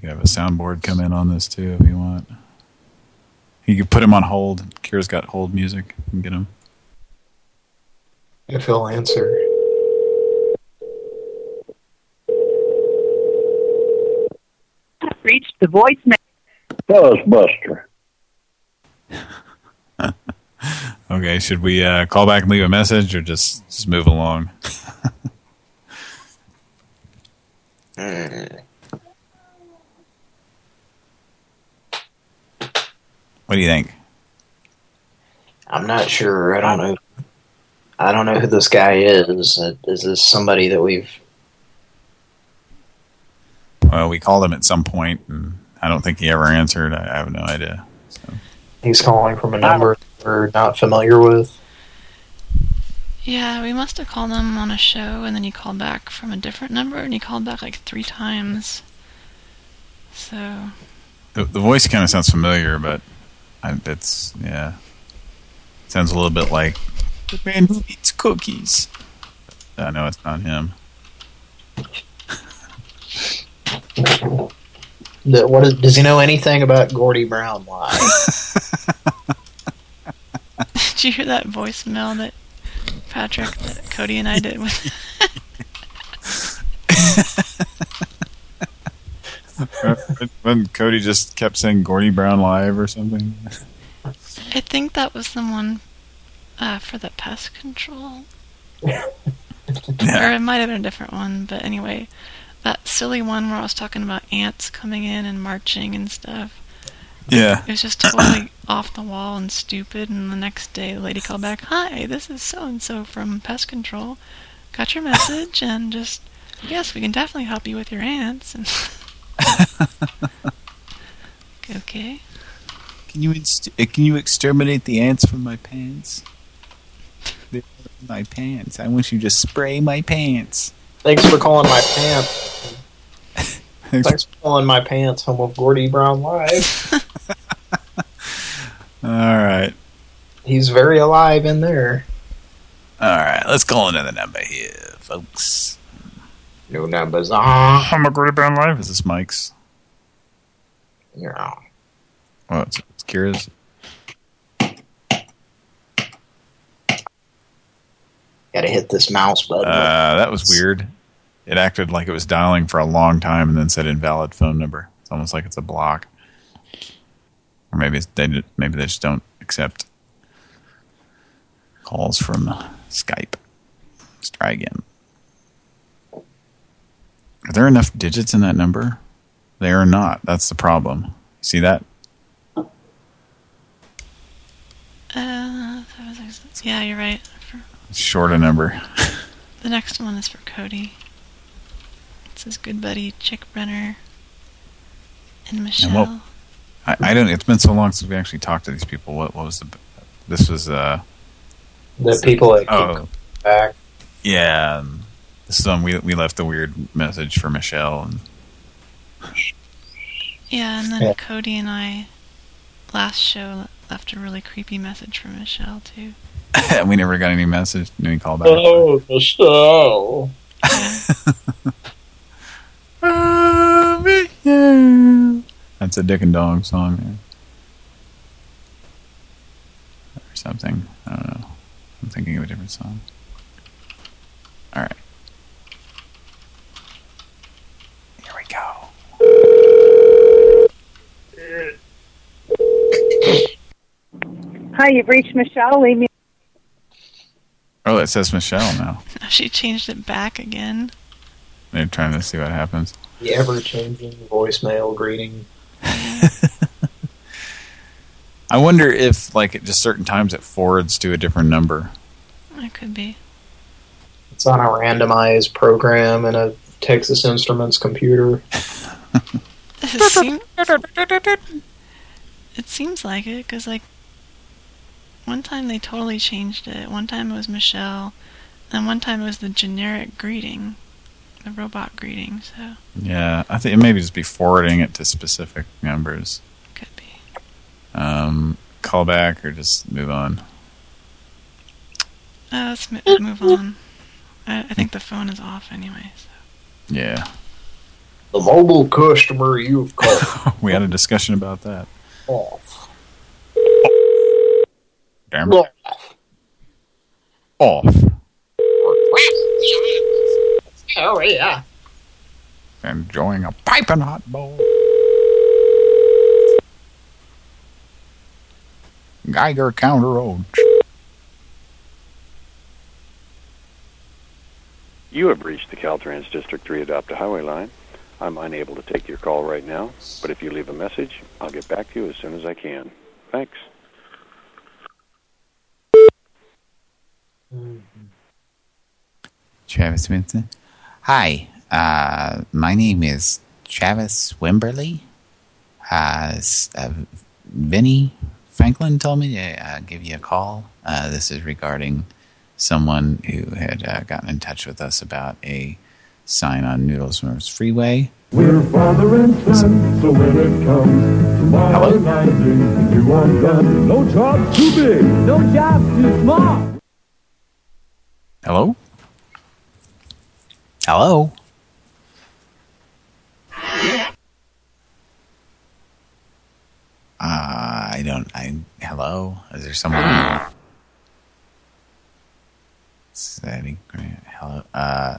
could have a soundboard come in on this too if you want. You could put him on hold. Kira's got hold music. You can get him. If he'll answer. Reached the voicemail. Buster. (laughs) okay, should we uh, call back and leave a message or just just move along? (laughs) what do you think? I'm not sure. I don't know. I don't know who this guy is. Uh, Is this somebody that we've... Well, we called him at some point, and I don't think he ever answered. I, I have no idea. He's calling from a number we're not familiar with. Yeah, we must have called him on a show, and then he called back from a different number, and he called back like three times. So, The, the voice kind of sounds familiar, but I, it's yeah, sounds a little bit like the man who eats cookies. I know it's not him. The, what is, does he know anything about Gordy Brown Live? (laughs) did you hear that voicemail that Patrick, that Cody and I did with? (laughs) (laughs) (laughs) when Cody just kept saying Gordy Brown live or something. I think that was the one uh, for the pest control. Yeah. Or it might have been a different one, but anyway, that silly one where I was talking about ants coming in and marching and stuff. Yeah. It was just totally (coughs) off the wall and stupid. And the next day, the lady called back, "Hi, this is so and so from pest control. Got your message, and just yes, we can definitely help you with your ants." (laughs) And (laughs) okay. Can you inst uh, can you exterminate the ants from my pants? My pants. I want you to spray my pants. Thanks for calling my pants. (laughs) Thanks for calling my pants home of Gordy Brown Live. (laughs) All right. He's very alive in there. All right. Let's call another number here, folks. No numbers. Ah. I'm a Great Brown live. Is this Mike's? Yeah. Oh, it's, it's Kira's. Gotta hit this mouse button. Uh, that was weird. It acted like it was dialing for a long time and then said invalid phone number. It's almost like it's a block. Or maybe it's, they maybe they just don't accept calls from Skype. Let's try again. Are there enough digits in that number? They are not. That's the problem. See that? Uh, yeah, you're right. For, It's short a number. (laughs) the next one is for Cody. It says good buddy Chick Brenner and Michelle. And what, I, I don't. It's been so long since we actually talked to these people. What, what was the? This was uh. The people that keep Oh, back. yeah. This is one we we left a weird message for Michelle, and Yeah, and then Yeah. Cody and I last show left a really creepy message for Michelle too. (laughs) we never got any message, any call back. Oh, Michelle. (laughs) That's a Dick and Dog song, yeah. or something. I don't know. I'm thinking of a different song. All right. Here we go. Hi, you've reached Michelle. Leave me. Oh, it says Michelle now. Now (laughs) she changed it back again. They're trying to see what happens. The ever-changing voicemail greeting. (laughs) I wonder if, like, at just certain times it forwards to a different number. It could be. It's on a randomized program in a Texas Instruments computer. It, seem- it seems like it because like one time they totally changed it. One time it was Michelle, and one time it was the generic greeting, the robot greeting. So Yeah, I think it maybe just be forwarding it to specific numbers. Could be. Um, call back or just move on. uh, let's mo- move on. I, I think the phone is off anyway. So. Yeah, The mobile customer you've called (laughs) we had a discussion about that. off. Damn it. Off. Oh, yeah. Enjoying a piping hot bowl. Geiger counter road. You have reached the Caltrans District 3 Adopt a Highway line. I'm unable to take your call right now, but if you leave a message, I'll get back to you as soon as I can. Thanks. Travis Vincent. Hi, uh, my name is Travis Wimberly. Uh, uh, Vinny Franklin told me to uh, give you a call. Uh, this is regarding someone who had uh, gotten in touch with us about a sign on Noodles Swimmers Freeway. We're father and son, so when it comes to modernizing, you want done. No job too big, no job too small. Hello? Hello? Uh, I don't, I, hello? Is there someone? Steady, Grant, hello? Uh,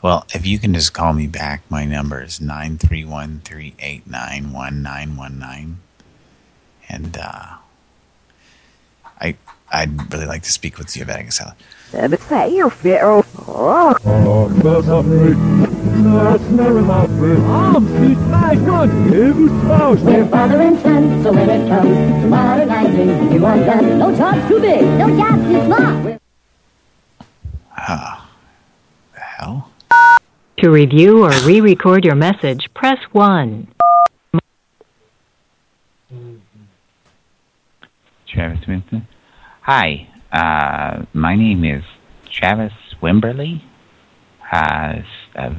well, if you can just call me back, my number is 931-389-1919. And, uh, I, I'd really like to speak with you about it. That's fair, Pharaoh. That's not me. That's never my friend. I'm sweet my gun. Every spouse. We're father and son, so when it comes to modernizing, you want done. No job's too big, no job's too small. The hell? To review or re-record your message, press 1. Travis Vincent. Hi, uh, my name is Travis Wimberly. Uh, uh,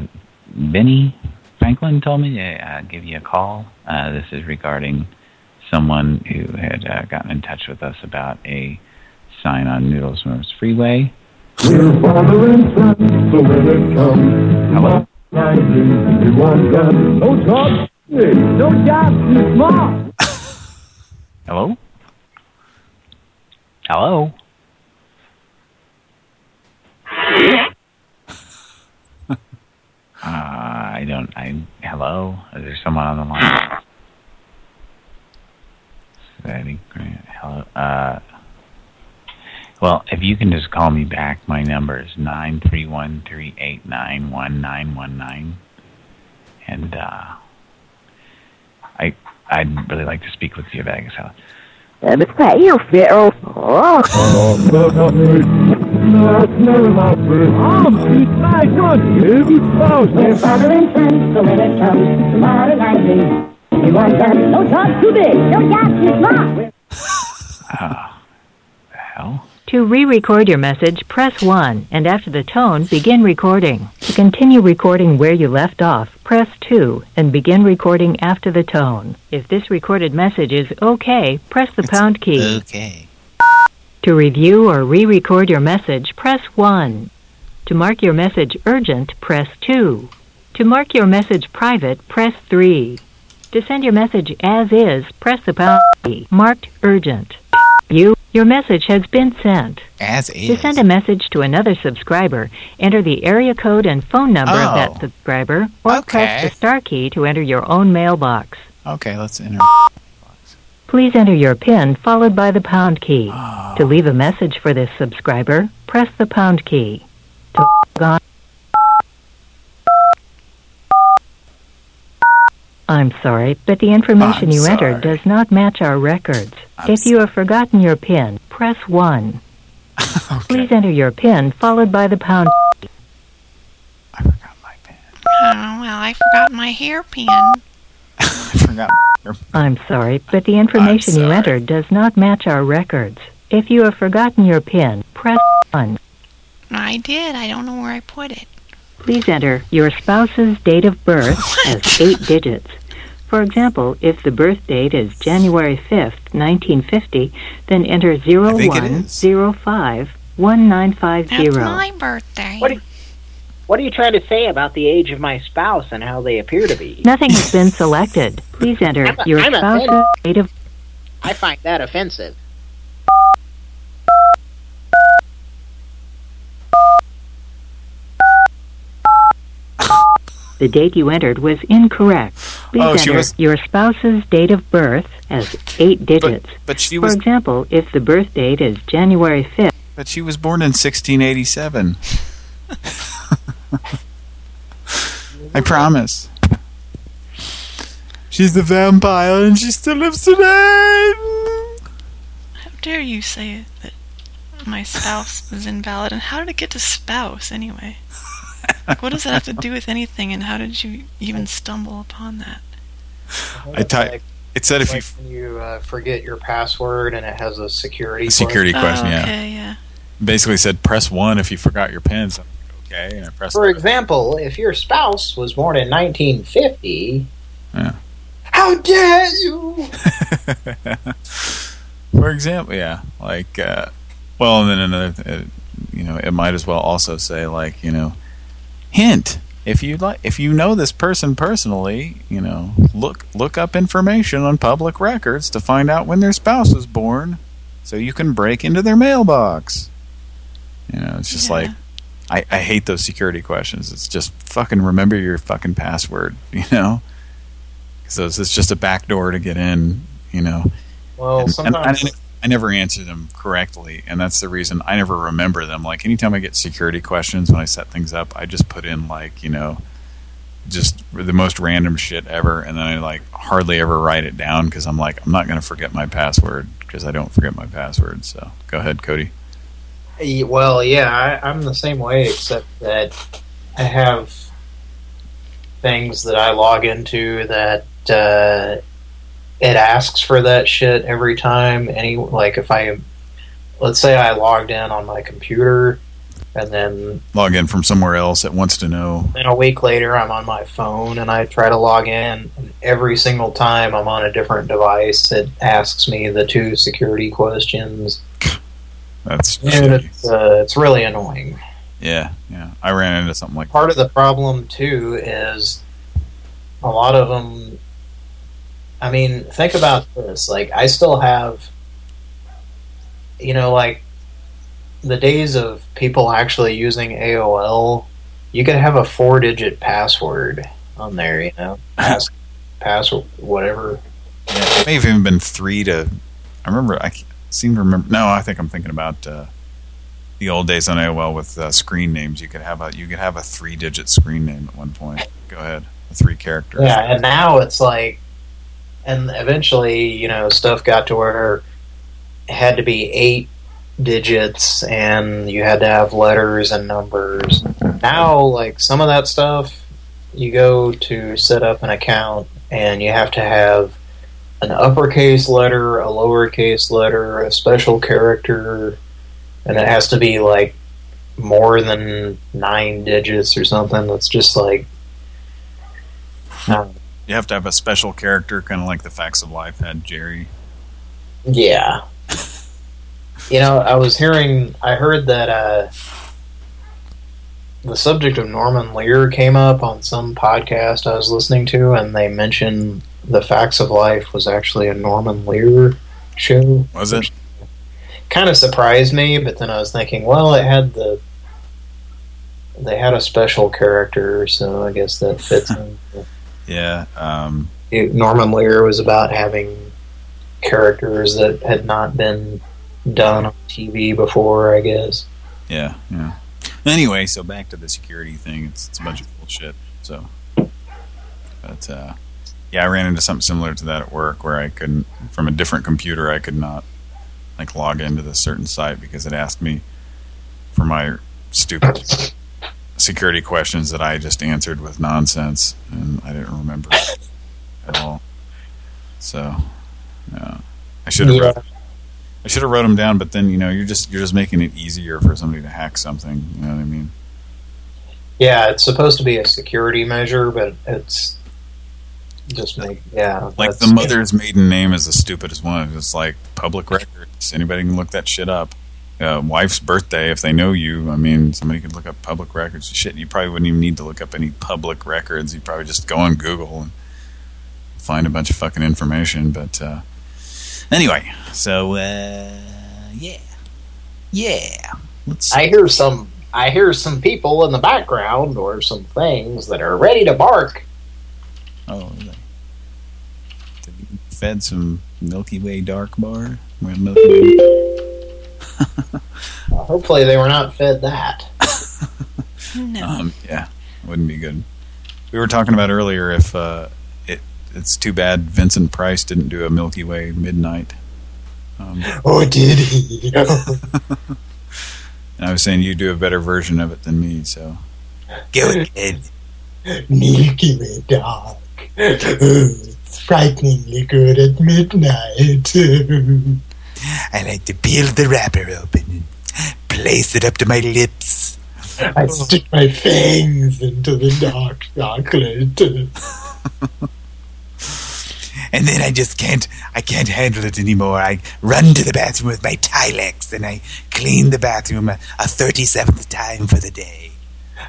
Vinny Franklin told me to uh, give you a call. Uh, this is regarding someone who had uh, gotten in touch with us about a sign on Noodles Swimmers Freeway. We're father and son, so when it comes to modernizing, you want done. No job no job too small. Hello? Hello? (laughs) uh, I don't, I, hello? Is there someone on the line? Grant, hello? Uh, Well, if you can just call me back, my number is nine three one three eight nine one nine one nine, and uh, I I'd really like to speak with you about it. So, Let me play you, Phil. Oh. We're father and so when it comes to modernizing, we want done. No talk too big, no gas too smart. uh, the hell? To re-record your message, press 1, and after the tone, begin recording. To continue recording where you left off, press 2, and begin recording after the tone. If this recorded message is okay, press the pound key. Okay. To review or re-record your message, press 1. To mark your message urgent, press 2. To mark your message private, press 3. To send your message as is, press the pound key. Marked urgent. You, your message has been sent. As is. To send a message to another subscriber, enter the area code and phone number of Oh. that subscriber, or press the star key to enter your own mailbox. Okay, let's enter. Please enter your PIN followed by the pound key. Ah. To leave a message for this subscriber, press the pound key. To log on. I'm sorry, but the information I'm you sorry. entered does not match our records. I'm if you have forgotten your PIN, press 1. (laughs) Please enter your PIN followed by the pound I forgot my PIN. Oh, well, I forgot my hairpin. (laughs) I forgot. I'm sorry, but the information you entered does not match our records. If you have forgotten your PIN, press 1. I did. I don't know where I put it. Please enter your spouse's date of birth (laughs) oh as eight digits. For example, if the birth date is January 5th, 1950, then enter think it is. 0105 1950. That's my birthday. What are, what are you trying to say about the age of my spouse and how they appear to be? Nothing has been selected. Please enter I'm a- your I'm spouse's date of I find that offensive. The date you entered was incorrect. Please Oh, she enter was- your spouse's date of birth as eight digits. But she For was example, if the birth date is January 5th, but she was born in 1687. (laughs) I promise. She's the vampire and she still lives today. How dare you say that my spouse is invalid? And how did it get to spouse anyway? Like, (laughs) what does that have to do with anything? And how did you even stumble upon that? I type. It said if you Like when you uh, forget your password and it has a security security question, yeah. Okay, yeah. Basically said press one if you forgot your pins. I'm like, okay, and I pressed. For example, if your spouse was born in 1950, Yeah. how dare you? (laughs) For example, yeah, like, uh, well, and then another, uh, you know, it might as well also say like, you know, hint if you like, if you know this person personally, you know, look look up information on public records to find out when their spouse was born, so you can break into their mailbox. You know, it's just like. I, I hate those security questions. It's just fucking remember your fucking password, (laughs) you know? Because it's just a back door to get in, you know? Well, And- and sometimes- I, never answer them correctly, and that's the reason I never remember them. Like, anytime I get security questions when I set things up, I just put in, like, you know, just the most random shit ever, and then I, like, hardly ever write it down because I'm like, I'm not going to forget my password because I don't forget my password. So, go ahead, Cody. Well, yeah, I, I'm the same way, except that I have things that I log into that uh, it asks for that shit every time. Any like if I, let's say I logged in on my computer, and then Log in from somewhere else. It wants to know. and a week later I'm on my phone and I try to log in, and every single time I'm on a different device, it asks me the two security questions. That's And it's uh, it's really annoying. Yeah, yeah. I ran into something like part of the problem too is a lot of them I mean think about this like I still have you know like the days of people actually using AOL you could have a four digit password on there you know (clears throat) pass password whatever It may have even been three to. I remember. I seem to remember. No, I think I'm thinking about uh, the old days on AOL with uh, screen names. You could have a you could have a three digit screen name at one point. Go ahead, three characters. Yeah, and now it's like, and eventually, you know, stuff got to where it had to be eight digits, and you had to have letters and numbers. Now, like some of that stuff, you go to set up an account, and you have to have an uppercase letter, a lowercase letter, a special character, and it has to be like more than nine digits or something. It's just like um, You have to have a special character, kind of like the Facts of Life had Jerry. Yeah. You know, I was hearing, I heard that uh, the subject of Norman Lear came up on some podcast I was listening to, and they mentioned The Facts of Life was actually a Norman Lear show. Was it? Kind of surprised me, but then I was thinking, well, it had the, they had a special character, so I guess that fits (laughs) in. Yeah. Um, It- Norman Lear was about having characters that had not been done on TV before, I guess. yeah. Yeah. Anyway, so back to the security thing. It's, it's a bunch of bullshit. So, but uh, yeah, I ran into something similar to that at work, where I couldn't, from a different computer, I could not like log into this certain site because it asked me for my stupid security questions that I just answered with nonsense, and I didn't remember (laughs) at all. So, yeah, I should have Yeah. wrote. I should have wrote them down, but then you know you're just you're just making it easier for somebody to hack something. You know what I mean? Yeah, it's supposed to be a security measure, but it's just make yeah. Like the mother's maiden name is the stupidest one. It's like public records. Anybody can look that shit up. Uh, wife's birthday, if they know you, I mean, somebody could look up public records. Shit, you probably wouldn't even need to look up any public records. You probably just go on Google and find a bunch of fucking information. But uh, anyway, so uh, yeah, yeah. Let's. I hear some. I hear some people in the background or some things that are ready to bark. Oh, you fed some Milky Way dark bar? Milky Way. (laughs) Hopefully, they were not fed that. No. Um, yeah, wouldn't be good. We were talking about earlier if uh, it it's too bad Vincent Price didn't do a Milky Way midnight. Um, Oh, did he? (laughs) and I was saying you do a better version of it than me, so go ahead. Milky Way dark. it's frighteningly good at midnight. (laughs) I like to peel the wrapper open and place it up to my lips. I stick my fangs into the dark chocolate. (laughs) And then I just can't, I can't handle it anymore. I run to the bathroom with my Tilex and I clean the bathroom a, a 37th time for the day.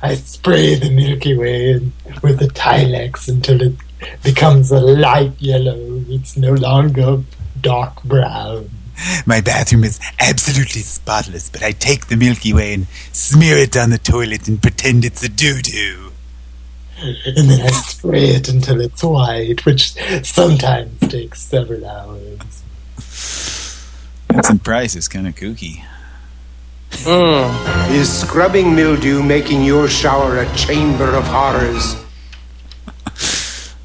I spray the Milky Way with the Tilex until it becomes a light yellow. It's no longer dark brown. (laughs) My bathroom is absolutely spotless, but I take the Milky Way and smear it on the toilet and pretend it's a doo-doo. And then I spray it until it's white, which sometimes takes several hours. Vincent Price is kind of kooky. Hmm. Is scrubbing mildew making your shower a chamber of horrors? (laughs)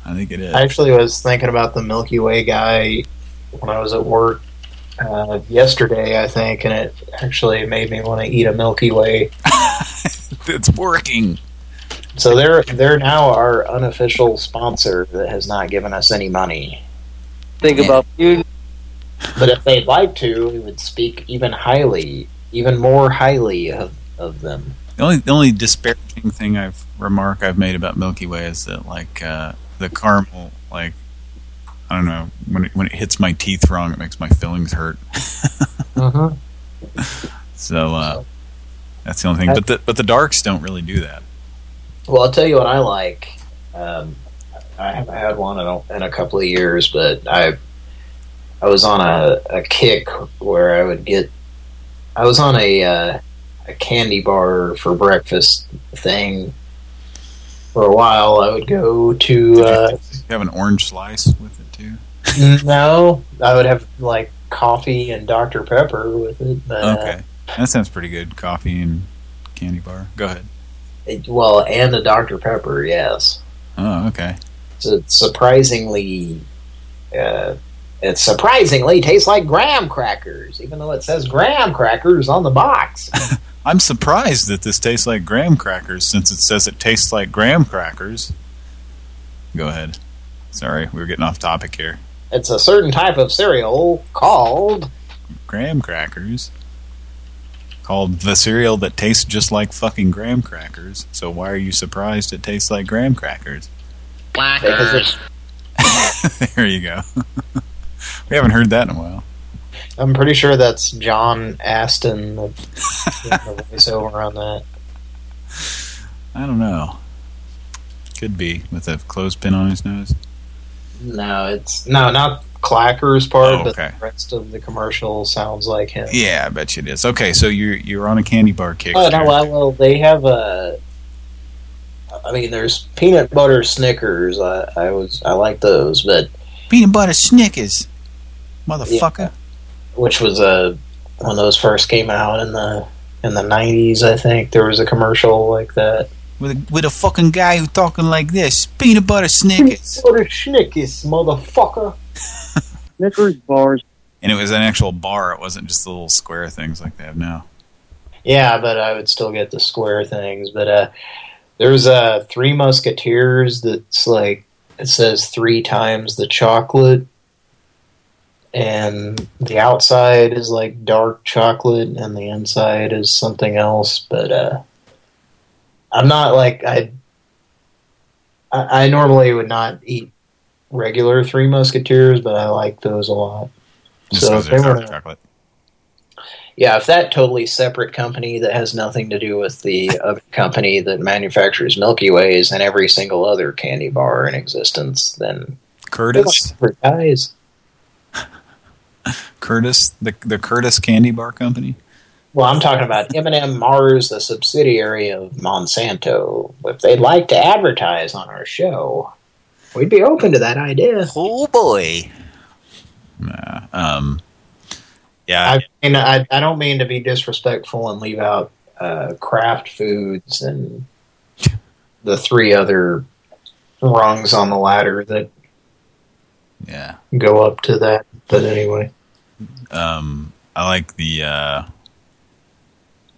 I think it is. I actually was thinking about the Milky Way guy when I was at work uh, yesterday, I think, and it actually made me want to eat a Milky Way. (laughs) it's working. So they're they're now our unofficial sponsor that has not given us any money. Think about you. But if they'd like to, we would speak even highly, even more highly of, of them. The only the only disparaging thing I've remark I've made about Milky Way is that like uh, the caramel, like I don't know when it, when it hits my teeth wrong, it makes my fillings hurt. Uh-huh. (laughs) So uh, that's the only thing. But the but the darks don't really do that. Well, I'll tell you what I like. Um, I haven't had one in a, in a couple of years, but I I was on a, a kick where I would get. I was on a uh, a candy bar for breakfast thing for a while. I would go to. Uh, You have an orange slice with it too. no, I would have like coffee and Dr Pepper with it. But, uh, Okay. That sounds pretty good. Coffee and candy bar. Go ahead. It- well, and a Dr. Pepper, yes. Oh, okay. So it's surprisingly, uh, it surprisingly tastes like graham crackers, even though it says graham crackers on the box. (laughs) I'm surprised that this tastes like graham crackers since it says it tastes like graham crackers. Go ahead. Sorry, we were getting off topic here. It's a certain type of cereal called Graham crackers. Called the cereal that tastes just like fucking graham crackers. So why are you surprised it tastes like graham crackers? because it's (laughs) there you go. (laughs) we haven't heard that in a while. I'm pretty sure that's John Aston, the, the (laughs) voiceover on that. I don't know. Could be with a clothespin on his nose. No, it's no, not Clacker's part, Oh, but okay. the rest of the commercial sounds like him. Yeah, I bet you it is. Okay, so you're you're on a candy bar kick. Oh no, well, well, they have a. I mean, there's peanut butter Snickers. I, I was I like those, but Peanut butter Snickers, motherfucker. Which was a when those first came out in the in the '90s. I think there was a commercial like that. With a, with a fucking guy who talking like this. Peanut butter Snickers. Peanut butter Snickers, motherfucker. (laughs) Snickers bars. And it was an actual bar. It wasn't just the little square things like they have now. Yeah, but I would still get the square things. But uh, there's uh, Three Musketeers that's like, it says three times the chocolate. And the outside is like dark chocolate and the inside is something else. But uh, I'm not like, I, I I normally would not eat regular Three Musketeers, but I like those a lot. Just So if they were chocolate. yeah, if that totally separate company that has nothing to do with the other (laughs) company that manufactures Milky Ways and every single other candy bar in existence, then Curtis? guys. Curtis, the the Curtis Candy Bar Company. Well, I'm talking about M&M Mars, the subsidiary of Monsanto. If they'd like to advertise on our show, we'd be open to that idea. Oh boy. Nah, um, yeah. I mean, I, I don't mean to be disrespectful and leave out uh, Kraft foods and the three other rungs on the ladder that Yeah. go up to that. But anyway, Um, I like the, uh,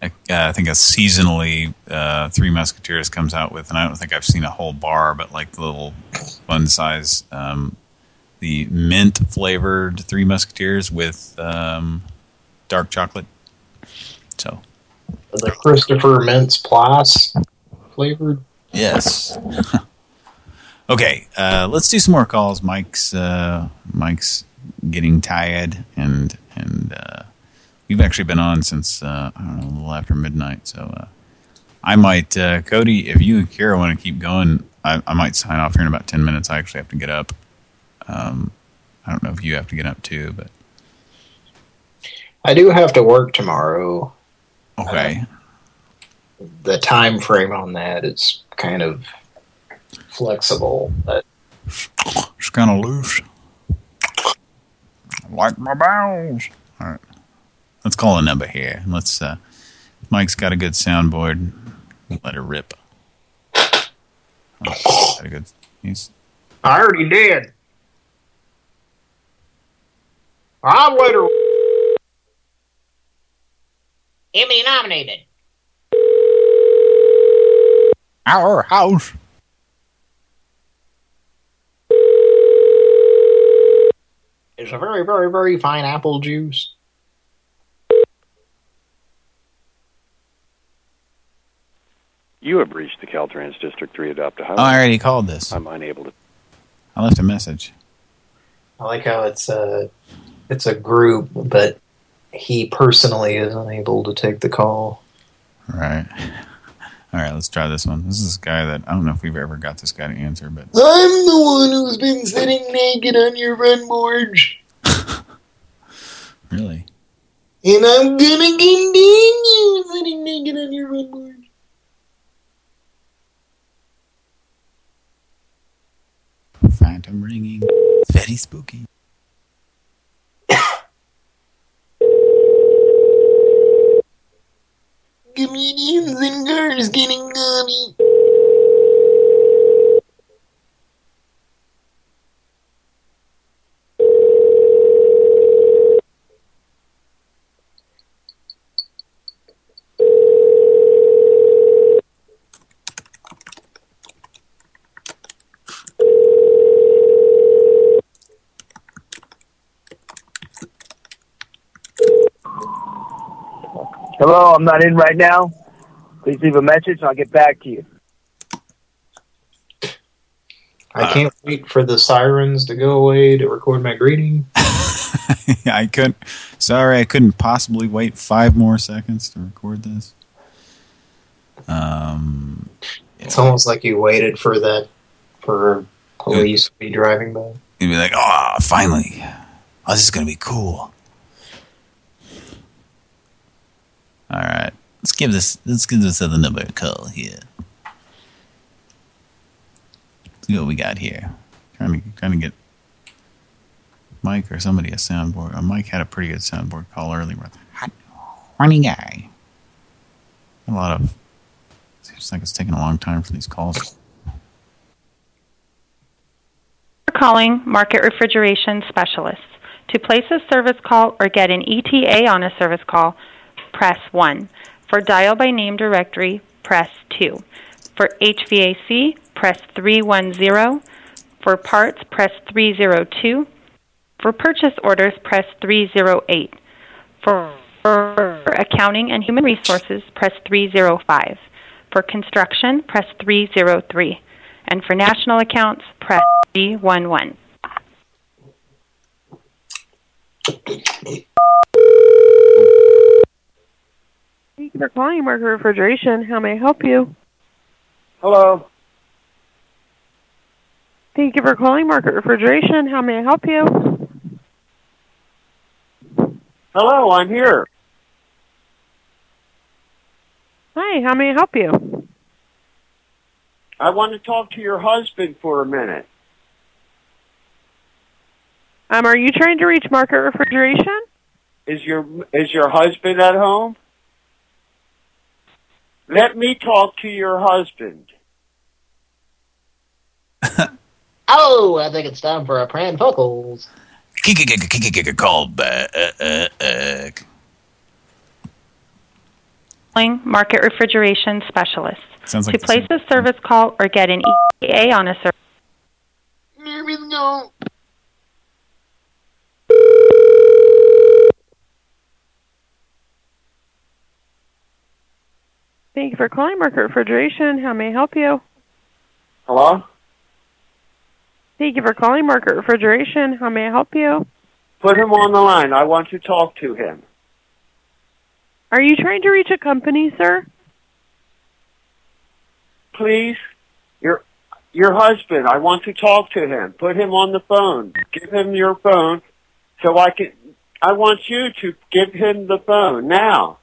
I, I think a seasonally, uh, Three Musketeers comes out with, and I don't think I've seen a whole bar, but like the little fun size, um, the mint flavored Three Musketeers with, um, dark chocolate. So, the Christopher Mintz-Plasse flavored. Yes. (laughs) okay, uh, let's do some more calls. Mike's uh, Mike's getting tired, and and uh, we've actually been on since uh, I don't know a little after midnight. So uh, I might, uh, Cody, if you and Kira want to keep going, I, I might sign off here in about ten minutes. I actually have to get up. Um, I don't know if you have to get up too, but I do have to work tomorrow. okay. The time frame on that is kind of flexible, but It's kind of loose. Like my bowels. All right. Let's call a number here. Let's, uh, Mike's got a good soundboard. Let it rip. Oh, got a good, he's, I already did. I'm later. Emmy nominated. our house. It's a very, very, very fine apple juice. You have reached the Caltrans District 3 Adopt a Highway. Oh, I already called this. I'm unable to. I left a message. I like how it's a, it's a group, but he personally is unable to take the call. All right. All right, let's try this one. This is a guy that, I don't know if we've ever got this guy to answer, but I'm the one who's been sitting naked on your front porch. (laughs) really. And I'm gonna continue sitting naked on your front porch. Phantom ringing. Very spooky. comedians and girls getting gummy. Hello, I'm not in right now. Please leave a message and I'll get back to you. I can't wait for the sirens to go away to record my greeting. (laughs) I couldn't. Sorry, I couldn't possibly wait five more seconds to record this. Um, It's almost like you waited for that, for police to be driving by. you'd be like, "Oh, finally! Oh, this is gonna be cool." All right, let's give this. Let's give this other number a call here. Let's See what we got here. Trying to trying to get Mike or somebody a soundboard. Uh, Mike had a pretty good soundboard call earlier. Hot, horny guy. A lot of. Seems like it's taking a long time for these calls. for calling Market Refrigeration Specialists. To place a service call or get an ETA on a service call, press 1. For dial by name directory, press 2. For HVAC, press 310. For parts, press 302. For purchase orders, press 308. For, for accounting and human resources, press 305. For construction, press 303. And for national accounts, press 311. (coughs) (coughs) Thank you for calling Market Refrigeration. How may I help you? Hello. Thank you for calling Market Refrigeration. How may I help you? Hello, I'm here. Hi, how may I help you? I want to talk to your husband for a minute. Um, are you trying to reach Market Refrigeration? Is your is your husband at home? Let me talk to your husband. (laughs) Oh, I think it's time for a Pran Funkels. Call back. Calling Market Refrigeration Specialists. Sounds like to place a service call or get an ETA on a service. Here we go. Thank you for calling Market Refrigeration. How may I help you? Hello? Thank you for calling Market Refrigeration. How may I help you? Put him on the line. I want to talk to him. Are you trying to reach a company, sir? Please? Your your husband. I want to talk to him. Put him on the phone. Give him your phone so I can I want you to give him the phone now.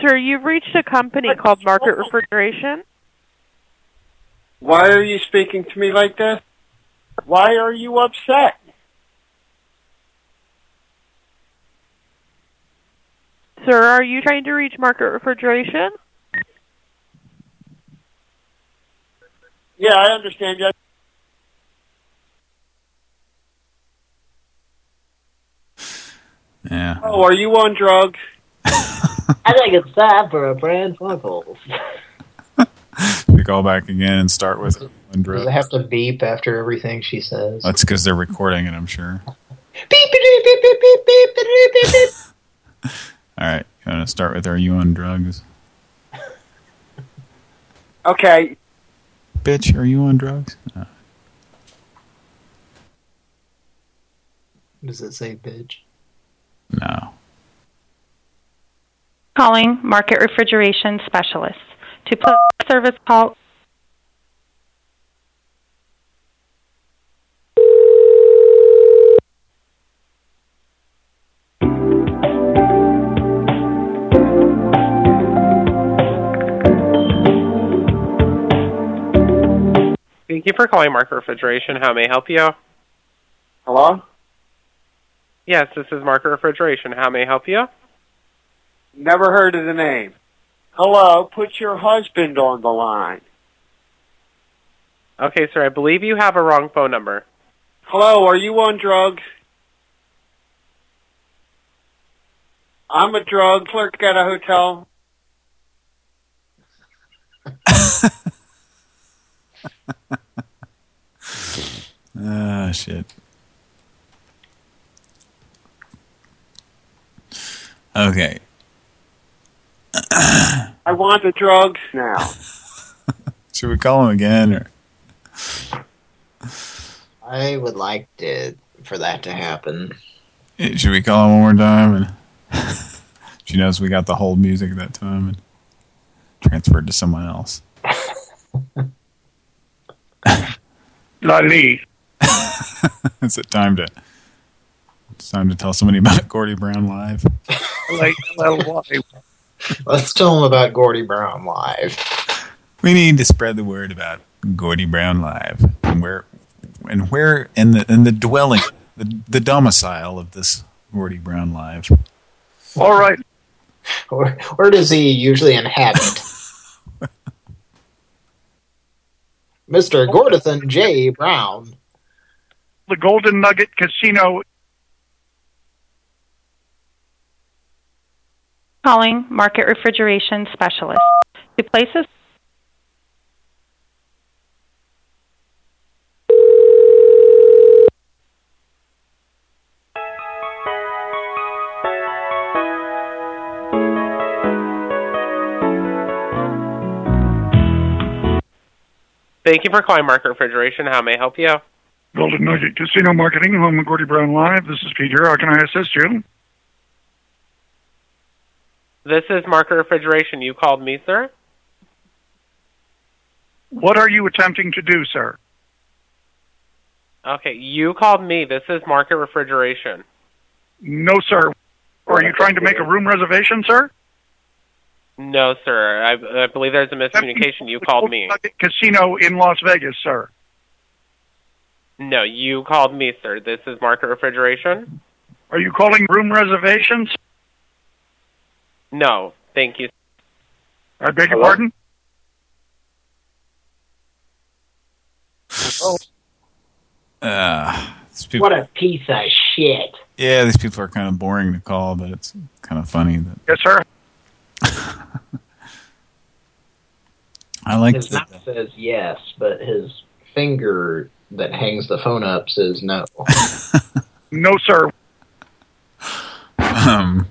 Sir, you've reached a company called Market Refrigeration. Why are you speaking to me like this? Why are you upset? Sir, are you trying to reach Market Refrigeration? Yeah, I understand you. Yeah. Oh, are you on drugs? (laughs) I think it's time for a Pran Funkels. we go back again and start with Lindra. Does it have to beep after everything she says? That's because they're recording it, I'm sure. beep, beep, beep, beep, beep, beep, beep, beep. (laughs) All right, you want to start with, are you on drugs? Okay. Bitch, are you on drugs? No. Does it say bitch? No. Calling Market Refrigeration Specialists. To place a service call. Thank you for calling Market Refrigeration. How may I help you? Hello? Yes, this is Market Refrigeration. How may I help you? Never heard of the name. Hello, put your husband on the line. Okay, sir, I believe you have a wrong phone number. Hello, are you on drugs? I'm a drug clerk at a hotel. (laughs) Ah, shit. Okay. I want the drugs now. (laughs) Should we call him again or? I would like to for that to happen. Should we call him one more time? And (laughs) she knows we got the whole music at that time and transferred to someone else. (laughs) Lali. Is it time to? It's time to tell somebody about Gordy Brown live. Like, Let's tell them about Gordy Brown live. We need to spread the word about Gordy Brown live and where and where in the in the dwelling, the the domicile of this Gordy Brown live. All right. Where, where does he usually inhabit? (laughs) Mr. Gordon J. Brown. The Golden Nugget Casino. Calling Market Refrigeration Specialist. To place a Thank you for calling Market Refrigeration. How may I help you? Golden Nugget Casino Marketing, home of Gordy Brown Live. This is Peter. How can I assist you? This is Market Refrigeration. You called me, sir? What are you attempting to do, sir? Okay, you called me. This is Market Refrigeration. No, sir. Are you trying to make a room reservation, sir? No, sir. I, I believe there's a miscommunication. You called me. Casino in Las Vegas, sir. No, you called me, sir. This is Market Refrigeration? Are you calling room reservations? No, thank you. I beg your Hello? pardon? Uh, people, What a piece of shit. yeah, these people are kind of boring to call, but it's kind of funny that Yes, sir. (laughs) I like his that. mouth says yes, but his finger that hangs the phone up says no. (laughs) No, sir. Um,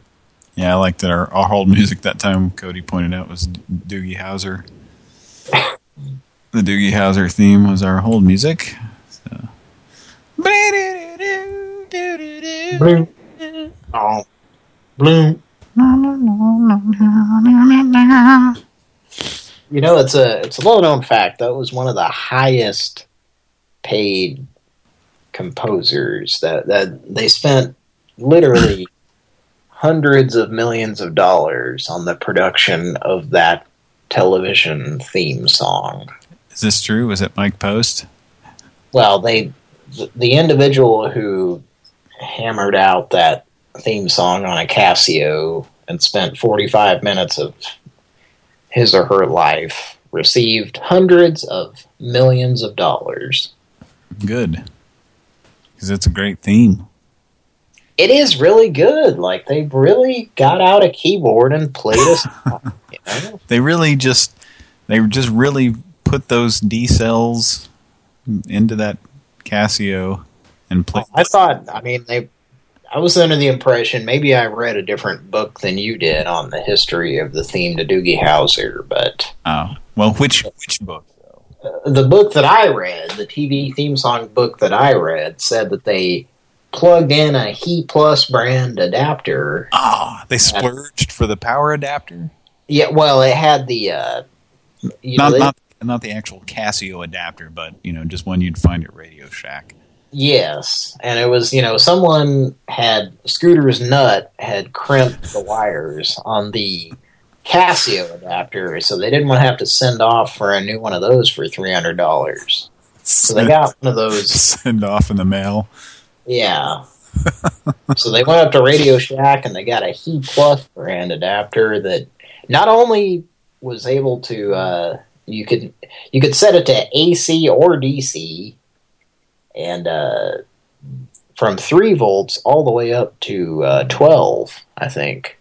yeah, I like that our, our whole (laughs) music that time Cody pointed out was Doogie Howser. the Doogie Howser theme was our whole music. So. You know, it's a it's a little known fact. That was one of the highest paid composers. That that they spent literally hundreds of millions of dollars on the production of that television theme song. Is this true? Was it Mike Post? Well, they the, the individual who hammered out that theme song on a Casio and spent 45 minutes of his or her life received hundreds of millions of dollars. Good. Because it's a great theme. It is really good. Like they really got out a keyboard and played a (laughs) song, you know? They really just, they just really put those D cells into that Casio and oh, played. I thought, I mean, they. I was under the impression maybe I read a different book than you did on the history of the theme to Doogie Howser, but Oh, well, which which book? the book that I read, the TV theme song book that I read, said that they plugged in a He Plus brand adapter. Ah, they splurged for the power adapter. Yeah, well, it had the. Uh, you know, Not they- not not the actual Casio adapter, but you know, just one you'd find at Radio Shack. Yes, and it was, you know, someone had, Scooter's nut had crimped the wires on the Casio adapter, so they didn't want to have to send off for a new one of those for $300. So they (laughs) got one of those, Send off in the mail. Yeah. (laughs) so they went up to Radio Shack and they got a He Plus brand adapter that not only was able to uh, you could you could set it to AC or DC and uh, from three volts all the way up to uh, twelve, I think.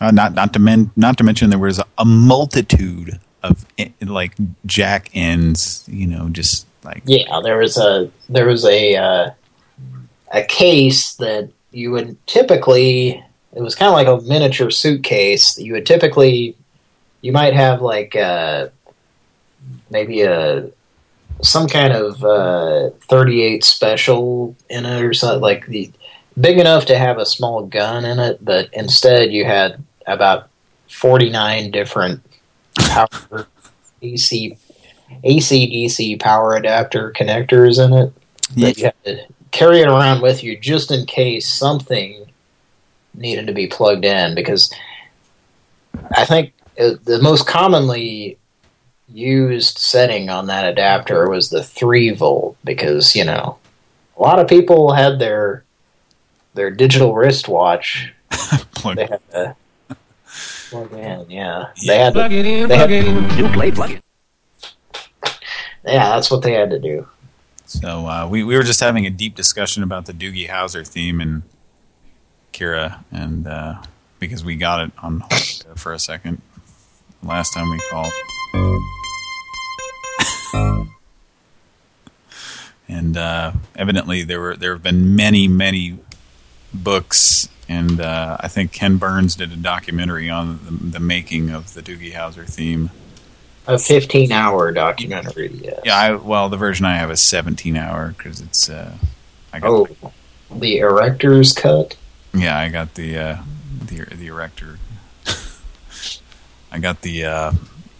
Uh, not not to men, not to mention there was a multitude of eh, like jack ends, you know, just like Yeah, there was a there was a uh, a case that you would typically it was kind of like a miniature suitcase. You would typically you might have like uh, maybe a some kind of uh, 38 special in it or something like the big enough to have a small gun in it, but instead you had about 49 different power AC AC-DC power adapter connectors in it that you had to carry it around with you just in case something needed to be plugged in because I think uh, the most commonly used setting on that adapter was the 3 volt because, you know, a lot of people had their their digital wristwatch (laughs) they had to (laughs) plug in, yeah. They had to, Plug it in, they plug had- it in. You play, plug it. Yeah, that's what they had to do. So uh, we we were just having a deep discussion about the Doogie Howser theme and Kira, and uh, because we got it on hold for a second last time we called. (laughs) and uh, evidently there were there have been many many books, and uh, I think Ken Burns did a documentary on the, the making of the Doogie Howser theme. A 15-hour documentary, yeah. Yeah, I, well, the version I have is 17 hour because it's. Uh, I got Oh, the Erector's cut? Yeah, I got the uh, the the erector. (laughs) I got the uh,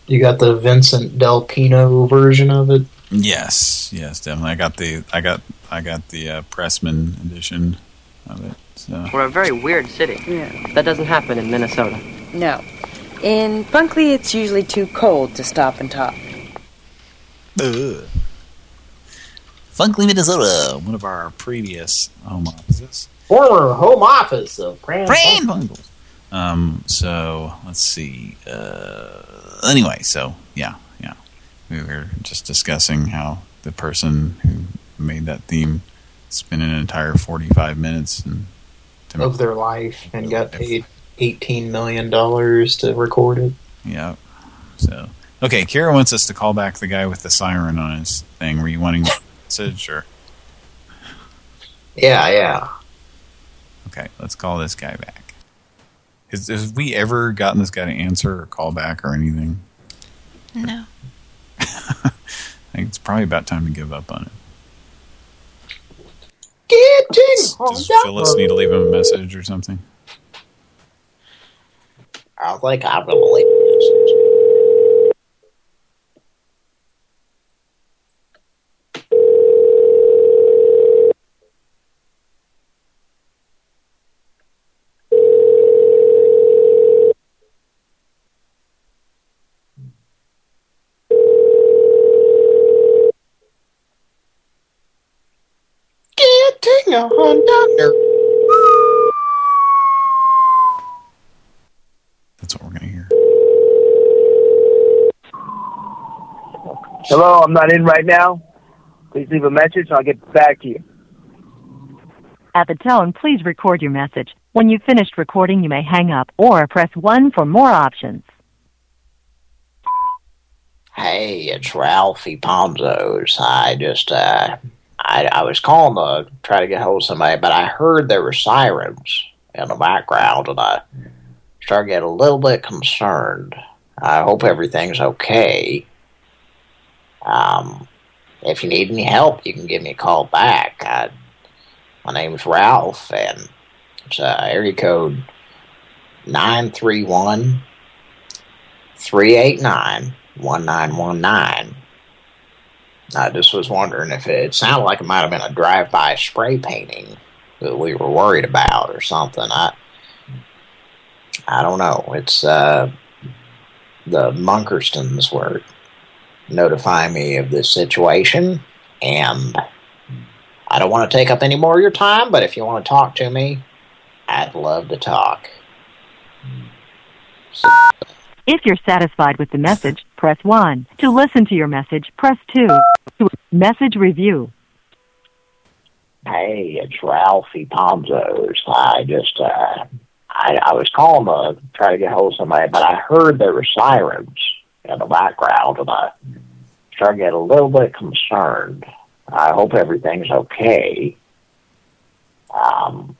You got the Vincent Del Pino version of it? yes, yes, definitely. I got the I got I got the uh, Pressman edition of it. So We're a very weird city. Yeah. That doesn't happen in Minnesota. No. In Bunkley, it's usually too cold to stop and talk. Ugh. Funkley, Minnesota, one of our previous home offices. Former home office of Pran Pran Funkels. um, so let's see. Uh, anyway, so yeah, yeah, we were just discussing how the person who made that theme spent an entire 45 minutes and of their life and got paid $18 million to record it. Yeah. So, okay, Kira wants us to call back the guy with the siren on his thing. Were you wanting a (laughs) message or? Yeah, yeah. Okay, let's call this guy back. Has, have we ever gotten this guy to answer or call back or anything? No. (laughs) I think it's probably about time to give up on it. Getting Does Phyllis need to leave him a message or something? I like think I'm going to leave a message. Getting a Honda. That's what we're going to hear. Hello, I'm not in right now. Please leave a message and I'll get back to you. At the tone, please record your message. When you've finished recording, you may hang up or press 1 for more options. Hey, it's Ralphie Pomzos. I just, uh, I, I was calling to try to get hold of somebody, but I heard there were sirens in the background, and I started getting a little bit concerned. I hope everything's okay. Um, if you need any help, you can give me a call back. I, my name's Ralph, and it's uh, area code 931 389 1919. I just was wondering if it, it sounded like it might have been a drive-by spray painting that we were worried about or something. I I don't know. It's uh, the Munkerstons were notifying me of this situation, and I don't want to take up any more of your time, but if you want to talk to me, I'd love to talk. If you're satisfied with the message, press 1. To listen to your message, press 2. To message review. Hey, it's Ralphie Pomzos. I just, uh, I, I was calling to try to get hold of somebody, but I heard there were sirens in the background, and I started to get a little bit concerned. I hope everything's okay. Um,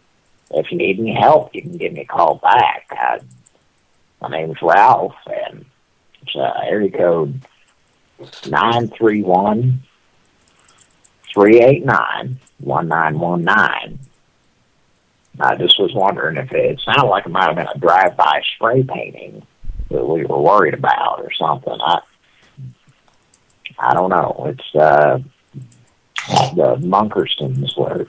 if you need any help, you can give me a call back. I, my name's Ralph, and it's uh, area code nine three one three eight nine one nine one nine. I just was wondering if it sounded like it might have been a drive-by spray painting that we were worried about or something. I I don't know. It's uh, the Munkerstons were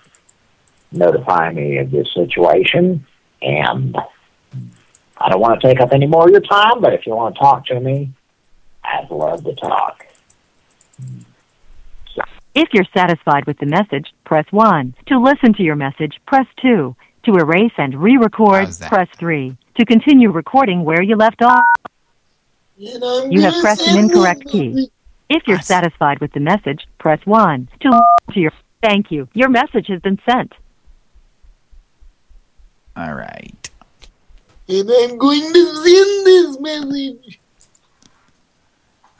notifying me of this situation, and I don't want to take up any more of your time, but if you want to talk to me, I'd love to talk. If you're satisfied with the message, press 1. To listen to your message, press 2. To erase and re-record, press 3. To continue recording where you left off, you have pressed an incorrect key. If you're satisfied with the message, press 1. To listen to your Thank you. Your message has been sent. All right. And I'm going to send this message. (sighs)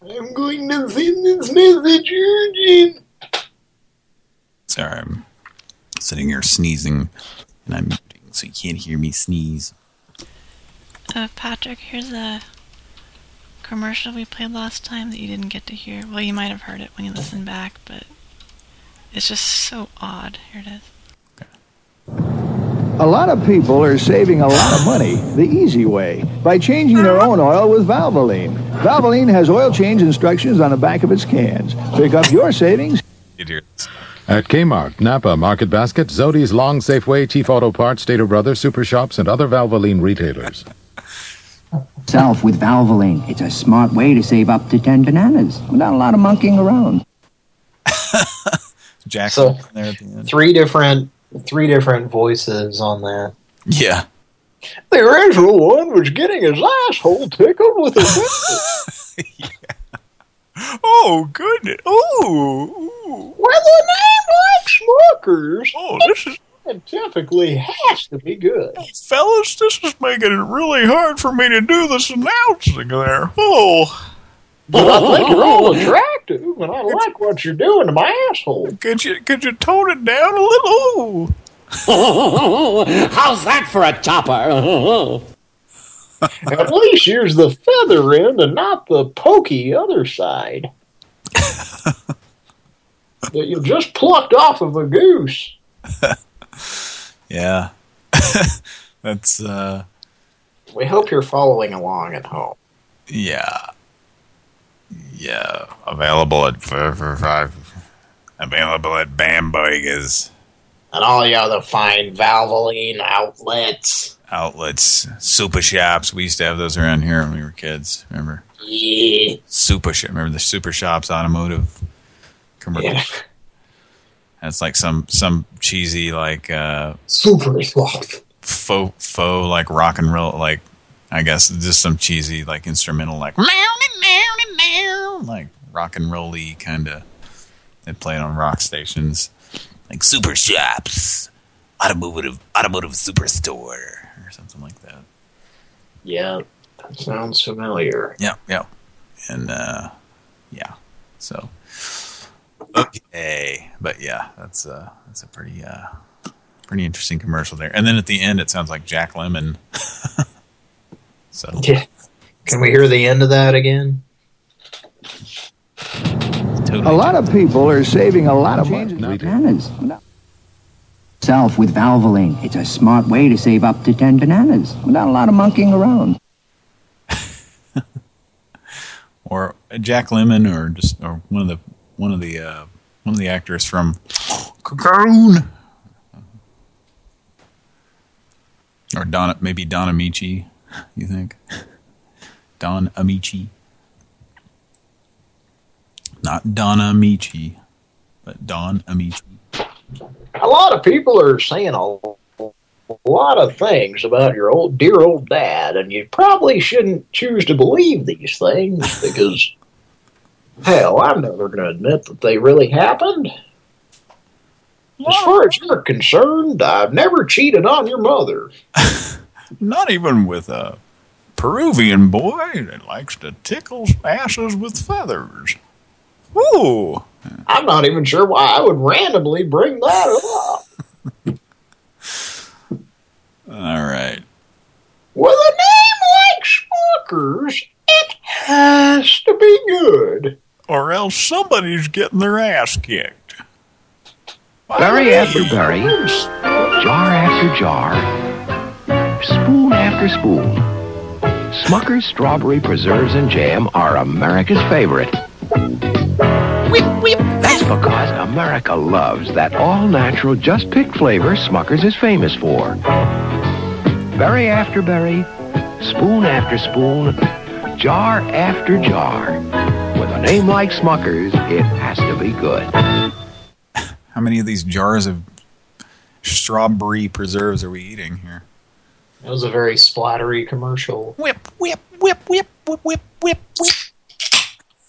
I'm going to send this message urgent. Sorry, I'm sitting here sneezing, and I'm muting, so you can't hear me sneeze. Uh, Patrick, here's a commercial we played last time that you didn't get to hear. Well, you might have heard it when you listened back, but it's just so odd. Here it is. A lot of people are saving a lot of money the easy way by changing their own oil with Valvoline. Valvoline has oil change instructions on the back of its cans. Pick up your savings. Idiots. At Kmart, Napa, Market Basket, Zody's, Long Safeway, Chief Auto Parts, Stater Brothers, Super Shops, and other Valvoline retailers. Self with Valvoline. It's a smart way to save up to 10 bananas without a lot of monkeying around. (laughs) Jackson So, there at the end. three different three different voices on that. Yeah. The original one was getting his asshole tickled with a (laughs) whip. Oh, goodness. Oh. With a name like Smuckers. Oh, this is... It typically has to be good. Hey, Fellas, this is making it really hard for me to do this announcing there. Oh. But I think you're all oh. attractive, and I like what you're doing to my asshole. Could you could you tone it down a little? (laughs) How's that for a chopper? (laughs) (laughs) At least use the feather end and not the pokey other side. (laughs) that you just plucked off of a goose. (laughs) Yeah. That's uh We hope you're following along at home. yeah. Yeah. Available at available at Bamberger's And all the other fine Valvoline outlets. Outlets, super shops. We used to have those around here when we were kids. Remember? Yeah. Super shop. Remember the super shops automotive commercial? Yeah. It's like some some cheesy like uh Super soft. faux faux like rock and roll like I guess just some cheesy like instrumental like meow meow meow like rock and rolly kind of they played on rock stations like super shops automotive automotive superstore or something like that Yeah, that sounds familiar. yeah yeah and uh yeah so okay but yeah that's uh that's a pretty uh pretty interesting commercial there and then at the end it sounds like Jack Lemmon (laughs) so Yeah. Can we hear the end of that again? A lot of people are saving a lot of money. Bananas. Self with Valvoline. It's a smart way to save up to 10 bananas without a lot of monkeying around. (laughs) or Jack Lemmon, or just or one of the one of the uh, one of the actors from Cocoon, or Don maybe Don Ameche. You think Don Ameche? Not Donna Ameche, but Don Ameche. A lot of people are saying a lot of things about your old dear old dad, and you probably shouldn't choose to believe these things (laughs) because, hell, I'm never going to admit that they really happened. As far as you're concerned, I've never cheated on your mother. (laughs) Not even with a Peruvian boy that likes to tickle asses with feathers. Ooh. I'm not even sure why I would randomly bring that up. All right. With a name like Smuckers, it has to be good. Or else somebody's getting their ass kicked. Berry after berry, jar after jar, spoon after spoon. Smucker's strawberry preserves and jam are America's favorite. Whip, whip. That's because America loves that all-natural, just-picked flavor Smucker's is famous for. Berry after berry, spoon after spoon, jar after jar. With a name like Smucker's, it has to be good. How many of these jars of strawberry preserves are we eating here? That was a very splattery commercial. Whip, whip, whip, whip, whip, whip, whip, whip.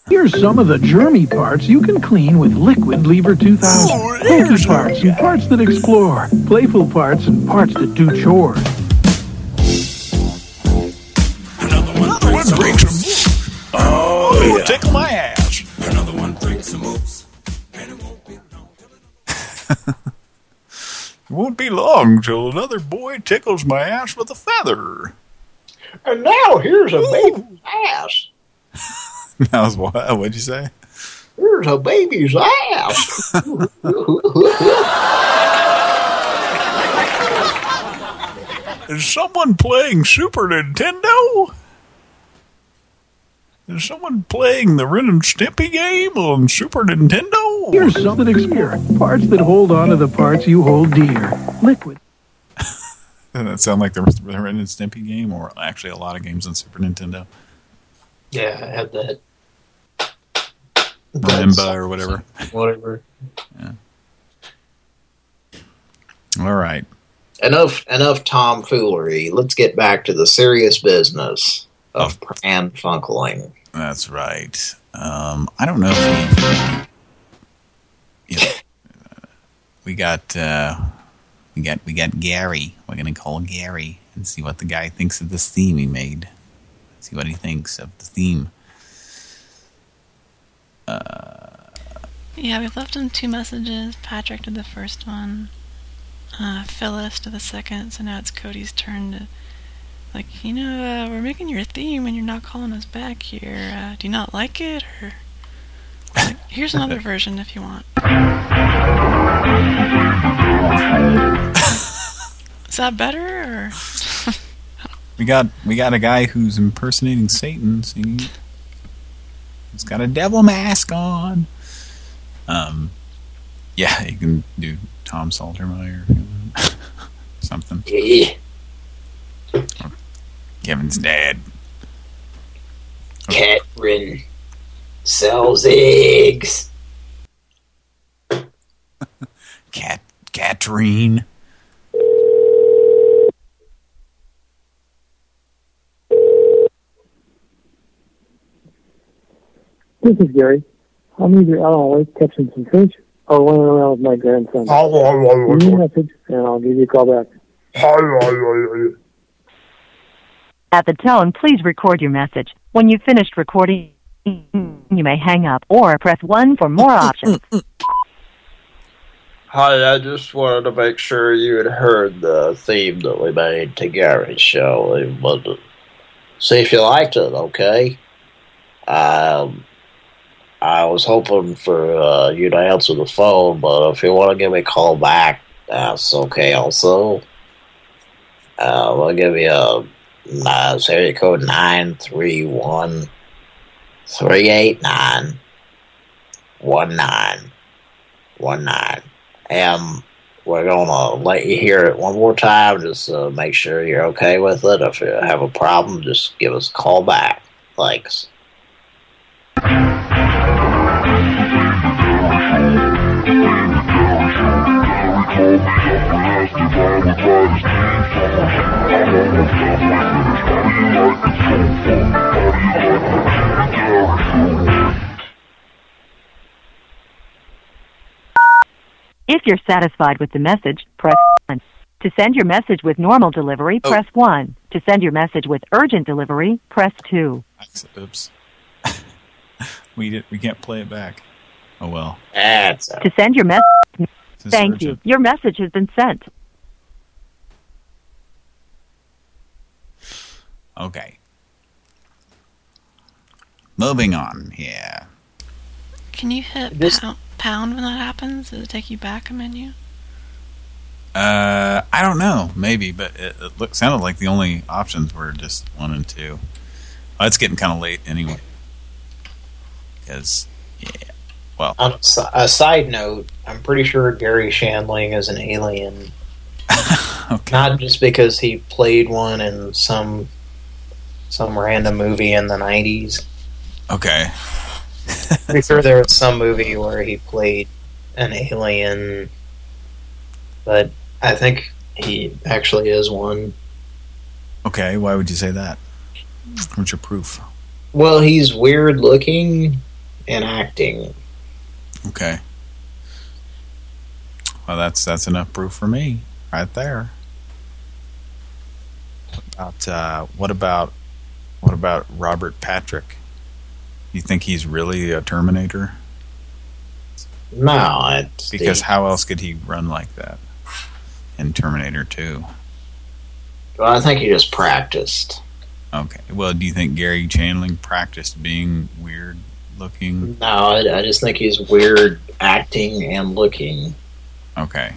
Here's some of the germy parts you can clean with Liquid Lever 2000. Funky parts and parts that explore. Playful parts and parts that do chores. Another one brings some moves. Oh, yeah. tickle my ass. Another one brings some moves. (laughs) It won't be long till another boy tickles my ass with a feather. And now here's a baby's ass. (laughs) (laughs) That was what? What'd you say? Here's a baby's ass. (laughs) Is someone playing Super Nintendo? Is someone playing the Ren and Stimpy game on Super Nintendo? Here's something that explore. Parts that hold on to the parts you hold dear. Liquid. (laughs) Doesn't that sound like the Ren and Stimpy game, or actually a lot of games on Super Nintendo? Yeah, I had that. Marimba or whatever. Whatever. Yeah. All right. Enough, enough tomfoolery. Let's get back to the serious business of pran funkling. That's right. Um, I don't know if we, yeah, we got uh, we got we got Gary. We're gonna call Gary and see what the guy thinks of this theme he made. See what he thinks of the theme. Yeah, we've left him two messages. Patrick did the first one. Uh, Phyllis did the second. So now it's Cody's turn to, like, you know, uh, we're making your theme and you're not calling us back here. Uh, do you not like it? Or like, here's another (laughs) version if you want. (laughs) Is that better? Or We got we got a guy who's impersonating Satan. See, he's got a devil mask on. Um, yeah, you can do Tom Saltermeyer, (laughs) something. Yeah. Or Kevin's dad. Catherine sells eggs. (laughs) Cat Katrine. This is Gary. I'm either out on lake catching some fish or running around with my grandson. Leave me a message and I'll give you a call back. Hi. At the tone, please record your message. When you've finished recording, you may hang up or press 1 for more options. (laughs) Hi, I just wanted to make sure you had heard the theme that we made to Gary's show. It was, see if you liked it, okay? Um, I was hoping for uh, you to answer the phone, but if you want to give me a call back, that's okay also. Uh, I'll give you a nice area code 931 389 1919. Um, we're gonna let you hear it one more time. Just uh, make sure you're okay with it. If you have a problem, just give us a call back. Thanks. If you're satisfied with the message, press 1. To send your message with normal delivery, oh. press 1. To send your message with urgent delivery, press 2. Oops. (laughs) we did, we can't play it back. Oh well. That's To send your message, is thank you. Your message has been sent. Okay. Moving on here. Can you hit This- pound, pound when that happens? Does it take you back a menu? Uh, I don't know, maybe, but it, it looked sounded like the only options were just one and two. Well, it's getting kind of late anyway. Because, yeah, well, On a a side note, I'm pretty sure Garry Shandling is an alien. (laughs) okay. Not just because he played one in some some random movie in the 90s. okay. (laughs) Pretty sure there was some movie where he played an alien, but I think he actually is one. Okay, why would you say that? What's your proof? Well, he's weird looking and acting. Okay. Well, that's that's enough proof for me, right there. What about uh, what about what about Robert Patrick? You think he's really a Terminator? No, it's Because the- how else could he run like that in Terminator 2? Well, I think he just practiced. Okay. Well, do you think Garry Shandling practiced being weird looking? No, I, I just think he's weird acting and looking. Okay.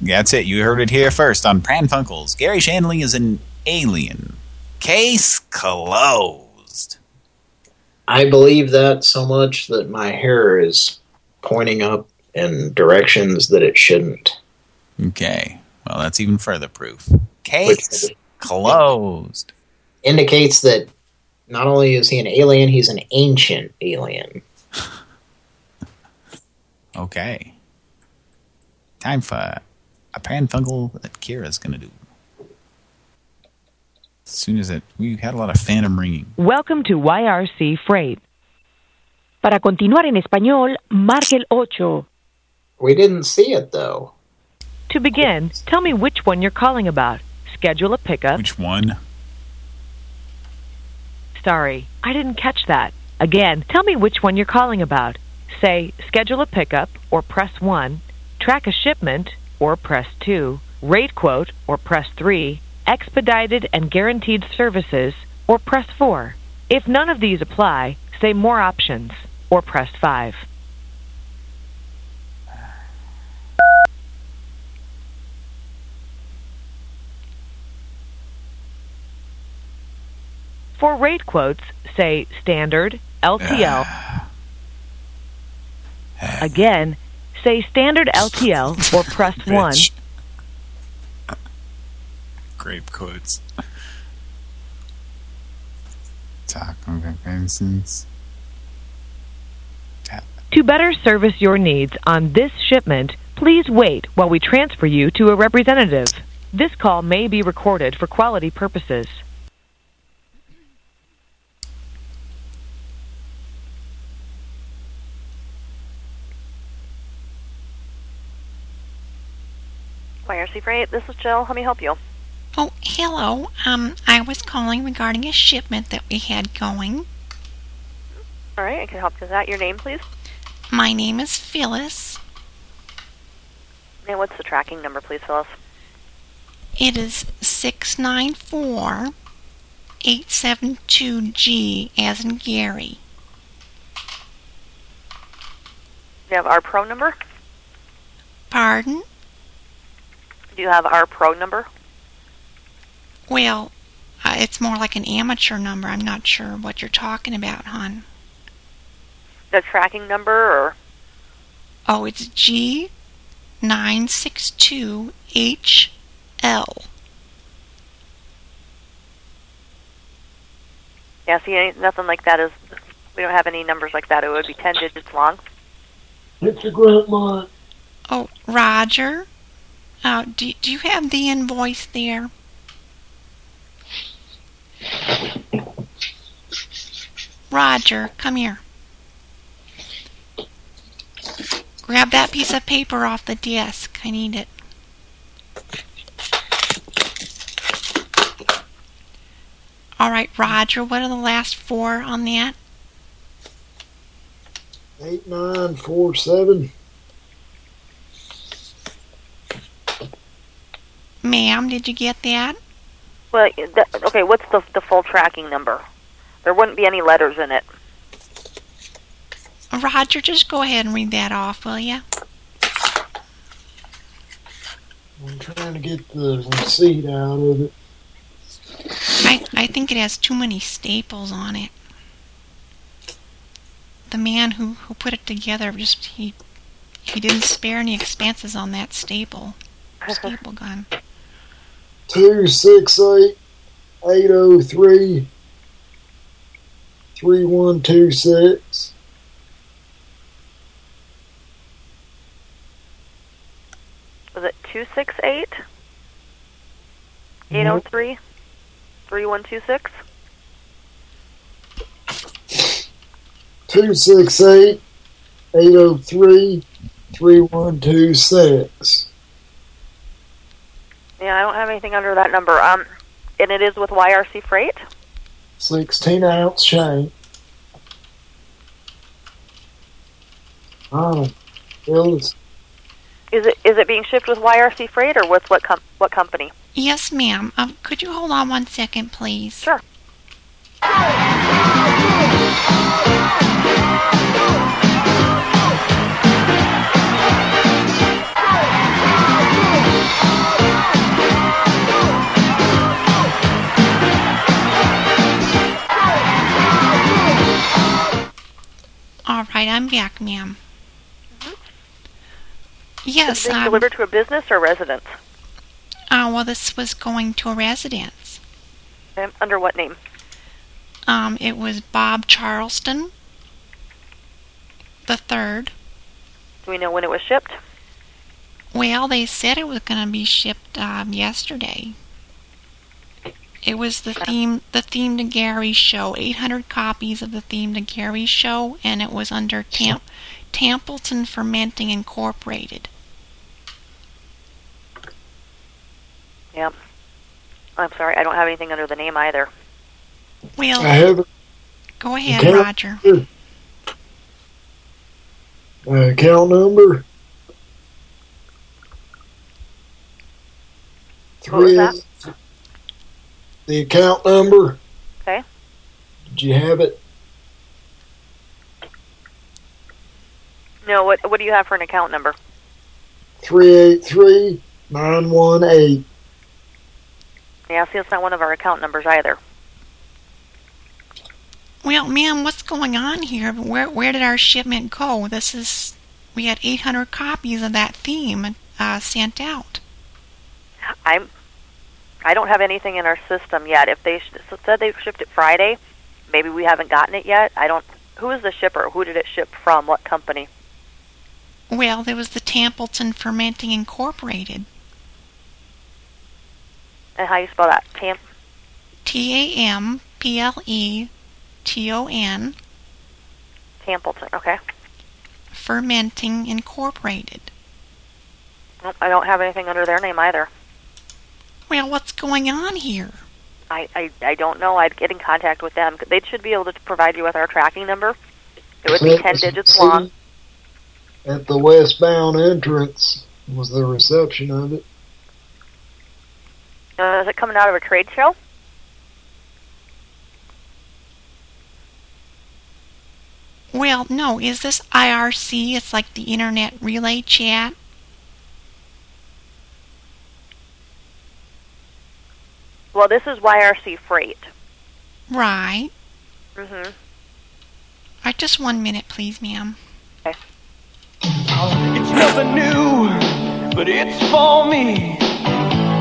That's it. You heard it here first on Pran Funkels. Garry Shandling is an alien. Case closed. I believe that so much that my hair is pointing up in directions that it shouldn't. Okay. Well, that's even further proof. Case closed. Indicates that not only is he an alien, he's an ancient alien. Okay. Time for a Pran Funkel that Kira's going to do. As soon as it... We had a lot of phantom ringing. Welcome to YRC Freight. Para continuar en español, marque el ocho. We didn't see it, though. To begin, tell me which one you're calling about. Schedule a pickup. Which one? Sorry, I didn't catch that. Again, tell me which one you're calling about. Say, schedule a pickup, or press 1, track a shipment, or press 2, rate quote, or press 3, expedited and guaranteed services, or press 4. If none of these apply, say more options, or press 5. For rate quotes, say standard, LTL. (sighs) Again, say standard LTL or (laughs) press 1. Bitch. Grape quotes. Taco Benson's. To better service your needs on this shipment, please wait while we transfer you to a representative. This call may be recorded for quality purposes. YRC Freight, this is Jill. Let me help you. Oh, hello. Um, I was calling regarding a shipment that we had going. All right, I can help you with that. Your name, please. My name is Phyllis. And what's the tracking number, please, Phyllis? It is 694 872G as in Gary. You have our pro number? Pardon? Do you have our pro number? Well, uh, it's more like an amateur number. I'm not sure what you're talking about, hon. The tracking number, or Oh, it's G962HL. yeah, see, any, nothing like that is. We don't have any numbers like that. It would be ten digits long. It's a grandma. Oh, Roger. Uh, do, do you have the invoice there? Roger, come here. Grab that piece of paper off the desk. I need it. All right, Roger, what are the last four on that? Eight nine four seven. Ma'am, did you get that? Well, th- okay, what's the the full tracking number? There wouldn't be any letters in it. Roger, just go ahead and read that off, will you? I'm trying to get the receipt out of it. I I think it has too many staples on it. The man who who put it together just he he didn't spare any expenses on that staple staple gun. (laughs) Two six eight eight oh three three one two six. Was it two six eight eight oh three three one two six? Two six eight eight oh three three one two six. Yeah, I don't have anything under that number. Um, and it is with YRC Freight. Sixteen ounce chain. Oh, well, Is it is it being shipped with YRC Freight or with what com- what company? Yes, ma'am. Um, could you hold on one second, please? Sure. Right, I'm back, ma'am. Yes, Is it being um, delivered to a business or residence? uh, well, this was going to a residence. Um, under what name? Um, it was Bob Charleston, the third. Do we know when it was shipped? Well, they said it was going to be shipped um, yesterday. It was the theme, the theme to Gary show. 800 copies of the theme to Gary show, and it was under Tam- Templeton Fermenting Incorporated. Yep. I'm sorry, I don't have anything under the name either. Well, I have go ahead, account Roger. number. Uh, account number. What was Three. that? The account number. Okay. Did you have it? No, what what do you have for an account number? Three eight three nine one eight. Yeah, see, it's not one of our account numbers either. Well, ma'am, what's going on here? Where where did our shipment go? This is we had 800 copies of that theme uh, sent out. I'm I don't have anything in our system yet. If they sh- said they shipped it Friday, maybe we haven't gotten it yet. I don't. Who is the shipper? Who did it ship from? What company? Well, there was the Templeton Fermenting Incorporated. And how you spell that? Tam. T A M P L E T O N Templeton. Okay. Fermenting Incorporated. Nope, I don't have anything under their name either. Well, what's going on here? I, I, I don't know. I'd get in contact with them. They should be able to provide you with our tracking number. It would be Let ten us digits see. long. At the westbound entrance was the reception of it. Uh, is it coming out of a trade show? Well, no, is this IRC? It's like the Internet Relay Chat. Well, this is YRC Freight. Right. Mm-hmm. Right, just one minute, please, ma'am. It's nothing new, but it's for me.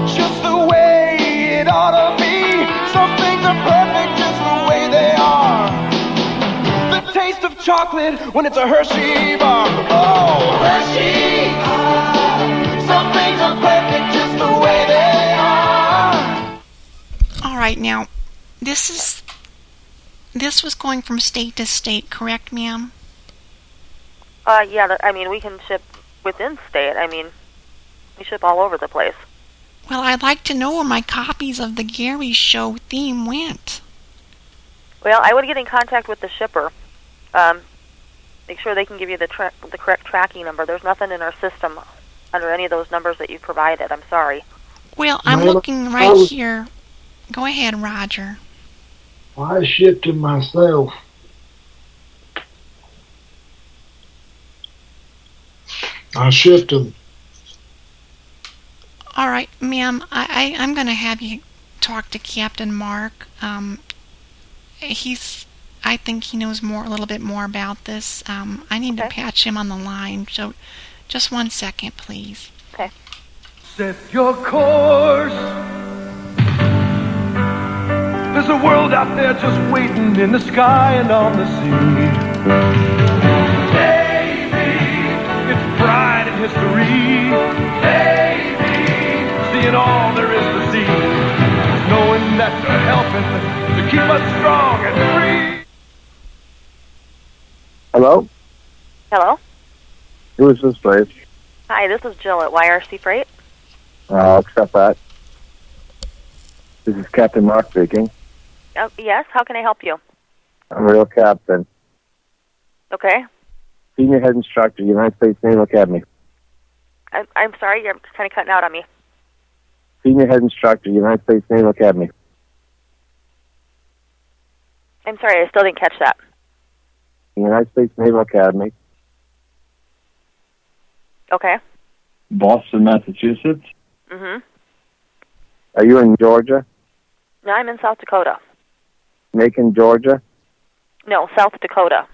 Just the way it ought to be. Some things are perfect just the way they are. The taste of chocolate. chocolate when it's a Hershey bar. Oh, Hershey! Some things are perfect All right, now, this is this was going from state to state, correct, ma'am? Uh, yeah, th- I mean, we can ship within state. I mean, we ship all over the place. Well, I'd like to know where my copies of the Gary Show theme went. Well, I would get in contact with the shipper. Um, make sure they can give you the tra- the correct tracking number. There's nothing in our system under any of those numbers that you provided. I'm sorry. Well, I'm looking right here. Go ahead, Roger. I shipped him myself. I shipped him. All right, ma'am. I, I I'm going to have you talk to Captain Mark. Um, he's. I think he knows more, a little bit more about this. Um, I need to patch him on the line. So, just one second, please. Okay. Set your course. There's a world out there just waiting in the sky and on the sea. Baby, it's pride and history. Baby, seeing all there is to see. Knowing that you're helping to keep us strong and free. Hello? Hello. Who is this, please? Hi, this is Jill at YRC Freight. Uh, I'll accept that. This is Captain Mark speaking. Uh, yes. How can I help you? I'm a real captain. Okay. Senior head instructor, United States Naval Academy. I, I'm sorry, you're kind of cutting out on me. Senior head instructor, United States Naval Academy. I'm sorry, I still didn't catch that. United States Naval Academy. Okay. Boston, Massachusetts. Mm-hmm. Are you in Georgia? No, I'm in South Dakota. Macon, Georgia? No, South Dakota.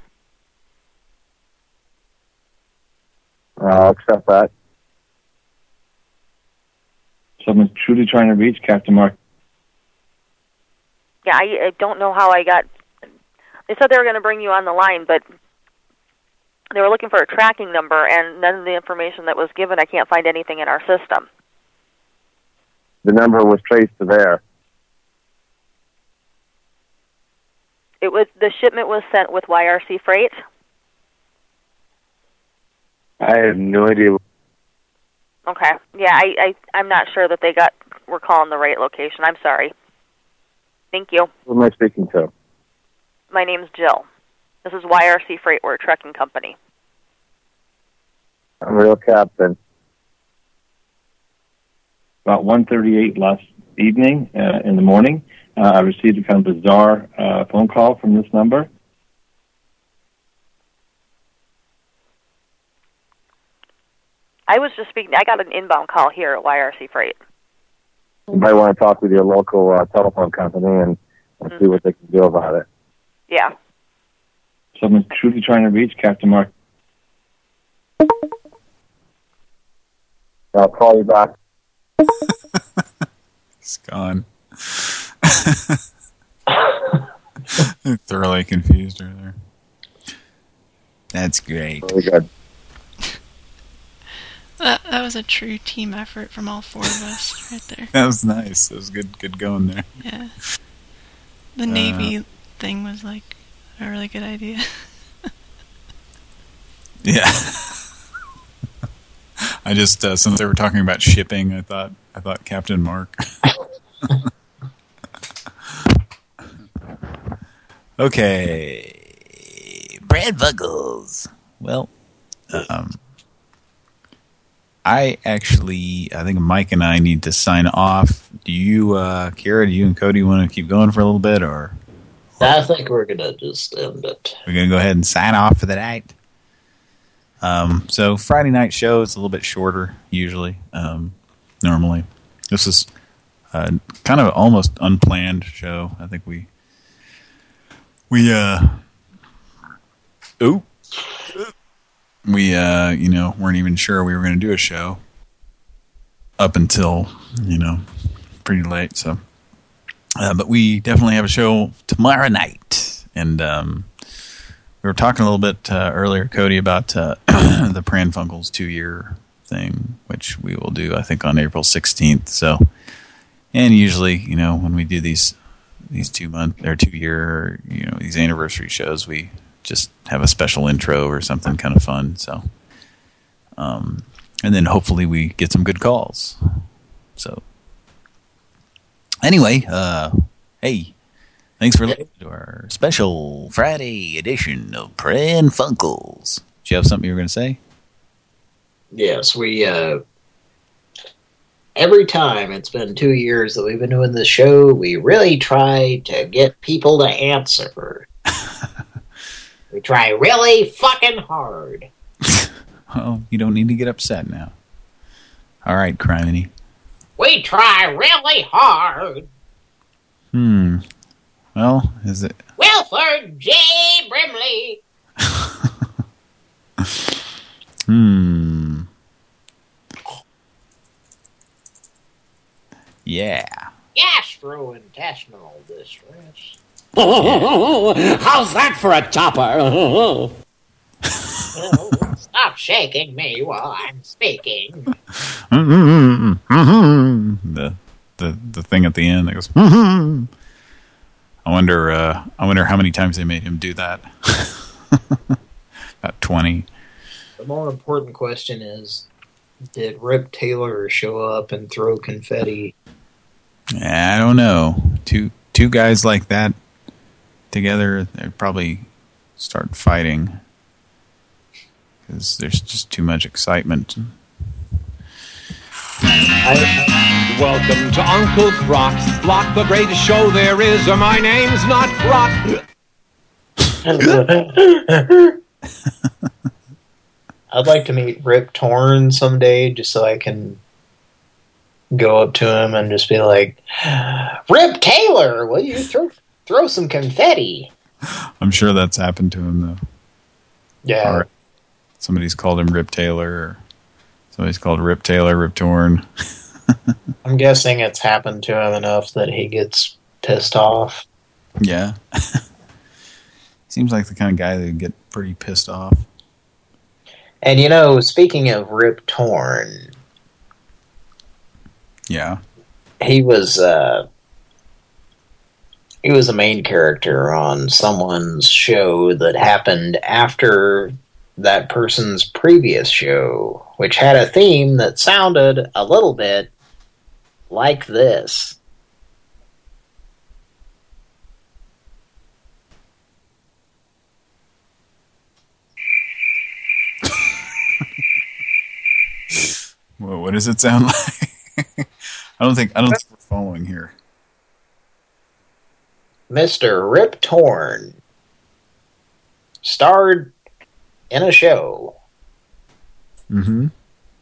Uh, I'll accept that. Someone's truly trying to reach Captain Mark. Yeah, I, I don't know how I got. They said they were going to bring you on the line, but they were looking for a tracking number, and none of the information that was given, I can't find anything in our system. The number was traced to there. It was the shipment was sent with YRC Freight. I have no idea. Okay. Yeah, I, I I'm not sure that they got were calling the right location. I'm sorry. Thank you. Who am I speaking to? My name's Jill. This is YRC Freight. We're a trucking company. I'm real captain. About 1.38 last evening, uh, in the morning, uh, I received a kind of bizarre uh, phone call from this number. I was just speaking. I got an inbound call here at YRC Freight. You might want to talk with your local uh, telephone company and, and see what they can do about it. Yeah. Someone's truly trying to reach Captain Mark. I'll call you back. (laughs) It's gone. (laughs) Thoroughly confused her there. That's great. Very good. That, that was a true team effort from all four of us right there. That was nice. That was good. Good going there. Yeah. The Uh, Navy thing was like a really good idea. (laughs) Yeah. (laughs) I just uh, since they were talking about shipping, I thought I thought Captain Mark. Okay, Brad Buggles. Well, um, I actually I think Mike and I need to sign off. Do you, uh, Kara? Do you and Cody want to keep going for a little bit, or I think we're gonna just end it. we're gonna go ahead and sign off for the night? Um, so Friday night show is a little bit shorter usually. Um, normally, this is uh, kind of almost unplanned show. I think we we uh oh we uh you know weren't even sure we were going to do a show up until you know pretty late. So, uh, but we definitely have a show tomorrow night, and um, we were talking a little bit uh, earlier, Cody, about uh, (clears throat) the Pran Funkels two-year thing, which we will do, I think, on April 16th. So, and usually, you know, when we do these these two month or two year, you know, these anniversary shows, we just have a special intro or something kind of fun. So, um, and then hopefully we get some good calls. So, anyway, uh, hey, thanks for listening to our special Friday edition of Pran Funkels. Do you have something you were going to say? Yes, we, uh, every time it's been two years that we've been doing this show, we really try to get people to answer. (laughs) we try really fucking hard. (laughs) Oh, you don't need to get upset now. All right, Criminy. We try really hard. Hmm. Well, is it... Wilford J. Brimley. (laughs) Hmm. Yeah. Gastrointestinal distress. (laughs) How's that for a topper? (laughs) Oh, stop shaking me while I'm speaking. (laughs) the the the thing at the end that goes. I wonder. Uh, I wonder how many times they made him do that. About twenty. The more important question is, did Rip Taylor show up and throw confetti? I don't know. Two two guys like that together, they'd probably start fighting because there's just too much excitement. Welcome to Uncle Croc's Block, the greatest show there is, or my name's not Croc. (laughs) I'd like to meet Rip Torn someday just so I can go up to him and just be like, Rip Taylor, will you throw throw some confetti? I'm sure that's happened to him though. Yeah. Or somebody's called him Rip Taylor. Or somebody's called Rip Taylor, Rip Torn. (laughs) I'm guessing it's happened to him enough that he gets pissed off. Yeah. (laughs) Seems like the kind of guy that would get pretty pissed off. And you know, speaking of Rip Torn, Yeah. he was uh he was a main character on someone's show that happened after that person's previous show, which had a theme that sounded a little bit like this. (laughs) What does it sound (laughs) like? I don't think I don't think we're following here. Mr. Rip Torn starred in a show Mm-hmm.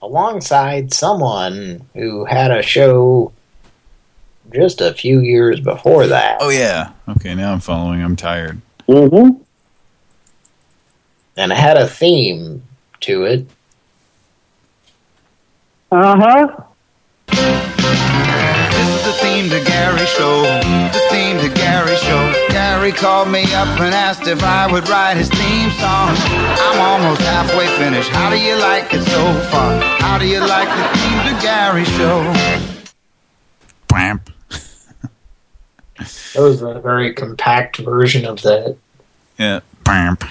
alongside someone who had a show just a few years before that. Oh yeah. Okay, now I'm following. I'm tired. Mm-hmm. And it had a theme to it. Uh-huh. This is the theme to Gary show. The theme to Gary show. Gary called me up and asked if I would write his theme song. I'm almost halfway finished. How do you like it so far? How do you like the theme to Gary show? Bamp. That was a very compact version of that. Yeah. Bamp.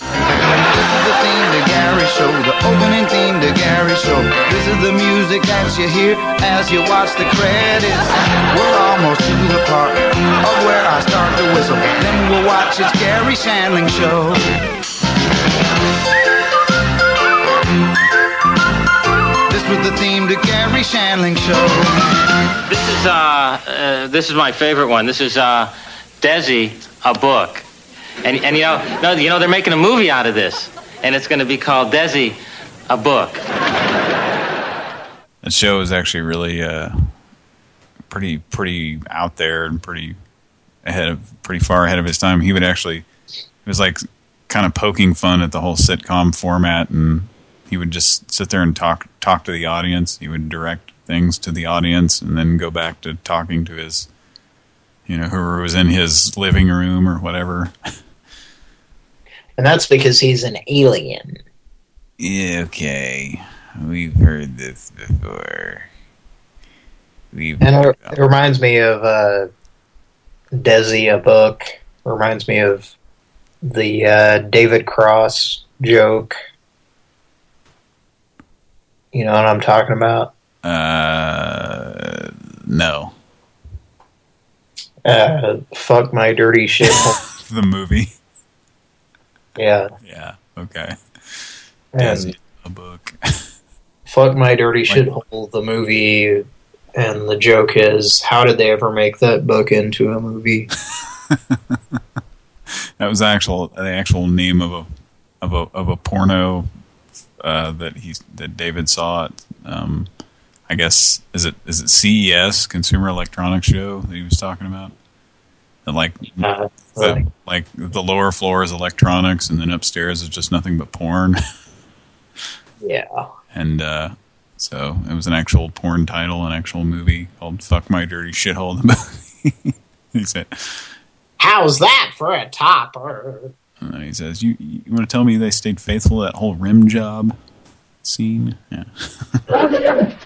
This is the theme to Gary show. The opening theme to Gary show. This is the music that you hear as you watch the credits. We're almost to the part of where I start to whistle. Then we'll watch it's Garry Shandling show. This was the theme to Garry Shandling show. This is uh, uh this is my favorite one. This is uh Desi, a book. And and you know, no, you know they're making a movie out of this. And it's going to be called Desi, a book. The show is actually really uh, pretty pretty out there and pretty ahead of pretty far ahead of his time. He would actually it was like kind of poking fun at the whole sitcom format, and he would just sit there and talk talk to the audience. He would direct things to the audience, and then go back to talking to his you know whoever was in his living room or whatever. (laughs) And that's because he's an alien. Yeah, okay. We've heard this before. We've And it, it reminds me of uh, Desi, a book. Reminds me of the uh, David Cross joke. You know what I'm talking about? Uh, no. Uh, fuck my dirty shit. (laughs) the movie. Yeah. Yeah. Okay. And a book. (laughs) fuck my dirty shithole, the movie, and the joke is, how did they ever make that book into a movie? (laughs) That was actual the actual name of a of a of a porno uh, that he that David saw at um, I guess is it is it CES Consumer Electronics Show that he was talking about? And like Uh, the, like the lower floor is electronics and then upstairs is just nothing but porn. (laughs) yeah. And uh, so it was an actual porn title, an actual movie called "Fuck My Dirty Shithole." The (laughs) movie. he said, How's that for a topper? and then he says, "You you want to tell me they stayed faithful to that whole rim job scene?" Yeah. (laughs)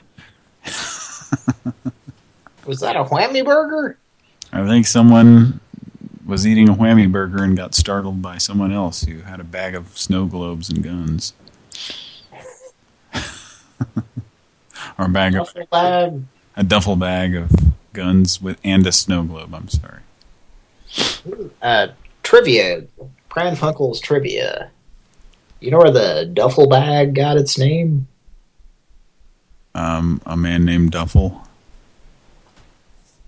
Was that a whammy burger? I think someone was eating a whammy burger and got startled by someone else who had a bag of snow globes and guns. (laughs) or a bag of Duffel bag. a duffel bag of guns with and a snow globe. I'm sorry. Uh, trivia. Pran Funkel's trivia. You know where the duffel bag got its name? Um, a man named Duffel.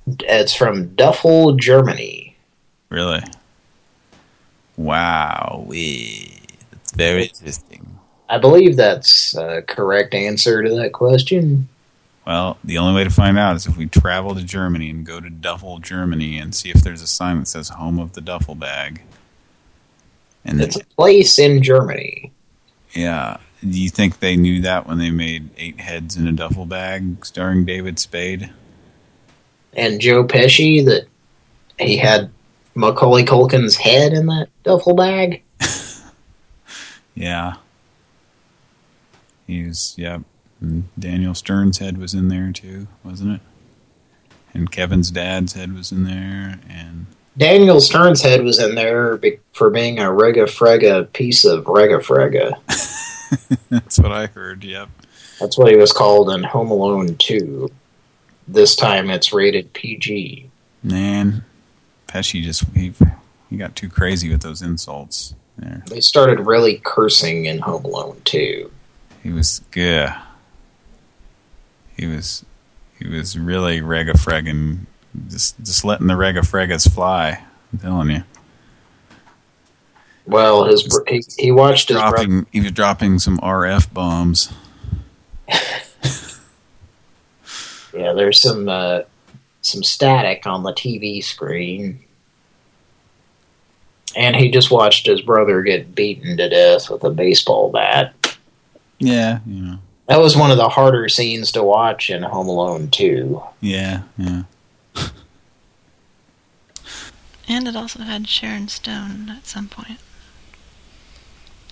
It's from Duffel, Germany. Really? Wow, we. That's very interesting. I believe that's a correct answer to that question. Well, the only way to find out is if we travel to Germany and go to Duffel, Germany, and see if there's a sign that says "Home of the Duffel Bag." And It's a place in Germany. yeah, do you think they knew that when they made Eight Heads in a Duffel Bag, starring David Spade? And Joe Pesci, that he had Macaulay Culkin's head in that duffel bag. (laughs) Yeah. He's, yeah. Daniel Stern's head was in there too, wasn't it? And Kevin's dad's head was in there, and Daniel Stern's head was in there for being a rega frega piece of rega frega. (laughs) that's what I heard, yep. That's what he was called in Home Alone 2. This time it's rated PG. Man, Pesci just, he, he got too crazy with those insults there. They started really cursing in Home Alone too. He was, yeah. He was, he was really rega-fregging, just, just letting the rega-fregas fly, I'm telling you. Well, his he, he watched his dropping, he was dropping some RF bombs. (laughs) Yeah, there's some uh, some static on the TV screen. And he just watched his brother get beaten to death with a baseball bat. Yeah, you know. That was one of the harder scenes to watch in Home Alone 2. Yeah, yeah. And it also had Sharon Stone at some point.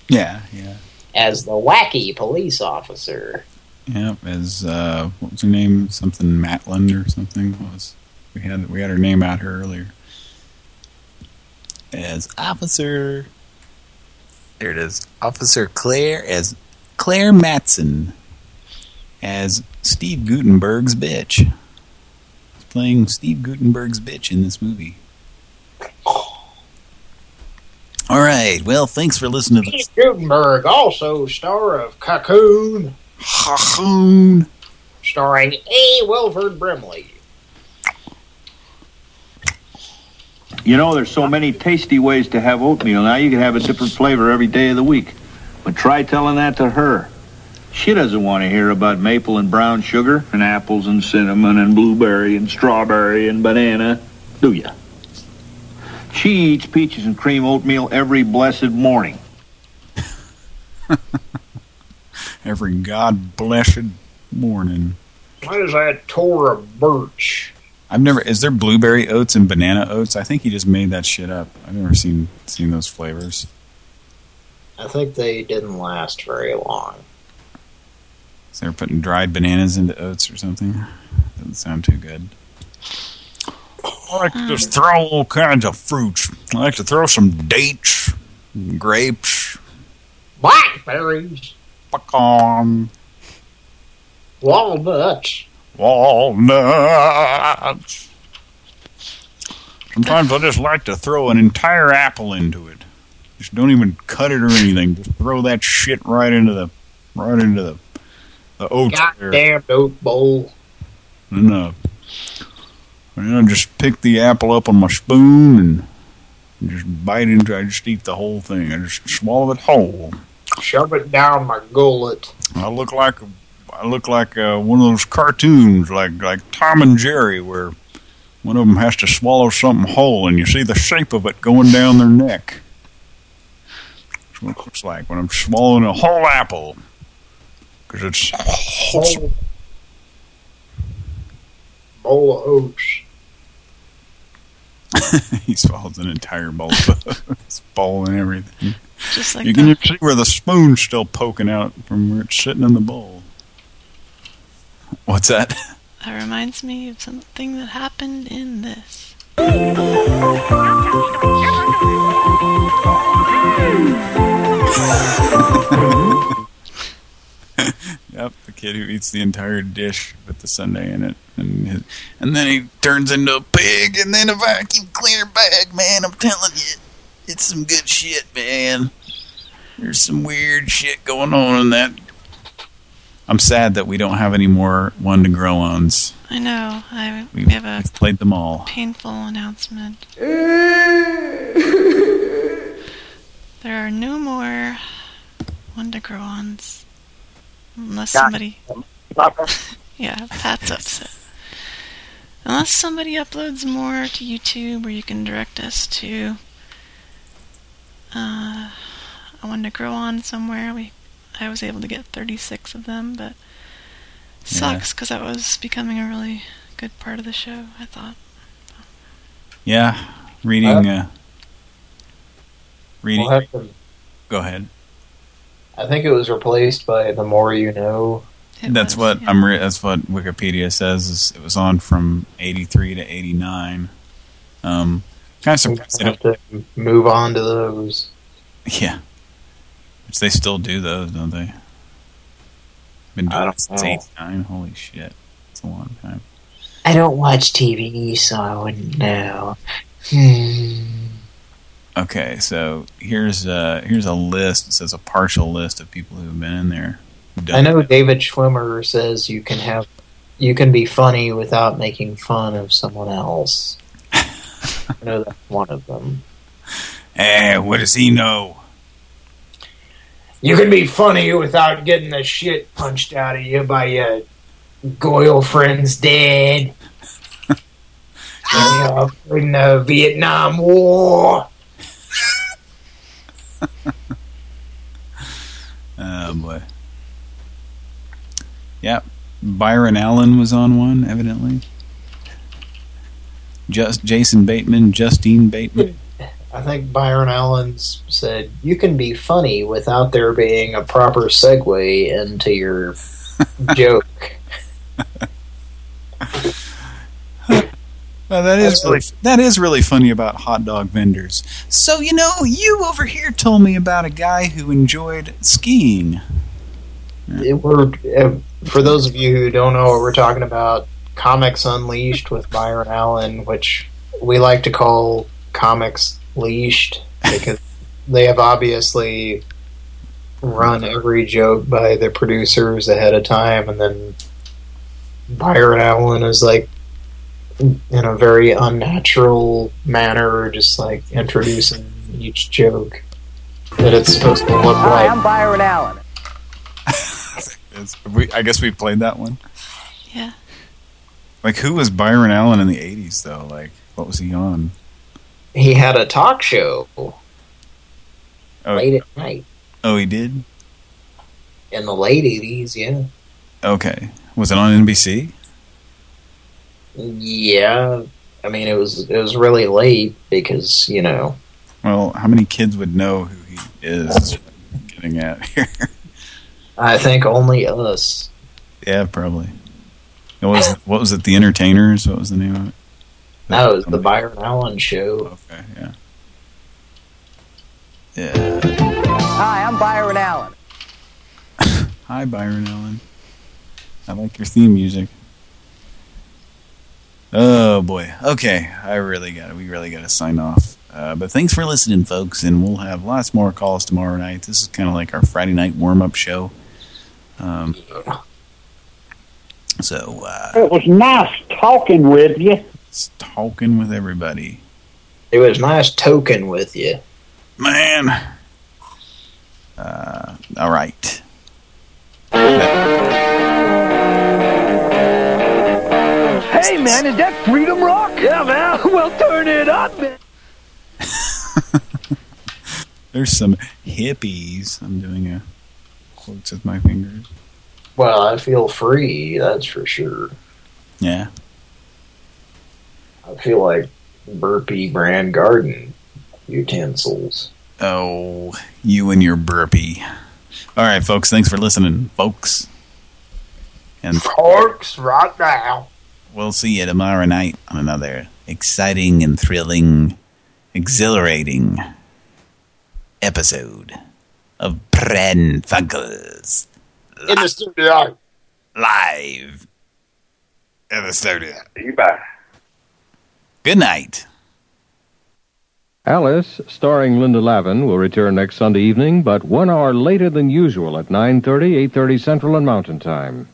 Yeah, yeah. As the wacky police officer. Yep, as uh what was her name? Something Matland or something was. We had we had her name out here earlier. As Officer There it is. Officer Claire as Claire Mattson as Steve Guttenberg's bitch. He's playing Steve Guttenberg's bitch in this movie. All right. Well, thanks for listening to Steve Guttenberg, also star of Cocoon. Cocoon. Starring A. Wilford Brimley. You know, there's so many tasty ways to have oatmeal. Now you can have a different flavor every day of the week. But try telling that to her. She doesn't want to hear about maple and brown sugar and apples and cinnamon and blueberry and strawberry and banana, do ya? She eats peaches and cream oatmeal every blessed morning. (laughs) every god blessed morning. What is that Thora Birch? I've never. Is there blueberry oats and banana oats? I think he just made that shit up. I've never seen seen those flavors. I think they didn't last very long. So they're putting dried bananas into oats or something. Doesn't sound too good. I like to just throw all kinds of fruits. I like to throw some dates, grapes, Blackberries, pecan, walnuts. walnuts. Sometimes I just like to throw an entire apple into it. Just don't even cut it or anything. Just throw that shit right into the right into the the oats. Goddamn oat bowl. And uh, and I just pick the apple up on my spoon and just bite into. it. I just eat the whole thing. I just swallow it whole. Shove it down my gullet. I look like I look like uh, one of those cartoons, like like Tom and Jerry, where one of them has to swallow something whole, and you see the shape of it going down their neck. That's what it looks like when I'm swallowing a whole apple, because it's Whole bowl of oats. (laughs) he swallows an entire bowl of his bowl and everything. Just like you can see where the spoon's still poking out from where it's sitting in the bowl. What's that? That reminds me of something that happened in this. (laughs) Yep, the kid who eats the entire dish with the sundae in it, and his, and then he turns into a pig, and then a vacuum cleaner bag. Man, I'm telling you, it's some good shit, man. There's some weird shit going on in that. I'm sad that we don't have any more one to grow ons. I know. I we We've, have a we've played them all. painful announcement. (laughs) There are no more one to Grow ons. Unless somebody. (laughs) yeah, Pat's upset. Unless somebody uploads more to YouTube, or you can direct us to. Uh, I wanted to grow on somewhere. We, I was able to get 36 of them, but sucks because that was becoming a really good part of the show. I thought. Yeah, reading. Uh, reading. We'll to- Go ahead. I think it was replaced by The More You Know. that's what I'm. Re that's what Wikipedia says. Is it was on from '83 to '89. Um, kind of surprised have to move on to those. Yeah, which they still do those, don't they? Been doing I it don't since know. '89. Holy shit, it's a long time. I don't watch TV, so I wouldn't know. Hmm. Okay, so here's uh here's a list. It says a partial list of people who've been in there. I know David Schwimmer says you can have, you can be funny without making fun of someone else. (laughs) I know that's one of them. Eh, what does he know? You can be funny without getting the shit punched out of you by your Goyle friend's dad. Uh, (laughs) in the Vietnam War. Oh boy. Yep. Byron Allen was on one, evidently. Just Jason Bateman, Justine Bateman. I think Byron Allen's said, you can be funny without there being a proper segue into your (laughs) joke. That is really that is really funny about hot dog vendors. So you know, you over here told me about a guy who enjoyed skiing. It- we're, uh, for those of you who don't know what we're talking about, Comics Unleashed with Byron Allen, which we like to call Comics Leashed because they have obviously run every joke by the producers ahead of time, and then Byron Allen is like in a very unnatural manner, just like introducing each joke that it's supposed to look Hi, like. I'm Byron Allen. (laughs) We, I guess we played that one. Yeah. Like, who was Byron Allen in the '80s though? Like, what was he on? He had a talk show Oh, late at night oh, he did. in the late eighties. Yeah, Okay, was it on NBC? yeah. I mean, it was it was really late because you know Well, how many kids would know who he is? getting at here. I think only us. Yeah, probably. What was what was it? The Entertainers? What was the name of it? That was the Byron Allen show. Okay, yeah. Yeah. Hi, I'm Byron Allen. (laughs) Hi, Byron Allen. I like your theme music. Oh boy. Okay, I really got it. We really got to sign off. Uh, but thanks for listening, folks, and we'll have lots more calls tomorrow night. This is kind of like our Friday night warm-up show. Um, so, uh, It was nice talking with you. It's talking with everybody. It was nice token with you. Man. Uh, all right. Hey, man, is that Freedom Rock? Yeah, man. (laughs) Well, turn it up, man. (laughs) There's some hippies. I'm doing a quotes with my fingers. Well, I feel free, that's for sure. Yeah. I feel like burpee brand garden utensils. Oh, you and your burpee. All right, folks. Thanks for listening, folks. And Forks right now. we'll see you tomorrow night on another exciting and thrilling, exhilarating episode of Pran Funkels In the studio. live in the studio. You bet. Good night. Alice, starring Linda Lavin, will return next Sunday evening, but one hour later than usual at 9.30, 8.30 Central and Mountain Time.